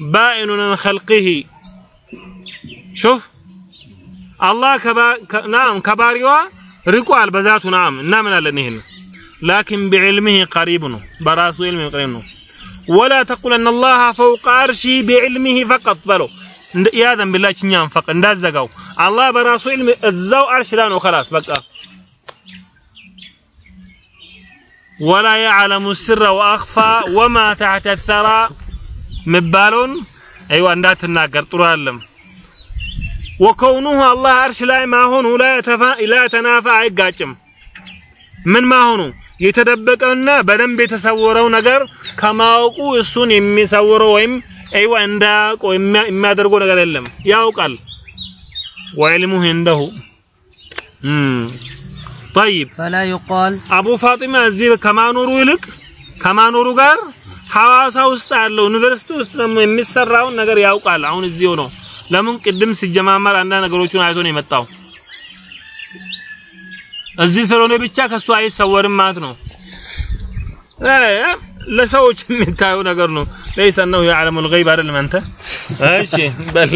بائن عن خلقه شوف الله كبا نعم كباريوا ርቋል በዛቱ ናም እናምናለን ይሄን ላኪን بعلمه قريب ነው በራሱ علم قريب ነው ولا تقل ان الله فوق عرشه بعلمه فقط بلو ያዘን ቢላችኛም ፈቅ እንዳዘጋው አላህ በራሱ علم እዛው አርሽ ላይ ነው خلاص በቃ ولا يعلم السر واخفى وما تحت الثرى ምባለውን አይዋ እንዳትናገር ጥሩ አይደለም። ወከውኑሁ አላህ አርሽ ላይ ማሆኑ ላ ተናፋ አይጋጭም። ምን ማሆኑ የተደበቀውና በደንብ የተሰወረው ነገር ከማወቁ እሱን የሚሰውረው ወይም አይዋ እንዳያውቀው የሚያደርገው ነገር የለም። ያውቃል። ወዕልሙሁ እንደሁ ጠይብ ፈላ ዩቃል አቡ ፋጢማ እዚህ ከማኖሩ ይልቅ ከማኖሩ ጋር ሐዋሳ ውስጥ ያለው ዩኒቨርሲቲ ውስጥ ደግሞ የሚሰራውን ነገር ያውቃል አሁን እዚሁ ነው ለምን ቅድም ሲጀማመር አንዳንድ ነገሮችን አይቶ ነው የመጣው እዚህ ስለሆነ ብቻ ከሱ አይሰወርም ማለት ነው ለሰዎች የሚታየው ነገር ነው ليس انه يعلم الغيب አይደለም አንተ እሺ በል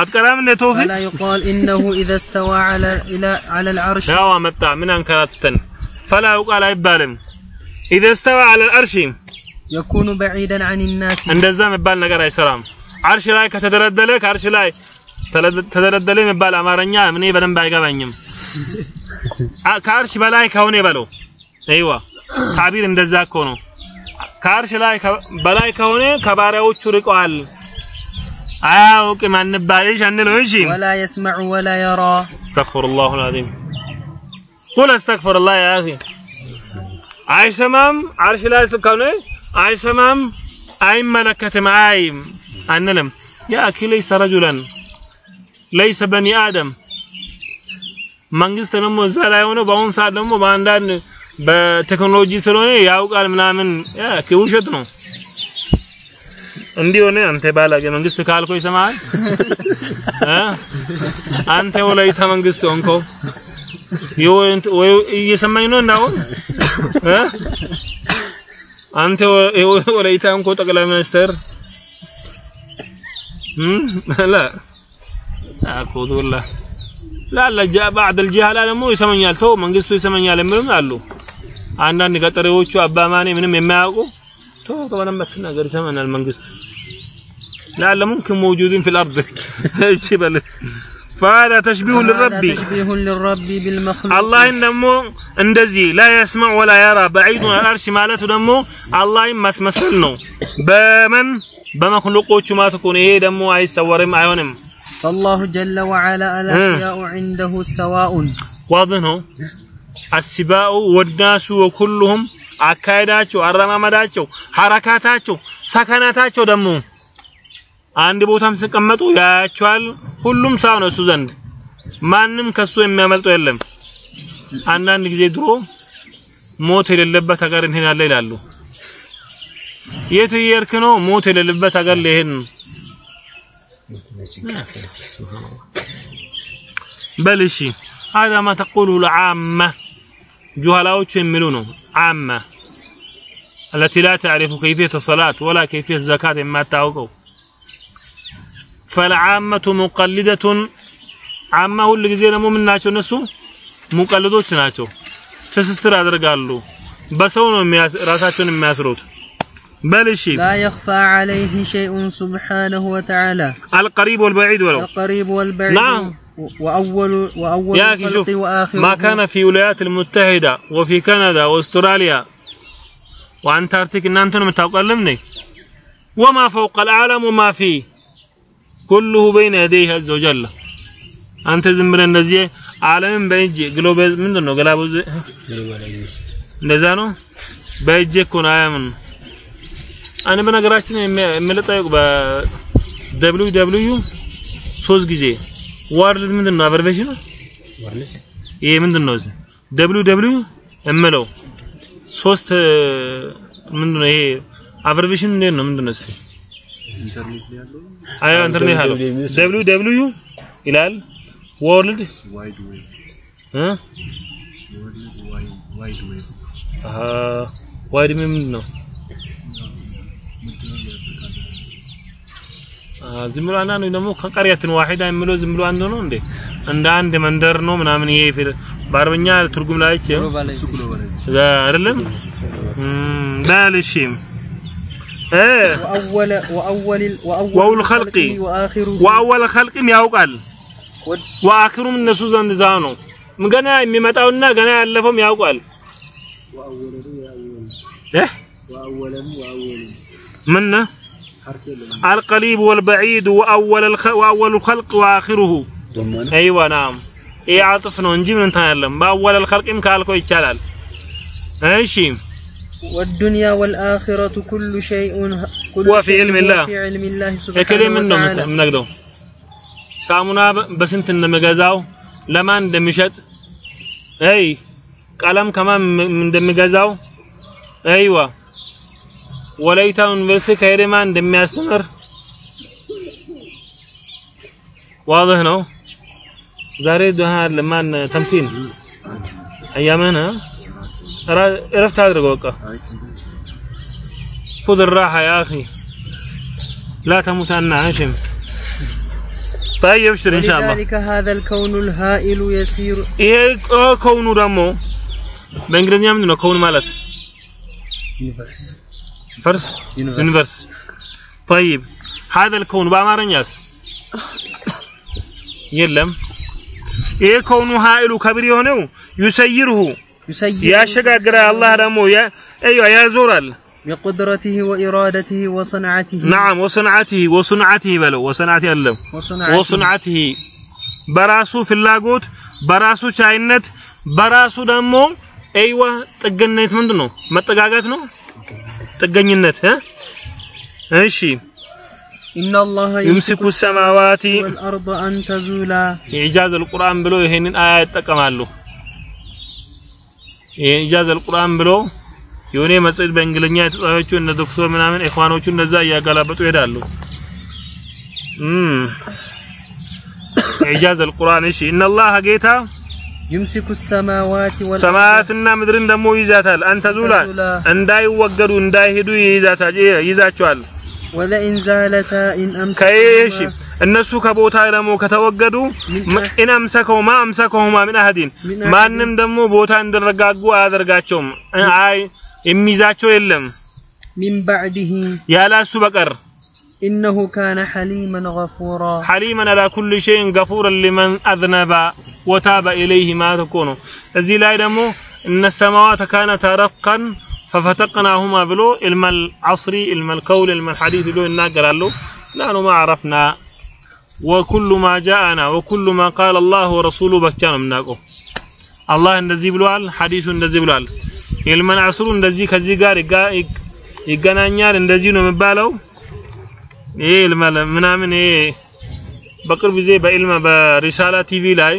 አትቀራም እንደ ተውፊቅ فلا يقال إنه إذا استوى على إلى على العرش ያው መጣ ምን አንከራተን فلا يقال አይባልም اذا استوى على العرش የኩኑ በዒደን አን ናስ። እንደዛ የሚባል ነገር አይሰራም። አርሽ ላይ ከተደለደለ ከአርሽ ላይ ተደለደለ የሚባል አማርኛ እኔ በደንብ አይገባኝም። ከአርሽ በላይ ከሆነ በለው። አይዋ ታቢር እንደዛ እኮ ነው። ከአርሽ ላይ በላይ ከሆነ ከባሪያዎቹ ርቀዋል። አያውቅም አንባልሽ አንለው እሺ። ወላ የስመዑ ወላ የራ። አስተግፊሩላሁ አልዓዚም ቁል አስተግፊሩላህ ያ አይሰማም? አርሽ ላይ ከሆነ አይሰማም አይመለከትም አይም አንልም። ያ አኪ ለይሰ ረጁላን ለይሰ በኒ አደም። መንግስት ደግሞ እዛ ላይ ሆነ በአሁኑ ሰዓት ደግሞ በአንዳንድ በቴክኖሎጂ ስለሆነ ያውቃል ምናምን። ውሸት ነው። እንዲህ ሆነ አንተ ባላገ መንግስት ካልኮ ይሰማል አንተ ወላይታ መንግስት ሆንኮ እየሰማኝ ነው እንዳሁን አንተ ወላይታ እንኮ ጠቅላይ ሚኒስትር ላ አቁዱ ላ ባዕድ አልጀሃላ ደግሞ ይሰማኛል ተው መንግስቱ ይሰማኛል የሚልም አሉ። አንዳንድ ገጠሬዎቹ አባማኔ ምንም የማያውቁ ተው ከመንም አትናገር ይሰማናል መንግስት። ላለ ሙምኪን መውጁድን ፊል አርድ። እሺ በል። فهذا تشبيه للرب تشبيه للرب بالمخلوق. الله دمو اندزي لا يسمع ولا يرى. بعيد عن العرش مالته دمو الله مسمسل بمن؟ በመን ما تكون إيه دمو؟ أي አይሰወርም معيونم فالله جل وعلا الأحياء عنده سواء. واضح السباء والناس وكلهم አካሄዳቸው አረማመዳቸው ሐረካታቸው ሰከናታቸው دمو. አንድ ቦታም ሲቀመጡ ያያቸዋል ሁሉም ሰው ነው እሱ ዘንድ ማንም ከሱ የሚያመልጠው የለም አንዳንድ ጊዜ ድሮ ሞት የሌለበት ሀገር እንሄዳለን ይላሉ የት እየሄድክ ነው ሞት የሌለበት ሀገር ልሄድ ነው በል እሺ هذا ما تقوله العامة ጁሃላዎቹ የሚሉ ነው አማ التي لا تعرف كيفية الصلاة ولا كيفية الزكاة ما تعوقوا فالعامة مقلدة عامة ሁል ጊዜ ደግሞ ምን ናቸው እነሱ ሙቀልዶች ናቸው ትስስር ያደርጋሉ በሰው ነው ራሳቸውን የሚያስሩት بل الشيء لا يخفى عليه شيء سبحانه وتعالى القريب والبعيد ولو القريب والبعيد نعم. وأول وأول يا أخي شوف الخلق وآخره ما كان في الولايات المتحدة وفي كندا واستراليا وأنتاركتيك إن أنتم متقلمني وما فوق العالم وما فيه ኩሉሁ በይነ የደይህ አዘ ወጀለ አንተ ዝም ብለህ እንደዚህ ዓለምን በእጅ ግሎባል ምንድን ነው ገላቦ እንደዛ ነው? በእጅ እኮ ነው አያምን እኔ በነገራችን የምልጠይቅ በደብሊው ደብሊው ሶስት ጊዜ ዋርልድ ምንድን ነው አበርቬሽኑ ይሄ ምንድን ነው ደብሊው ደብሊው ሶስት ምንድን ነው ይሄ abbreviation ኑ እንዴት ነው? ምንድን ነው እስኪ አይ ኢንተርኔት አለው። W W ይላል። world እ? አሃ wide ምንድን ነው? ዝም ብሎ አንዳንዱ ደግሞ ከقرية واحدة የሚለው ዝም ብሎ አንዱ ነው እንዴ? እንደ አንድ መንደር ነው ምናምን ይሄ በአረብኛ ትርጉም ላይ አይቼ አይደለም? ዳል እሺ إيه. واول وأول وأول وأول خلقي وآخر وأول خلقي ياوقال وآخر من نسو زند زانو. من غنا يمطاونا غنا يالفهم ياوقال وأول إيه. وأول وأول. منا القريب والبعيد وأول الخ... وأول الخلق وآخره. أيوه نعم. إيه عطف نو انجي من تنعلم بأول الخلق امكالكو يتشالال. ايشي والدنيا والآخرة كل شيء كل هو في علم الله. في علم الله سبحانه وتعالى كلمة منه من نقدو سامونا بس انت انما جزاو لما اندمشت اي قلم كمان من دم ايوا أيوه وليتا يونيفرسيتي كيرما اندم يستمر واضح نو زاري دوها لما تمثيل ايامنا ها عرفت هذا الوقت خذ الراحة يا أخي لا تموت أنا هشم طيب ابشر إن شاء الله ولذلك هذا الكون الهائل يسير. إيه كون دمو بإنجليزية من كون مالت يونيفرس فرس يونيفرس طيب هذا الكون بأمارنياس يلم إيه كون هائل كبير يهنو يسيره ያሸጋግራል አላህ ደግሞ ያ- እዩዋ ያዞራል بقدرته وإرادته وصنعته نعم وصنعته وصنعته በለው ወሰንዓቲ አለም وصنعته ወሱንዓቲሂ በራሱ ፍላጎት በራሱ ቻይነት በራሱ ደግሞ አይዋ ጥገኝነት ምንድን ነው መጠጋጋት ነው ጥገኝነት እ እሺ إن الله يمسك السماوات والأرض أن تزولا የኢጃዝ አልቁርአን ብሎ ይሄንን አያ ይጠቀማሉ የኢጃዘል ቁርአን ብሎ የሆነ መጽሔት በእንግሊዝኛ የተጻፈች እነ ዶክተር ምናምን ኢኽዋኖቹ እነዛ እያጋላበጡ ይሄዳሉ። ኢጃዘል ቁርአን እሺ። ኢነላህ ጌታ يمسك السماوات وال ሰማያትና ምድርን ደግሞ ይይዛታል። أن تزولا እንዳይወገዱ እንዳይሄዱ ይይዛታል ይይዛቸዋል። ولئن زالتا إن أمسك እነሱ ከቦታ ደግሞ ከተወገዱ ም- ኢን አምሰከሁማ አምሰከሁማ ምን አህዲን ሚን ማንም ደግሞ ቦታ እንዲረጋጉ አያደርጋቸውም አይ የሚይዛቸው የለም من بعده ያላሱ በቀር إنه كان حليما غفورا ሐሊመን አላ ኩል ሸይን ገፉረን ሊመን አዝነበ ወታበ ኢለይህ ማለት እኮ ነው እዚህ ላይ ደግሞ እነ ሰማዋት ካነታ ረፍቀን ፈፈተቅናሁማ ብሎ ኢልመል ዐስሪ ኢልመል ከውል ኢልመል ሐዲስ ብሎ ይናገራሉ ናኑ ማ አረፍና ወኩሉ ማ ጃአና ወኩሉ ማ ቃል አላህ ወረሱሉ ብቻ ነው የምናውቀው አላህ እንደዚህ ብሏል ሐዲሱ እንደዚህ ብሏል ኢልመል ዐስሩ እንደዚህ ከዚህ ጋር ይገናኛል እንደዚህ ነው የሚባለው ይሄ ምናምን ይሄ በቅርብ ጊዜ በኢልመ በሪሳላ ቲቪ ላይ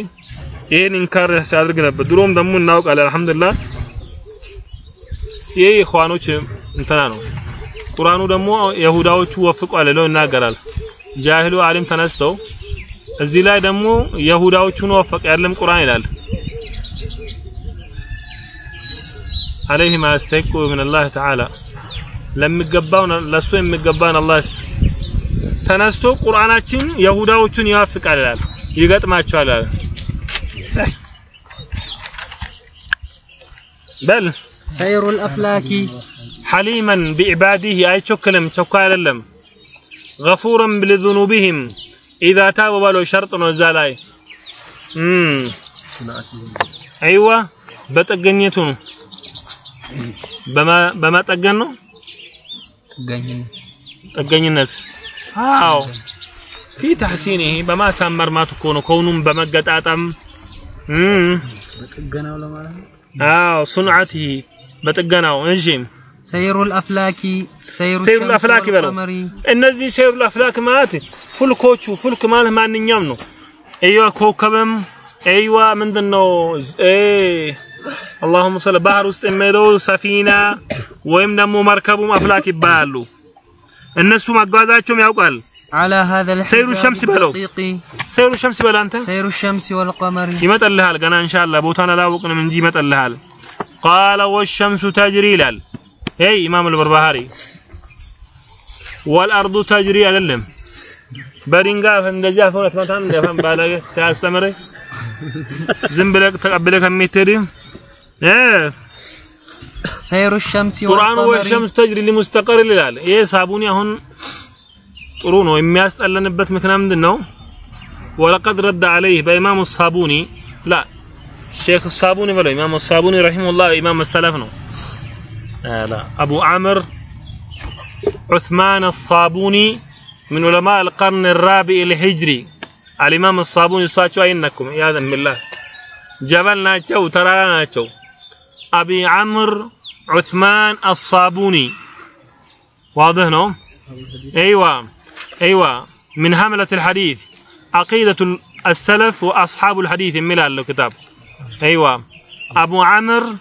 ይሄን ኢንካር ሲያደርግ ነበር። ድሮም ደግሞ እናውቃለን አልሐምዱሊላህ። ይሄ ኢኽዋኖች እንትና ነው። ቁርአኑ ደግሞ የሁዳዎቹ ወፍቋል ብለው ይናገራል። ጃሂሉ አሊም ተነስተው እዚህ ላይ ደግሞ የሁዳዎቹን ወፈቀ ያለም ቁርአን ይላል። عليه ما يستحق من الله تعالى ለሚገባው ለሱ የሚገባን አላህ ተነስቶ ቁርአናችን የሁዳዎቹን ይዋፍቃል ይላል ይገጥማቸዋል ይላል በል سير الأفلاك حليما بعباده አይቸኩልም ቸኳይ አይደለም غفورا لذنوبهم إذا تابوا ባለው ሸርጥ ነው እዛ ላይ እም አይዋ በጠገኘቱ ነው በማጠገን ነው ጥገኝነት አዎ ፊ ተሕሲኒሂ በማሳመር ማት እኮ ነው ከውኑም በመገጣጠም እም በጥገናው ለማለት ነው አዎ ሱንዓቲሂ በጥገናው እሺ سير الأفلاك سير ሰይሩል الشمس አፍላክ ይበለው والقمر እነዚህ ሰይሩል አፍላክ ማለት ፉልኮቹ ፉልክ ማለት ማንኛውም ነው አይዋ ኮከብም አይዋ ምንድነው እ اللهم صل ባህር ውስጥ የሚሄደው ሰፊና ወይም ደግሞ መርከቡም አፍላክ ይባላሉ እነሱ መጓዛቸውም ያውቃል على هذا سير الحساب الشمس بلو. الدقيق ሰይሩ ሸምስ በል አንተ سير الشمس والقمر ይመጣልሃል ገና ኢንሻአላህ ቦታን አላወቅንም እንጂ ይመጣልሃል ቃለ ወሸምሱ ተጅሪ ይላል ሄይ ኢማም አልበርባሃሪ ወልአርዱ ተጅሪ አይደለም በድንጋይ እንደዚህ አፈረት መታን እንደፈን ባለገ ሲያስተምር ዝም ብለህ ተቀብለህ ከሚትሄድ እ سير الشمس ቁርአኑ والقمر ወሸምሱ ተጅሪ ሊሙስተቀር ይላል ይሄ ሳቡኒ አሁን ጥሩ ነው የሚያስጠለንበት ምክንያት ምንድን ነው ወለቀድ ረዳ አለይህ በኢማሙ ሳቡኒ ላ ሼክ ሳቡኒ በለው ኢማሙ ሳቡኒ ረሂመሁላህ ኢማም መሰለፍ ነው لا. أبو عامر عثمان الصابوني من علماء القرن الرابع الهجري. الإمام الصابوني سواتشو أينكم يا بالله. جبل ناتشو ترى ناتشو. أبي عمرو عثمان الصابوني. واضح نو أيوة أيوة. من هملة الحديث. عقيدة السلف وأصحاب الحديث ملا له كتاب أيوة. أبو عمرو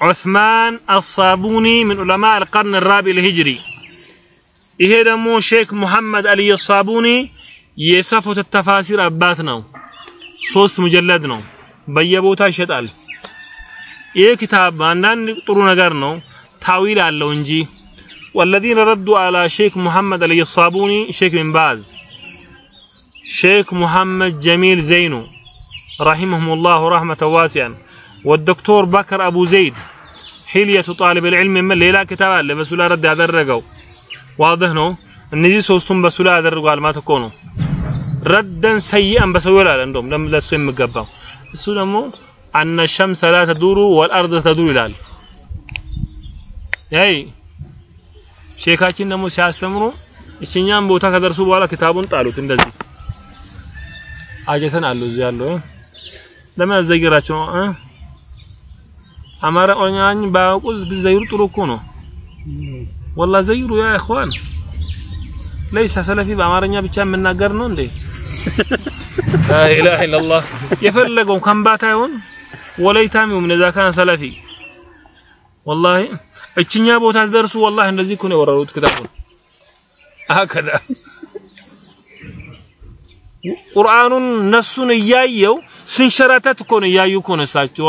عثمان الصابوني من علماء القرن الرابع الهجري ይሄ ደግሞ ሼክ ሙሐመድ አልይ ሳቡኒ የሰፉት ተፋሲር አባት ነው ሶስት ሙጀለድ ነው በየቦታ ይሸጣል ይህ ኪታብ አንዳንድ ጥሩ ነገር ነው ታዊል አለው እንጂ والذين ردوا على شيخ محمد علي الصابوني شيخ بن باز شيخ محمد جميل زينو رحمهم الله رحمة واسعا والدكتور بكر أبو زيد ሂልየቱ ጣሊብ ልዕልም የሚል ሌላ ክታብ አለ በሱ ላይ ረድ ያደረገው። ዋድህ ነው። እነዚህ ሶስቱም በሱ ላይ ያደርጓል ማለት እኮ ነው። ረደን ሰይአን በሰው ይላል እንደውም ለሱ የሚገባው? እሱ ደግሞ አነ ሸምሰ ላ ተዱሩ ወልአርድ ተዱሩ ይላል። ይ ሼካችን ደግሞ ሲያስተምሩ እችኛም ቦታ ከደርሱ በኋላ ክታቡን ጣሉት እንደዚህ። አጀተን አሉ እዚህ ያለው። ለምን አዘግራችሁ ነው አማራ ኦኛኝ ባውቁዝ ቢዘይሩ ጥሩ እኮ ነው። ወላ ዘይሩ ያ ኢኽዋን። ለይሳ ሰለፊ በአማርኛ ብቻ የምናገር ነው እንዴ? ላ ኢላሃ ኢላላህ የፈለገው ከምባታ ይሁን ወለይታም ይሁን እዛ ካን ሰለፊ። ወላሂ እችኛ ቦታ ሲደርሱ ወላሂ እንደዚህ እኮ ነው የወረሩት ክታቡን። አከዳ ቁርአኑን ነሱን እያየው ስንሸራተት እኮ ነው እያዩ እኮ ነው እሳቸው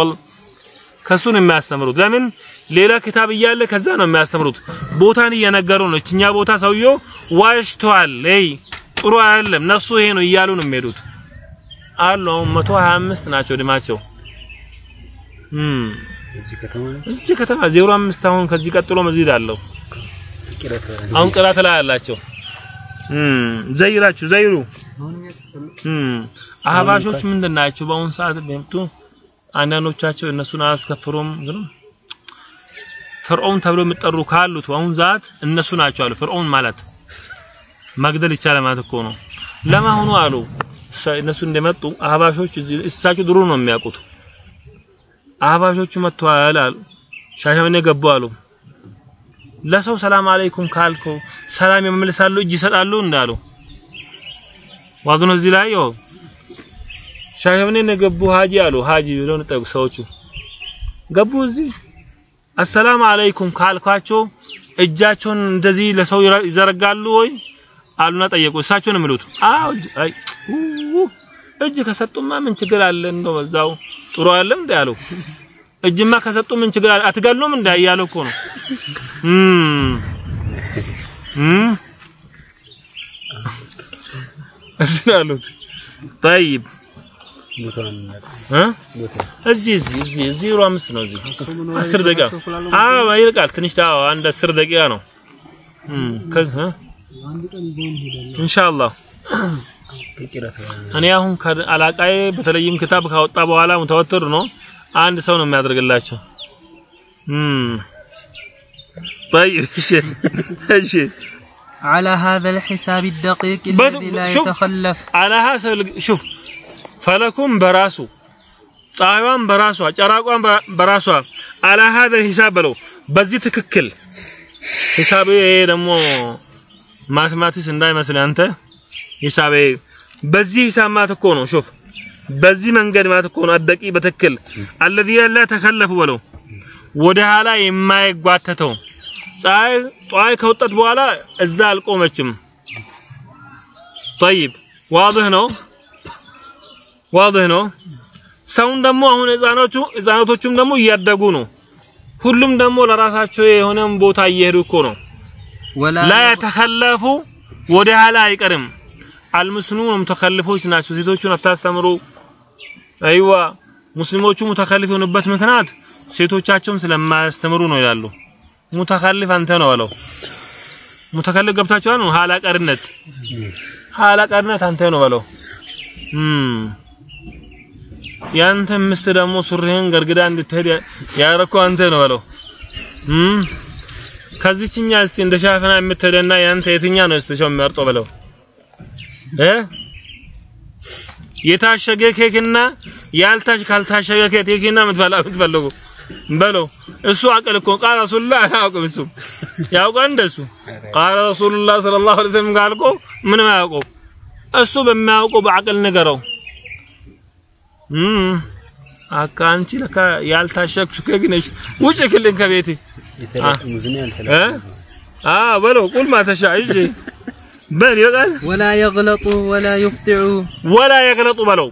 ወል ከሱን የሚያስተምሩት። ለምን? ሌላ ክታብ እያለ ከዛ ነው የሚያስተምሩት። ቦታን እየነገሩ ነው። እችኛ ቦታ ሰውየው ዋሽቷል። ይ ጥሩ አይደለም። ነሱ ይሄ ነው እያሉ ነው የሚሄዱት። አሉ። አሁን 125 ናቸው ድማቸው እዚህ ከተማ ከተማ 05 አሁን ከዚህ ቀጥሎ መዝጊድ አለው። አሁን ቅራት ላይ አላቸው። ዘይራችሁ ዘይሩ። አህባሾች ምንድን ናቸው በአሁን ሰዓት? ቢመጡ አንዳንዶቻቸው እነሱን አያስከፍሩም ግን ፍርዖን ተብሎ የሚጠሩ ካሉት በአሁን ሰዓት እነሱ ናቸው አሉ። ፍርዖን ማለት መግደል ይቻላል ማለት እኮ ነው። ለማሆኑ አሉ እነሱ እንደመጡ አህባሾች እሳቸው ድሮ ነው የሚያውቁት። አህባሾቹ መጥተዋል አሉ ሻሸመኔ ገቡ አሉ። ለሰው ሰላም አለይኩም ካልከው ሰላም ይመልሳሉ እጅ ይሰጣሉ እንዳሉ። ዋዝኖ እዚህ ላይ ያው ሻሸመኔ ነው ገቡ ሀጂ አሉ። ሀጂ ብለው ነው ሰዎቹ። ገቡ እዚህ አሰላም አለይኩም ካልኳቸው እጃቸውን እንደዚህ ለሰው ይዘረጋሉ ወይ? አሉና ጠየቁ። እሳቸው ነው የሚሉት አዎ አይ እጅ ከሰጡማ ምን ችግር አለ? እንደው በዛው ጥሩ አይደለም እንዴ አሉ። እጅማ ከሰጡ ምን ችግር አለ? አትገሉም እንደ እያለ እኮ ነው። እዚህ ነው ያሉት። ጠይብ እዚህ እዚህ እዚህ እዚህ ዜሮ አምስት ነው እዚህ አስር ደቂቃ አዎ ይልቃል ትንሽ ታው አንድ አስር ደቂቃ ነው እም ከዚህ እ አንድ ቀን ይዘውን ሄዳለን። ኢንሻአላህ ከቂራት እኔ አሁን አላቃዬ በተለይም ክታብ ካወጣ በኋላ ሙተወትር ነው አንድ ሰው ነው የሚያደርግላቸው እም طيب እሺ እሺ على هذا الحساب الدقيق بد- الذي لا شوف. يتخلف على حسب شوف ፈለኩም በራሱ ፀሐይዋን በራሷ ጨራቋን በራሷ። አላ ሀዘ ሂሳብ በለው። በዚህ ትክክል ሂሳቤ ይሄ ደግሞ ማትማቲክስ እንዳይመስል አንተ ሂሳቤ። በዚህ ሂሳብ ማለት እኮ ነው ሹፍ በዚህ መንገድ ማለት እኮ ነው አደቂ በትክክል። አለዚህ ያለ ተከለፉ በለው። ወደ ኋላ የማይጓተተው ፀሐይ ጠዋይ ከወጣት በኋላ እዛ አልቆመችም። طيب واضح ነው። ዋልህ ነው። ሰውን ደግሞ አሁን ህፃናቱ ህፃናቶቹም ደግሞ እያደጉ ነው። ሁሉም ደግሞ ለራሳቸው የሆነም ቦታ እየሄዱ እኮ ነው። ላ የተከለፉ ወደ ኋላ አይቀርም። አልሙስሊሙን ሙተከልፎች ናቸው። ሴቶቹን አታስተምሩ። አይዋ ሙስሊሞቹ ሙተከልፍ የሆኑበት ምክንያት ሴቶቻቸውን ስለማያስተምሩ ነው ይላሉ። ሙተከልፍ አንተ ነው አለው። ሙተከልፍ ገብታችኋል ነው ኋላ ቀርነት ኋላ ቀርነት አንተ ነው አለው። ያንተ ምስት ደግሞ ሱሪህን ገርግዳ እንድትሄድ ያረከው አንተ ነው በለው። እም? ከዚህችኛ እስቲ እንደ ሻፈና የምትሄደና ያንተ የትኛ ነው እስቲ ሰው የሚመርጠው በለው? እ? የታሸገ ኬክና ያልታሽ ካልታሸገ ኬክ የኬክና የምትበላ የምትፈልጉ በለው። እሱ አቅል እኮ ቃል ረሱሉላህ አያውቅም እሱ። ያውቃል እንደሱ ቃል ረሱሉላህ ሰለላሁ ዐለይሂ ወሰለም ጋልቆ ምንም አያውቀው እሱ በሚያውቀው በአቅል ንገረው አካ አንቺ ለካ ያልታሸክሽ ከግነሽ ውጭ ክልን ከቤቴ። አ በለው ቁል ማተሻ እሺ በል ይቃል ወላ የግለጡ ወላ ይፍጥዑ ወላ የግለጡ በለው።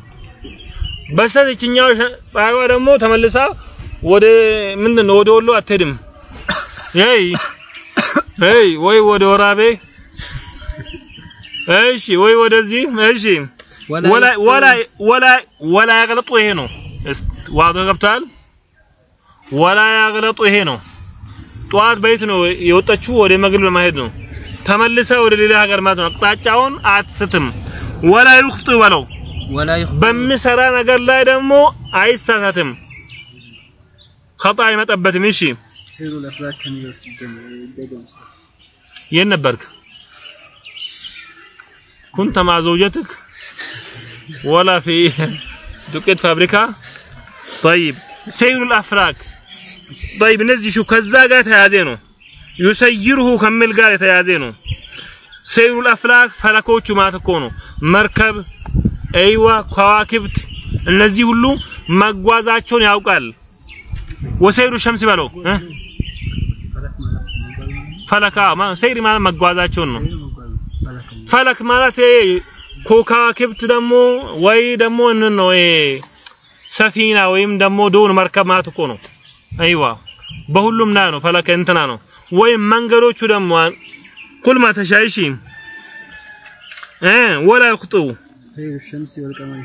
በስተችኛው ጻጓ ደግሞ ተመልሳ ወደ ምንድን ነው ወደ ወሎ አትሄድም። ይሄ ይሄ ወይ ወደ ወራቤ። እሺ ወይ ወደዚህ። እሺ። ወላ ወላ ወላ ያገለጡ ይሄ ነው ዋዶ ገብቷል። ወላ ያገለጡ ይሄ ነው። ጠዋት በየት ነው የወጣችሁ? ወደ መግሪብ ለማሄድ ነው። ተመልሰ ወደ ሌላ ሀገር ማለት ነው። አቅጣጫውን አትስትም። ወላ ይልኽጥ በለው በሚሰራ ነገር ላይ ደግሞ አይሳሳትም። ከጣ አይመጣበትም። እሺ የት ነበርክ? ኩንተ ማዘውጀትክ ولا في ዱቄት ፋብሪካ طيب سير الافراك طيب እነዚህ ሹ ከዛ ጋር ተያዘ ነው ዩሰይሩሁ ከሚል ጋር የተያዘ ነው ሰይሩል አፍላክ ፈለኮቹ ማለት እኮ ነው መርከብ አይዋ ከዋክብት እነዚህ ሁሉ መጓዛቸውን ያውቃል ወሰይሩ ሸምስ በለው እ ፈለካ ማ ሰይር ማለት መጓዛቸውን ነው ፈለክ ማለት ይሄ ኮካክብት ደግሞ ወይ ደግሞ እንን ነው ሰፊና ወይም ደግሞ ዶን መርከብ ማለት እኮ ነው። አይዋ በሁሉም ና ነው ፈለከ እንትና ነው። ወይም መንገዶቹ ደግሞ ኩል ማ ተሻይሺ እ ወላ ወልቀመሪ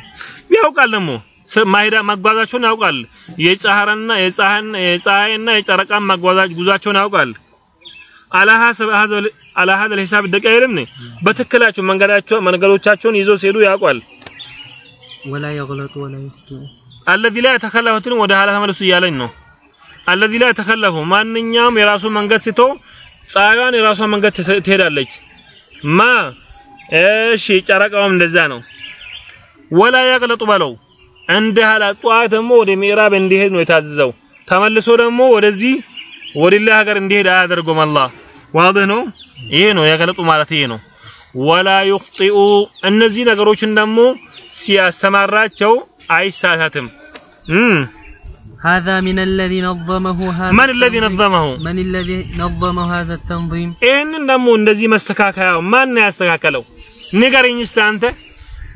ያውቃል ደግሞ ማሄዳ መጓዛቸውን ያውቃል። የፀሐይና የፀሐይና የጨረቃን መጓዛች ጉዟቸውን ያውቃል አላሀዘል ሂሳብ ደቂ አይልም ነ በትክክላችሁ መንገዳቸው መንገዶቻቸውን ይዘው ሲሄዱ ያውቋል። ወላ የግለጡ ወላ ይፍቱ አለዚ ላይ ተከለፉትን ወደ ኋላ ተመልሱ እያለኝ ነው። አለዚ ላይ ተከለፉ ማንኛውም የራሱ መንገድ ሲቶ ፀሐይዋን የራሷ መንገድ ትሄዳለች። ማ እሺ፣ ጨረቃውም እንደዛ ነው። ወላ ያቅለጡ በለው እንደ ኋላ ጠዋት ደግሞ ወደ ምዕራብ እንዲሄድ ነው የታዘዘው። ተመልሶ ደግሞ ወደዚህ ወደ ሌላ ሀገር እንዲሄድ አያደርጎም አላህ واضح نو؟ إيه نو يغلطو مالاتي إيه نو. ولا يخطئو النزي نغروش نمو سيا سمارات اي ساتاتم مم. هذا من الذي نظمه هذا من الذي نظمه من الذي نظم هذا التنظيم ان نمو النزي مستكاكاو ما نستكاكلو نغر انسانت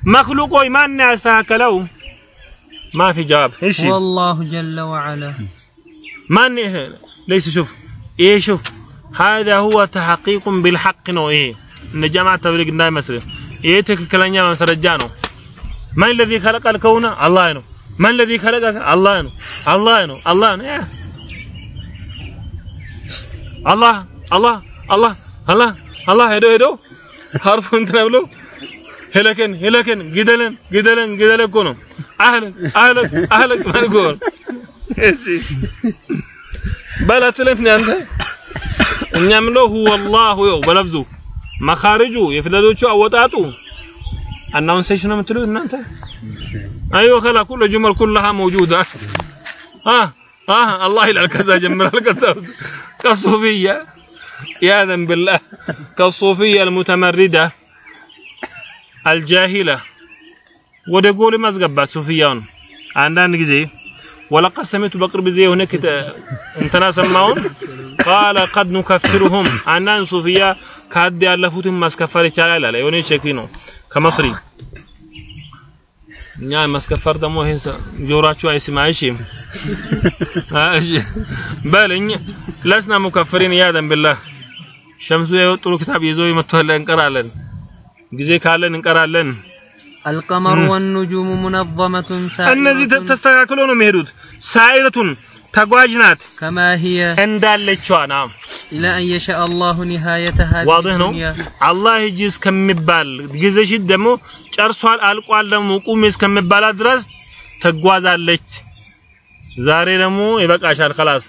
مخلوق وي ما نستكاكلو ما في جواب إيش والله جل وعلا ما ليش شوف إيه شوف هذا هو تحقيق بالحق نو إيه. إن جماعة تبريق داي مسر إيه تككلن يا مسر جانو من الذي خلق الكون؟ الله ينو من الذي خلق الله ينو الله ينو الله ينو إيه الله. الله. الله. الله. الله. هدو هدو. حرف انت نبلو. هلكن هلكن. جدلن جدلن جدلن كونو أهلك أهلك أهلك ما نقول بلا تلفني أنت. እኛ هو الله يو بلفظو مخارجو يفلدوچو اوطاطو اناونسيشن متلو انانته أيوه خلا كل جمل كلها موجوده ها ها الله يلعلك ذا جمل الكذا كصوفيه يا ذنب الله كالصوفيه المتمرده الجاهله ودقولي ما زغبات صوفيون عندنا نجزي ወለቀ ሰሚቱ በቅርብ ጊዜ የሆነ እንትና ሰማውን ቃለ ቀድ ኑከፍሩሁም አንዳንድ ሱፊያ ከሀድ ያለፉትን ማስከፈር ይቻላል አለ። የሆነ ሼክ ነው ከመስሪ እኛ ማስከፈር ደግሞ ይሄን ጆሮአችሁ አይስማሽም። እሺ በልኝ ለስና ሙከፍሪን ያደን ቢላህ ሸምሱ የወጥሩ ክታብ ይዞ ይመቷል። እንቀራለን ጊዜ ካለን እንቀራለን። አልቀመር ወንጁሙ ሙነዘመቱን ሳ እነዚህ ተስተካክሎ ነው የሚሄዱት سائرتون تقواجنات. كما هي اندال لتشوانا نعم. إلى أن يشاء الله نهاية هذه واضح نو؟ الله يجيز كم بال جيزش دمو چرسوال القوال دمو قوميس كم بال درس زاري ዛሬ ደግሞ ይበቃሻል خلاص።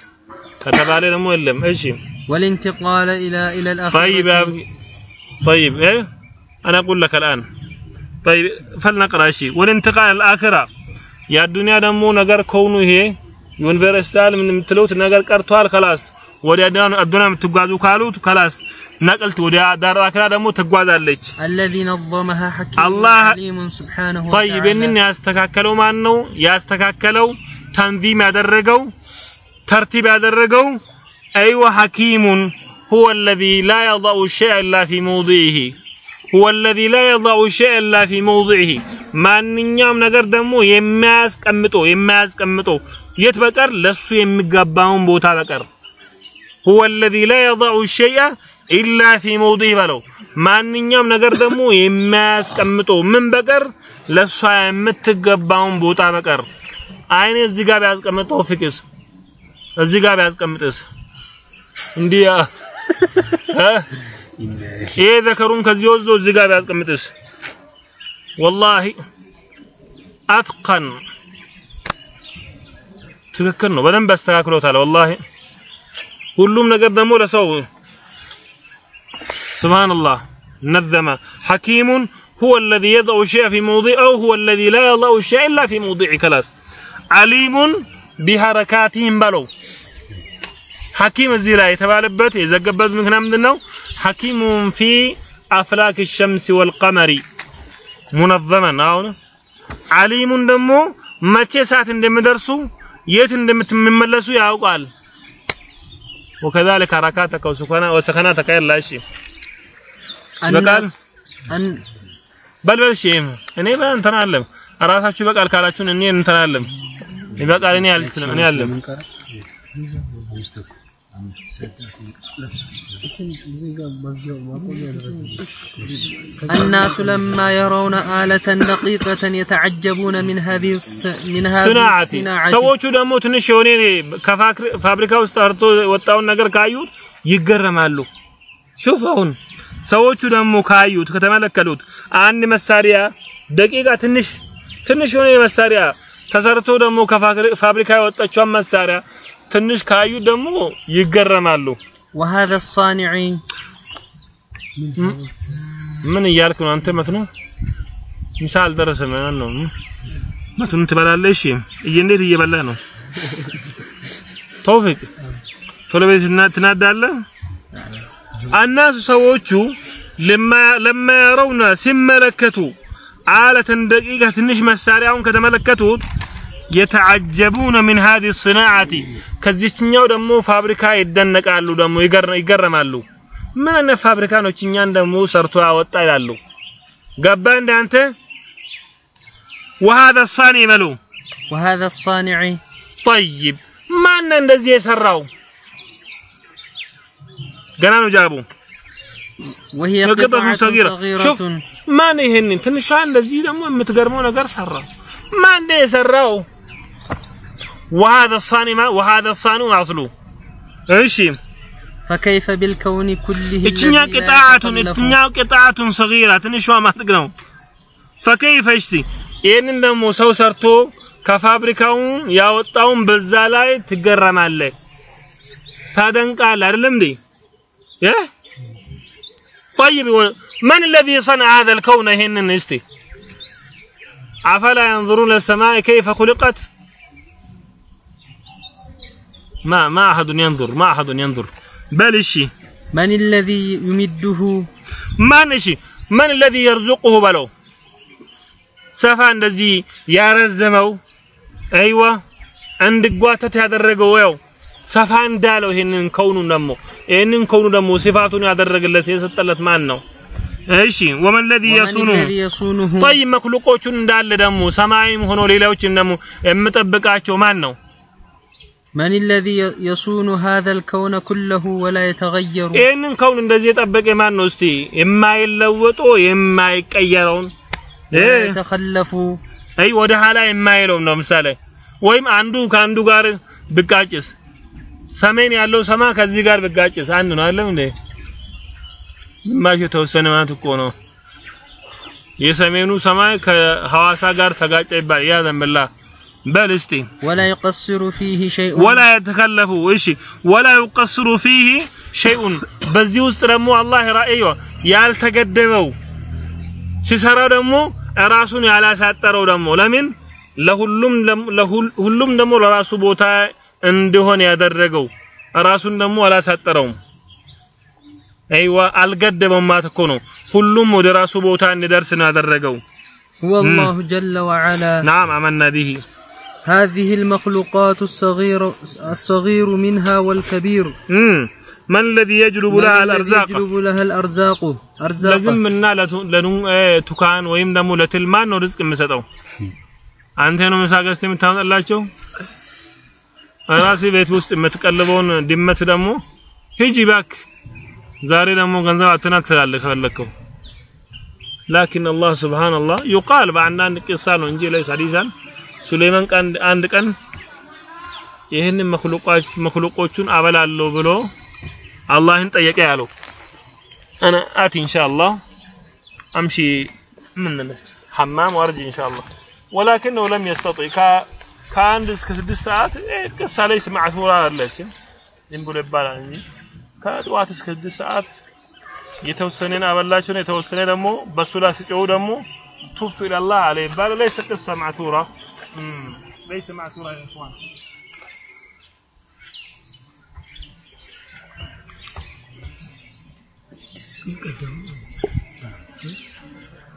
ከተባለ دمو የለም። ايشي والانتقال إلى إلى الآخرة. طيب طيب إيه؟ أنا أقول لك الآن. طيب فلنقرأ شيء والانتقال الآخرة. يا الدنيا ደግሞ ነገር ከሆኑ ይሄ ዩኒቨርሲታል ምን የምትሉት ነገር ቀርቷል خلاص ወደ አዱና የምትጓዙ ካሉት خلاص ነቅልት ወደ ዳር አኺራ ደግሞ ትጓዛለች الذي نظمها حكيم الله- عليم سبحانه طيب ይህንን وتعالى ያስተካከለው ማን ነው ያስተካከለው ተንዚም ያደረገው ተርቲብ ያደረገው አይወ ሐኪሙን هو الذي لا يضع الشيء إلا في موضعه ሁወ ላ የዳዑ ሸይ ላ ፊ መውዲዒሂ ማንኛውም ነገር ደግሞ የማያስቀምጠው የማያስቀምጠው የት በቀር? ለሱ የሚገባውን ቦታ በቀር። ሁወ ላ የዳዑ ሸይአ ኢላ ፊ መውዲዒ በለው። ማንኛውም ነገር ደግሞ የማያስቀምጠው ምን በቀር? ለሷ የምትገባውን ቦታ በቀር። አይኔ እዚህ ጋር ቢያስቀምጠው ፍቅስ? እዚህ ጋር ቢያስቀምጥስ? እንዲያ ይሄ ዘከሩን ከዚህ ወስዶ እዚህ ጋር ቢያስቀምጥስ ወላሂ አትቀን ትክክል ነው በደንብ አስተካክሎታል ወላሂ ሁሉም ነገር ደግሞ ለሰው ስብሃንአላህ ነዘመ ሐኪሙን هو الذي يضع الشيء في موضعه هو الذي لا يضع الشيء إلا في موضعه خلاص عليم بحركاتهم بلو ሐኪም እዚህ ላይ የተባለበት የዘገበት ምክንያት ምንድነው ሐኪሙን ፊ አፍላክ ሸምስ ወልቀመሪ ሙነዘመን አሁን አሊሙን ደግሞ መቼ ሰዓት እንደሚደርሱ የት እንደምትመለሱ ያውቃል وكذلك حركاتك وسكنا وسكناتك يلا እሺ በቃል الناس أن በልበል እሺ እኔ በእንትን አለም ራሳችሁ በቃል ካላችሁን እኔ እንትን አለም ይበቃል እኔ አልችልም እኔ አለም እዚህ ጋር መግቢያው ማቆሚያ ያደረግነው الناس لما يرون آلة دقيقة يتعجبون من هذه الص- من هذه ስናዓቲ الصناعة ሰዎቹ ደግሞ ትንሽ የሆነ ፋብሪካ ውስጥ አርቶ ወጣውን ነገር ካዩት ይገረማሉ። ሹፍ አሁን ሰዎቹ ደግሞ ካዩት ከተመለከቱት አንድ መሳሪያ ደቂቃ ትንሽ ትንሽ የሆነ መሳሪያ ተሰርቶ ደግሞ ከፋብሪካ የወጣችውን መሳሪያ ትንሽ ካዩት ደግሞ ይገረማሉ። وهذا الصانع ምን እያልክ ነው አንተ መትኑ? ምሳ አልደረሰም ማለት ነው። መቱን ትበላለህ? እሺ እየ እንዴት እየበላህ ነው? ተውፊቅ ቶሎ ቤት ትናዳለህ? አናሱ ሰዎቹ ለማያረውና ሲመለከቱ አለተን ደቂቃ ትንሽ መሳሪያውን ከተመለከቱት የተዓጀቡነ ሚን ሀዚ ስናዓቲ ከዚችኛው ደግሞ ፋብሪካ ይደነቃሉ፣ ደግሞ ይገረማሉ። ምን አይነት ፋብሪካ ነው እኛን ደግሞ ሰርቶ ያወጣ ይላሉ። ገባ እንደ አንተ وهذا الصانع بلو وهذا الصانع طيب ማን ነው እንደዚህ የሰራው? ገና ነው ጃቡ وهي قطعة قطعة صغيرة. صغيرة شوف ማን ይሄንን ትንሿ እንደዚህ ደግሞ የምትገርመው ነገር ሰራ? ማን ነው የሰራው? وهذا الصانع ما- وهذا الصانع اصله እሺ فكيف بالكون كله እችኛ الذي لا ቅጣዓቱን يتخلف እችኛው ቅጣዓቱን ሰጊራ ትንሿ ማጥቅ ነው ፈከይፈ እሺ ይህንን ደግሞ ሰው ሰርቶ ከፋብሪካው ያወጣውን በዛ ላይ ትገረማለህ ታደንቃለህ አይደለም እንዴ እ طيب و- من الذي صنع هذا الكون هن استي أفلا ينظرون إلى السماء كيف خلقت ما ما أحد ينظر ما أحد ينظر بل الشي من الذي يمده ማን እሺ ማን الذي يرزقه በለው ሰፋ እንደዚህ ያረዘመው አይዋ እንድጓተት ያደረገው ያው ሰፋ እንዳለው ይሄንን ከውኑን ደግሞ ይሄንን ከውኑ ደግሞ ሲፋቱን ያደረገለት የሰጠለት ማን ነው እሺ ወመን الذي ومن يصونه الذي يصونه طيب መክሉቆቹን እንዳለ ደግሞ ሰማይም ሆኖ ሌላዎችን ደግሞ የምጠብቃቸው ማን ነው መን ለዚ የሱኑ ሀዘል ከውነ ኩለሁ ወላ የተገየሩ ይህንን ከውን እንደዚህ የጠበቀ ማን ነው? እስቲ የማይለወጡ የማይቀየረውን የተከለፉ አይ ወደ ኋላ የማይለው ነው። ምሳሌ ወይም አንዱ ከአንዱ ጋር ብቃጭስ ሰሜን ያለው ሰማ ከዚህ ጋር ብጋጭስ አንድ ነው አይደለም እንዴ? ግማሽ የተወሰነ ማለት እኮ ነው። የሰሜኑ ሰማይ ከሐዋሳ ጋር ተጋጨ ይባል ያ ዘምላ በል እስቲ ولا يقصر فيه شيء ወላ የተከለፉ እሺ ወላ ይቀስሩ ፊህ ሸይኡን በዚህ ውስጥ ደግሞ አላህ ራእዩ ያልተገደበው ሲሰራ ደግሞ ራሱን ያላሳጠረው ደግሞ ለምን ለሁሉም ለሁል- ሁሉም ደግሞ ለራሱ ቦታ እንዲሆን ያደረገው ራሱን ደግሞ አላሳጠረውም አይዋ አልገደበም ማለት እኮ ነው ሁሉም ወደ ራሱ ቦታ እንዲደርስ ነው ያደረገው هو الله جل وعلا ናም አመና ቢሂ هذه المخلوقات الصغير الصغير منها والكبير እም من الذي يجلب من لها الذي الارزاق يجلب لها الأرزاق أرزاقا ለዝምና ለቱ- ለኑ- እ፣ ቱካን ወይም ደግሞ ለትልማን ነው ርዝቅ የምሰጠው። አንተ ነው ምሳ ገዝተህ የምታመጣላቸው። ራሴ ቤት ውስጥ የምትቀልበውን ድመት ደግሞ ሂጂ ባክ ዛሬ ደግሞ ገንዘብ አትናት ትላለህ ከፈለከው። ላኪን አላህ ሱብሃንአላህ ይቃል በአንዳንድ ቂሳ ነው እንጂ ላይ ሐዲሳን سليمان كان عند كان يهن مخلوق مخلوقات شون أبلا الله بلو الله إنت يك يالو أنا آتي إن شاء الله أمشي من حمام وأرجي إن شاء الله ولكنه لم يستطع كا كان دس كسدس ساعات إيه كسا ليس معثورة الله شيء ينبول ببالا نجي كان دوات كسدس ساعات يتوسنين أبلا الله شون يتوسنين دمو بسولا سيجعو دمو توفي إلى الله عليه بالا ليس قصة معثورة ليس معثورة يا اخوان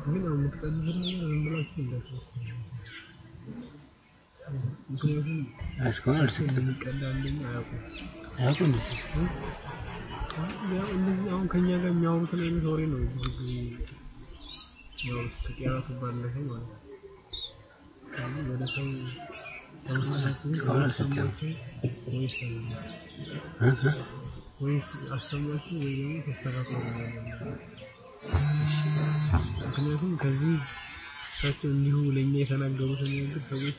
ግን ያው የምትቀልቡት ነገር ዝም ብላችሁ እንዳትሞክሩ። ምክንያቱም እስካሁን አልሰጠም። እንደሚቀዳ አንደኛ አያውቁም። አያውቁም እንዴ? ያው እንደዚህ አሁን ከኛ ጋር የሚያወሩትን አይነት ወሬ ነው ብዙ ጊዜ ያው ከቂያቱ ባለፈ ማለት ነው። እስካሁን አልሰጠም። ወይስ አሰማችሁ ወይ ደግሞ ተስተካክሎ ምክንያቱም ከዚህ እሳቸው እንዲሁ ለእኛ የተናገሩትን ሰዎች